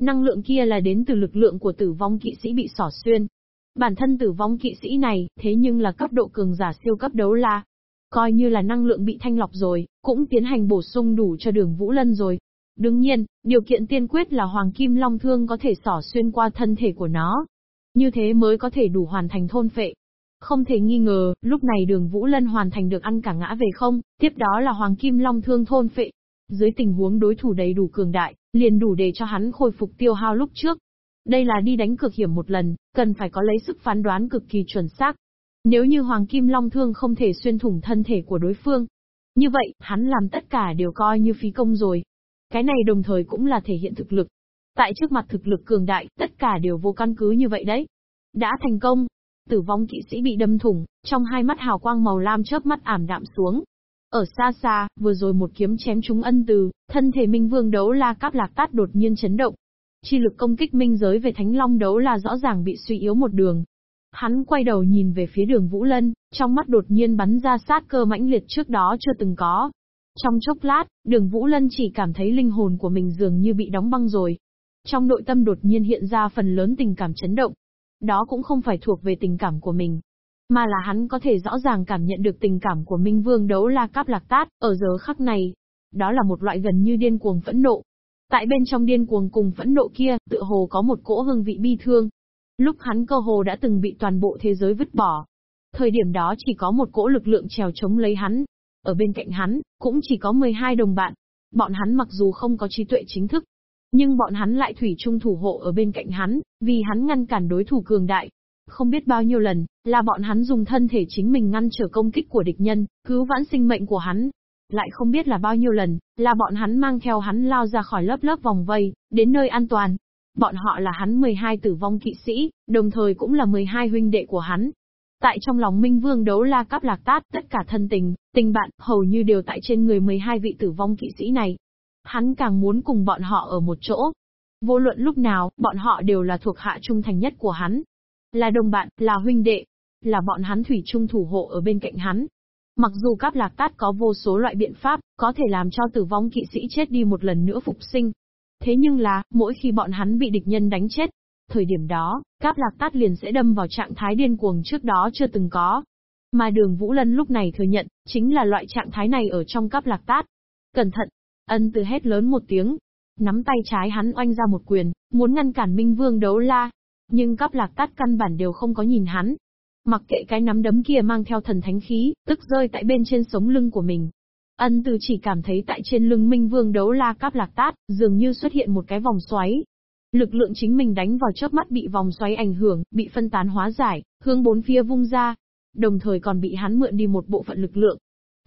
Năng lượng kia là đến từ lực lượng của tử vong kỵ sĩ bị sỏ xuyên. Bản thân tử vong kỵ sĩ này, thế nhưng là cấp độ cường giả siêu cấp đấu la, Coi như là năng lượng bị thanh lọc rồi, cũng tiến hành bổ sung đủ cho đường Vũ Lân rồi. Đương nhiên, điều kiện tiên quyết là Hoàng Kim Long Thương có thể xỏ xuyên qua thân thể của nó. Như thế mới có thể đủ hoàn thành thôn phệ. Không thể nghi ngờ, lúc này đường Vũ Lân hoàn thành được ăn cả ngã về không, tiếp đó là Hoàng Kim Long Thương thôn phệ. Dưới tình huống đối thủ đầy đủ cường đại, liền đủ để cho hắn khôi phục tiêu hao lúc trước. Đây là đi đánh cực hiểm một lần, cần phải có lấy sức phán đoán cực kỳ chuẩn xác, nếu như Hoàng Kim Long Thương không thể xuyên thủng thân thể của đối phương, như vậy, hắn làm tất cả đều coi như phí công rồi. Cái này đồng thời cũng là thể hiện thực lực. Tại trước mặt thực lực cường đại, tất cả đều vô căn cứ như vậy đấy. Đã thành công. Tử vong kỵ sĩ bị đâm thủng, trong hai mắt hào quang màu lam chớp mắt ảm đạm xuống. Ở xa xa, vừa rồi một kiếm chém trúng ân từ, thân thể Minh Vương đấu la cáp lạc tát đột nhiên chấn động. Chi lực công kích minh giới về Thánh Long đấu la rõ ràng bị suy yếu một đường, Hắn quay đầu nhìn về phía đường Vũ Lân, trong mắt đột nhiên bắn ra sát cơ mãnh liệt trước đó chưa từng có. Trong chốc lát, đường Vũ Lân chỉ cảm thấy linh hồn của mình dường như bị đóng băng rồi. Trong nội tâm đột nhiên hiện ra phần lớn tình cảm chấn động. Đó cũng không phải thuộc về tình cảm của mình, mà là hắn có thể rõ ràng cảm nhận được tình cảm của Minh Vương đấu la cáp lạc tát, ở giờ khắc này. Đó là một loại gần như điên cuồng phẫn nộ. Tại bên trong điên cuồng cùng phẫn nộ kia, tựa hồ có một cỗ hương vị bi thương, Lúc hắn cơ hồ đã từng bị toàn bộ thế giới vứt bỏ. Thời điểm đó chỉ có một cỗ lực lượng trèo chống lấy hắn. Ở bên cạnh hắn, cũng chỉ có 12 đồng bạn. Bọn hắn mặc dù không có trí tuệ chính thức, nhưng bọn hắn lại thủy chung thủ hộ ở bên cạnh hắn, vì hắn ngăn cản đối thủ cường đại. Không biết bao nhiêu lần, là bọn hắn dùng thân thể chính mình ngăn trở công kích của địch nhân, cứu vãn sinh mệnh của hắn. Lại không biết là bao nhiêu lần, là bọn hắn mang theo hắn lao ra khỏi lớp lớp vòng vây, đến nơi an toàn, Bọn họ là hắn 12 tử vong kỵ sĩ, đồng thời cũng là 12 huynh đệ của hắn. Tại trong lòng Minh Vương đấu la cắp lạc tát, tất cả thân tình, tình bạn, hầu như đều tại trên người 12 vị tử vong kỵ sĩ này. Hắn càng muốn cùng bọn họ ở một chỗ. Vô luận lúc nào, bọn họ đều là thuộc hạ trung thành nhất của hắn. Là đồng bạn, là huynh đệ, là bọn hắn thủy trung thủ hộ ở bên cạnh hắn. Mặc dù cáp lạc tát có vô số loại biện pháp, có thể làm cho tử vong kỵ sĩ chết đi một lần nữa phục sinh, Thế nhưng là, mỗi khi bọn hắn bị địch nhân đánh chết, thời điểm đó, Cáp Lạc Tát liền sẽ đâm vào trạng thái điên cuồng trước đó chưa từng có. Mà đường Vũ Lân lúc này thừa nhận, chính là loại trạng thái này ở trong Cáp Lạc Tát. Cẩn thận! Ân từ hét lớn một tiếng. Nắm tay trái hắn oanh ra một quyền, muốn ngăn cản Minh Vương đấu la. Nhưng Cáp Lạc Tát căn bản đều không có nhìn hắn. Mặc kệ cái nắm đấm kia mang theo thần thánh khí, tức rơi tại bên trên sống lưng của mình. Ân từ chỉ cảm thấy tại trên lưng Minh Vương đấu la cáp lạc tát, dường như xuất hiện một cái vòng xoáy. Lực lượng chính mình đánh vào chớp mắt bị vòng xoáy ảnh hưởng, bị phân tán hóa giải, hướng bốn phía vung ra. Đồng thời còn bị hắn mượn đi một bộ phận lực lượng.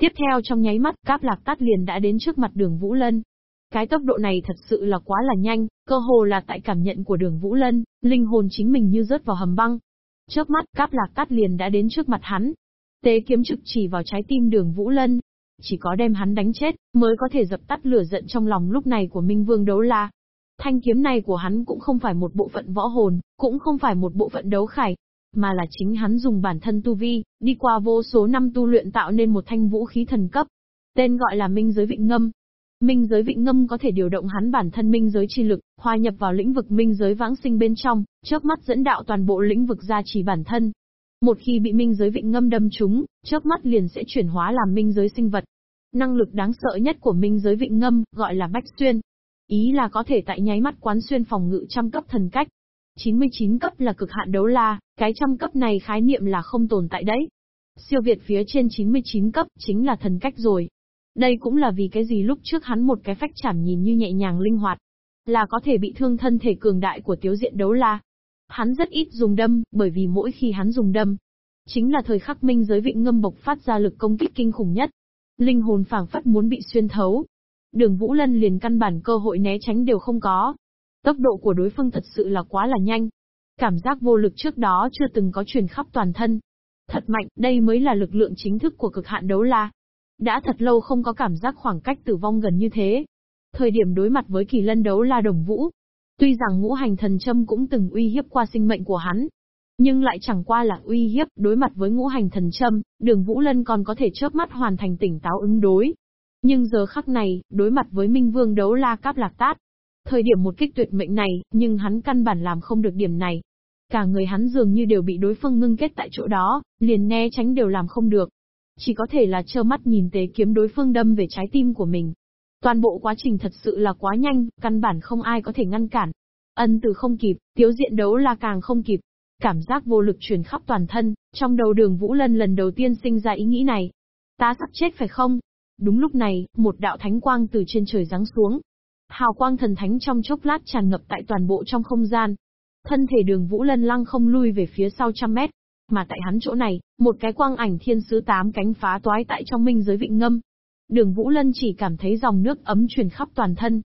Tiếp theo trong nháy mắt, cáp lạc tát liền đã đến trước mặt đường Vũ Lân. Cái tốc độ này thật sự là quá là nhanh, cơ hồ là tại cảm nhận của đường Vũ Lân, linh hồn chính mình như rớt vào hầm băng. Trước mắt, cáp lạc tát liền đã đến trước mặt hắn. Tế kiếm trực chỉ vào trái tim đường Vũ Lân, chỉ có đem hắn đánh chết, mới có thể dập tắt lửa giận trong lòng lúc này của Minh Vương Đấu La. Thanh kiếm này của hắn cũng không phải một bộ phận võ hồn, cũng không phải một bộ phận đấu khải, mà là chính hắn dùng bản thân tu vi, đi qua vô số năm tu luyện tạo nên một thanh vũ khí thần cấp. Tên gọi là Minh Giới Vịnh Ngâm. Minh giới vịnh ngâm có thể điều động hắn bản thân minh giới chi lực, hòa nhập vào lĩnh vực minh giới vãng sinh bên trong, chớp mắt dẫn đạo toàn bộ lĩnh vực gia trì bản thân. Một khi bị minh giới vịnh ngâm đâm trúng, chớp mắt liền sẽ chuyển hóa làm minh giới sinh vật. Năng lực đáng sợ nhất của minh giới vịnh ngâm, gọi là bách xuyên. Ý là có thể tại nháy mắt quán xuyên phòng ngự trăm cấp thần cách. 99 cấp là cực hạn đấu la, cái trăm cấp này khái niệm là không tồn tại đấy. Siêu việt phía trên 99 cấp, chính là thần cách rồi. Đây cũng là vì cái gì lúc trước hắn một cái phách chảm nhìn như nhẹ nhàng linh hoạt, là có thể bị thương thân thể cường đại của tiếu diện đấu la. Hắn rất ít dùng đâm, bởi vì mỗi khi hắn dùng đâm, chính là thời khắc minh giới vịnh ngâm bộc phát ra lực công kích kinh khủng nhất. Linh hồn phảng phất muốn bị xuyên thấu. Đường Vũ Lân liền căn bản cơ hội né tránh đều không có. Tốc độ của đối phương thật sự là quá là nhanh. Cảm giác vô lực trước đó chưa từng có truyền khắp toàn thân. Thật mạnh, đây mới là lực lượng chính thức của cực hạn đấu la. Đã thật lâu không có cảm giác khoảng cách tử vong gần như thế. Thời điểm đối mặt với kỳ lân đấu la đồng vũ. Tuy rằng ngũ hành thần châm cũng từng uy hiếp qua sinh mệnh của hắn. Nhưng lại chẳng qua là uy hiếp, đối mặt với ngũ hành thần châm, đường Vũ Lân còn có thể chớp mắt hoàn thành tỉnh táo ứng đối. Nhưng giờ khắc này, đối mặt với Minh Vương đấu la cáp lạc tát. Thời điểm một kích tuyệt mệnh này, nhưng hắn căn bản làm không được điểm này. Cả người hắn dường như đều bị đối phương ngưng kết tại chỗ đó, liền né tránh đều làm không được. Chỉ có thể là trơ mắt nhìn tế kiếm đối phương đâm về trái tim của mình. Toàn bộ quá trình thật sự là quá nhanh, căn bản không ai có thể ngăn cản. Ân từ không kịp, tiếu diện đấu là càng không kịp. Cảm giác vô lực truyền khắp toàn thân, trong đầu đường Vũ Lân lần đầu tiên sinh ra ý nghĩ này. Ta sắp chết phải không? Đúng lúc này, một đạo thánh quang từ trên trời giáng xuống. Hào quang thần thánh trong chốc lát tràn ngập tại toàn bộ trong không gian. Thân thể đường Vũ Lân lăng không lui về phía sau trăm mét. Mà tại hắn chỗ này, một cái quang ảnh thiên sứ tám cánh phá toái tại trong minh giới vịnh ngâm. Đường Vũ Lân chỉ cảm thấy dòng nước ấm truyền khắp toàn thân.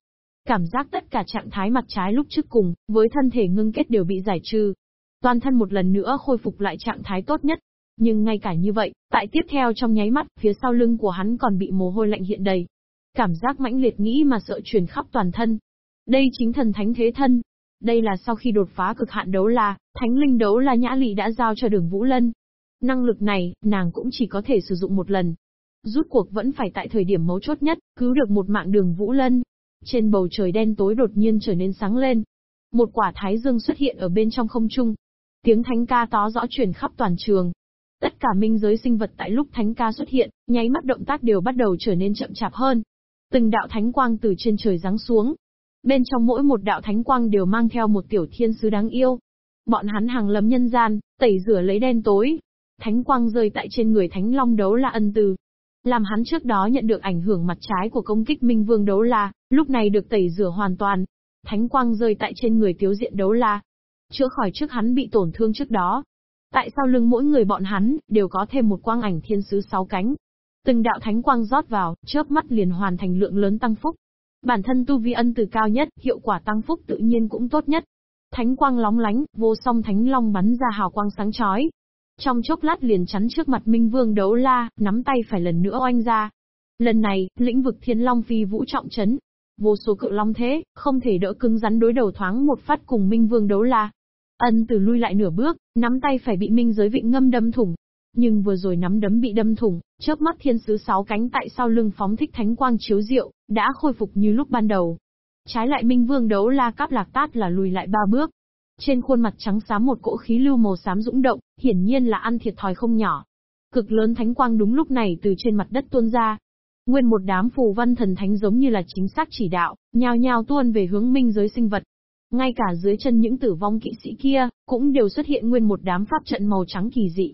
Cảm giác tất cả trạng thái mặt trái lúc trước cùng, với thân thể ngưng kết đều bị giải trừ. Toàn thân một lần nữa khôi phục lại trạng thái tốt nhất. Nhưng ngay cả như vậy, tại tiếp theo trong nháy mắt, phía sau lưng của hắn còn bị mồ hôi lạnh hiện đầy. Cảm giác mãnh liệt nghĩ mà sợ truyền khắp toàn thân. Đây chính thần thánh thế thân. Đây là sau khi đột phá cực hạn đấu la, thánh linh đấu la nhã lị đã giao cho đường Vũ Lân. Năng lực này, nàng cũng chỉ có thể sử dụng một lần, Rút cuộc vẫn phải tại thời điểm mấu chốt nhất, cứu được một mạng đường Vũ Lân. Trên bầu trời đen tối đột nhiên trở nên sáng lên. Một quả thái dương xuất hiện ở bên trong không trung. Tiếng thánh ca tó rõ truyền khắp toàn trường. Tất cả minh giới sinh vật tại lúc thánh ca xuất hiện, nháy mắt động tác đều bắt đầu trở nên chậm chạp hơn. Từng đạo thánh quang từ trên trời giáng xuống. Bên trong mỗi một đạo thánh quang đều mang theo một tiểu thiên sứ đáng yêu. Bọn hắn hàng lấm nhân gian, tẩy rửa lấy đen tối, thánh quang rơi tại trên người thánh long đấu la ân từ, làm hắn trước đó nhận được ảnh hưởng mặt trái của công kích Minh Vương Đấu La, lúc này được tẩy rửa hoàn toàn. Thánh quang rơi tại trên người tiếu diện Đấu La. Chữa khỏi trước hắn bị tổn thương trước đó. Tại sao lưng mỗi người bọn hắn, đều có thêm một quang ảnh thiên sứ sáu cánh. Từng đạo thánh quang rót vào, chớp mắt liền hoàn thành lượng lớn tăng phúc. Bản thân tu vi ân từ cao nhất, hiệu quả tăng phúc tự nhiên cũng tốt nhất. Thánh quang lóng lánh, vô song thánh long bắn ra hào quang sáng chói, trong chốc lát liền chắn trước mặt Minh Vương đấu la, nắm tay phải lần nữa oanh ra. Lần này, lĩnh vực thiên long phi vũ trọng chấn. Vô số cự long thế, không thể đỡ cứng rắn đối đầu thoáng một phát cùng Minh Vương đấu la. Ân từ lui lại nửa bước, nắm tay phải bị Minh giới vịnh ngâm đâm thủng. Nhưng vừa rồi nắm đấm bị đâm thủng, chớp mắt thiên sứ sáu cánh tại sau lưng phóng thích thánh quang chiếu diệu, đã khôi phục như lúc ban đầu. Trái lại Minh Vương đấu la cáp lạc tát là lùi lại ba bước, trên khuôn mặt trắng xám một cỗ khí lưu màu xám dũng động, hiển nhiên là ăn thiệt thòi không nhỏ. Cực lớn thánh quang đúng lúc này từ trên mặt đất tuôn ra. Nguyên một đám phù văn thần thánh giống như là chính xác chỉ đạo, nhao nhao tuôn về hướng minh giới sinh vật. Ngay cả dưới chân những tử vong kỵ sĩ kia, cũng đều xuất hiện nguyên một đám pháp trận màu trắng kỳ dị.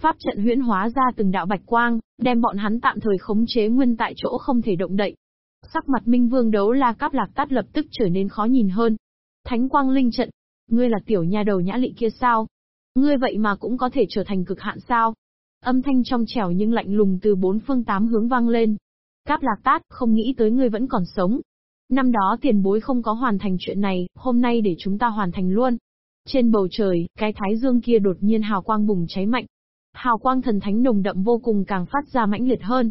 Pháp trận huyễn hóa ra từng đạo bạch quang, đem bọn hắn tạm thời khống chế nguyên tại chỗ không thể động đậy. Sắc mặt Minh Vương đấu la cáp lạc tắt lập tức trở nên khó nhìn hơn. Thánh quang linh trận, Ngươi là tiểu nha đầu nhã lị kia sao? Ngươi vậy mà cũng có thể trở thành cực hạn sao? Âm thanh trong trẻo nhưng lạnh lùng từ bốn phương tám hướng vang lên. Cáp lạc tát, không nghĩ tới ngươi vẫn còn sống. Năm đó tiền bối không có hoàn thành chuyện này, hôm nay để chúng ta hoàn thành luôn. Trên bầu trời, cái thái dương kia đột nhiên hào quang bùng cháy mạnh. Hào quang thần thánh nồng đậm vô cùng càng phát ra mãnh liệt hơn.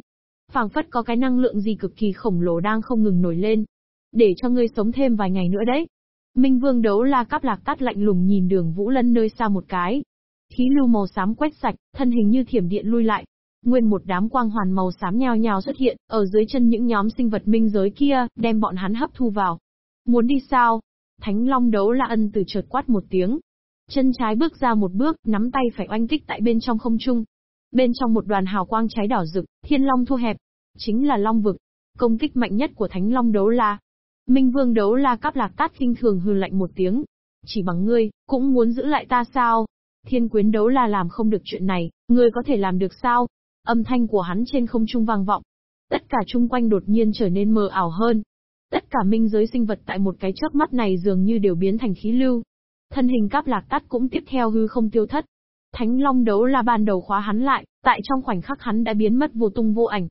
phảng phất có cái năng lượng gì cực kỳ khổng lồ đang không ngừng nổi lên. Để cho ngươi sống thêm vài ngày nữa đấy. Minh Vương đấu la cắp lạc tắt lạnh lùng nhìn đường Vũ Lân nơi xa một cái. Khí lưu màu xám quét sạch, thân hình như thiểm điện lui lại. Nguyên một đám quang hoàn màu xám nhao nhao xuất hiện, ở dưới chân những nhóm sinh vật minh giới kia, đem bọn hắn hấp thu vào. Muốn đi sao? Thánh Long đấu la ân từ chợt quát một tiếng. Chân trái bước ra một bước, nắm tay phải oanh kích tại bên trong không trung. Bên trong một đoàn hào quang cháy đỏ rực, thiên long thu hẹp. Chính là long vực. Công kích mạnh nhất của Thánh Long đấu la. Minh Vương đấu la cắp lạc tát khinh thường hừ lạnh một tiếng. Chỉ bằng ngươi, cũng muốn giữ lại ta sao? Thiên quyến đấu la làm không được chuyện này, ngươi có thể làm được sao? Âm thanh của hắn trên không trung vang vọng. Tất cả chung quanh đột nhiên trở nên mờ ảo hơn. Tất cả minh giới sinh vật tại một cái chớp mắt này dường như đều biến thành khí lưu. Thân hình cáp lạc tắt cũng tiếp theo hư không tiêu thất. Thánh Long đấu la ban đầu khóa hắn lại, tại trong khoảnh khắc hắn đã biến mất vô tung vô ảnh.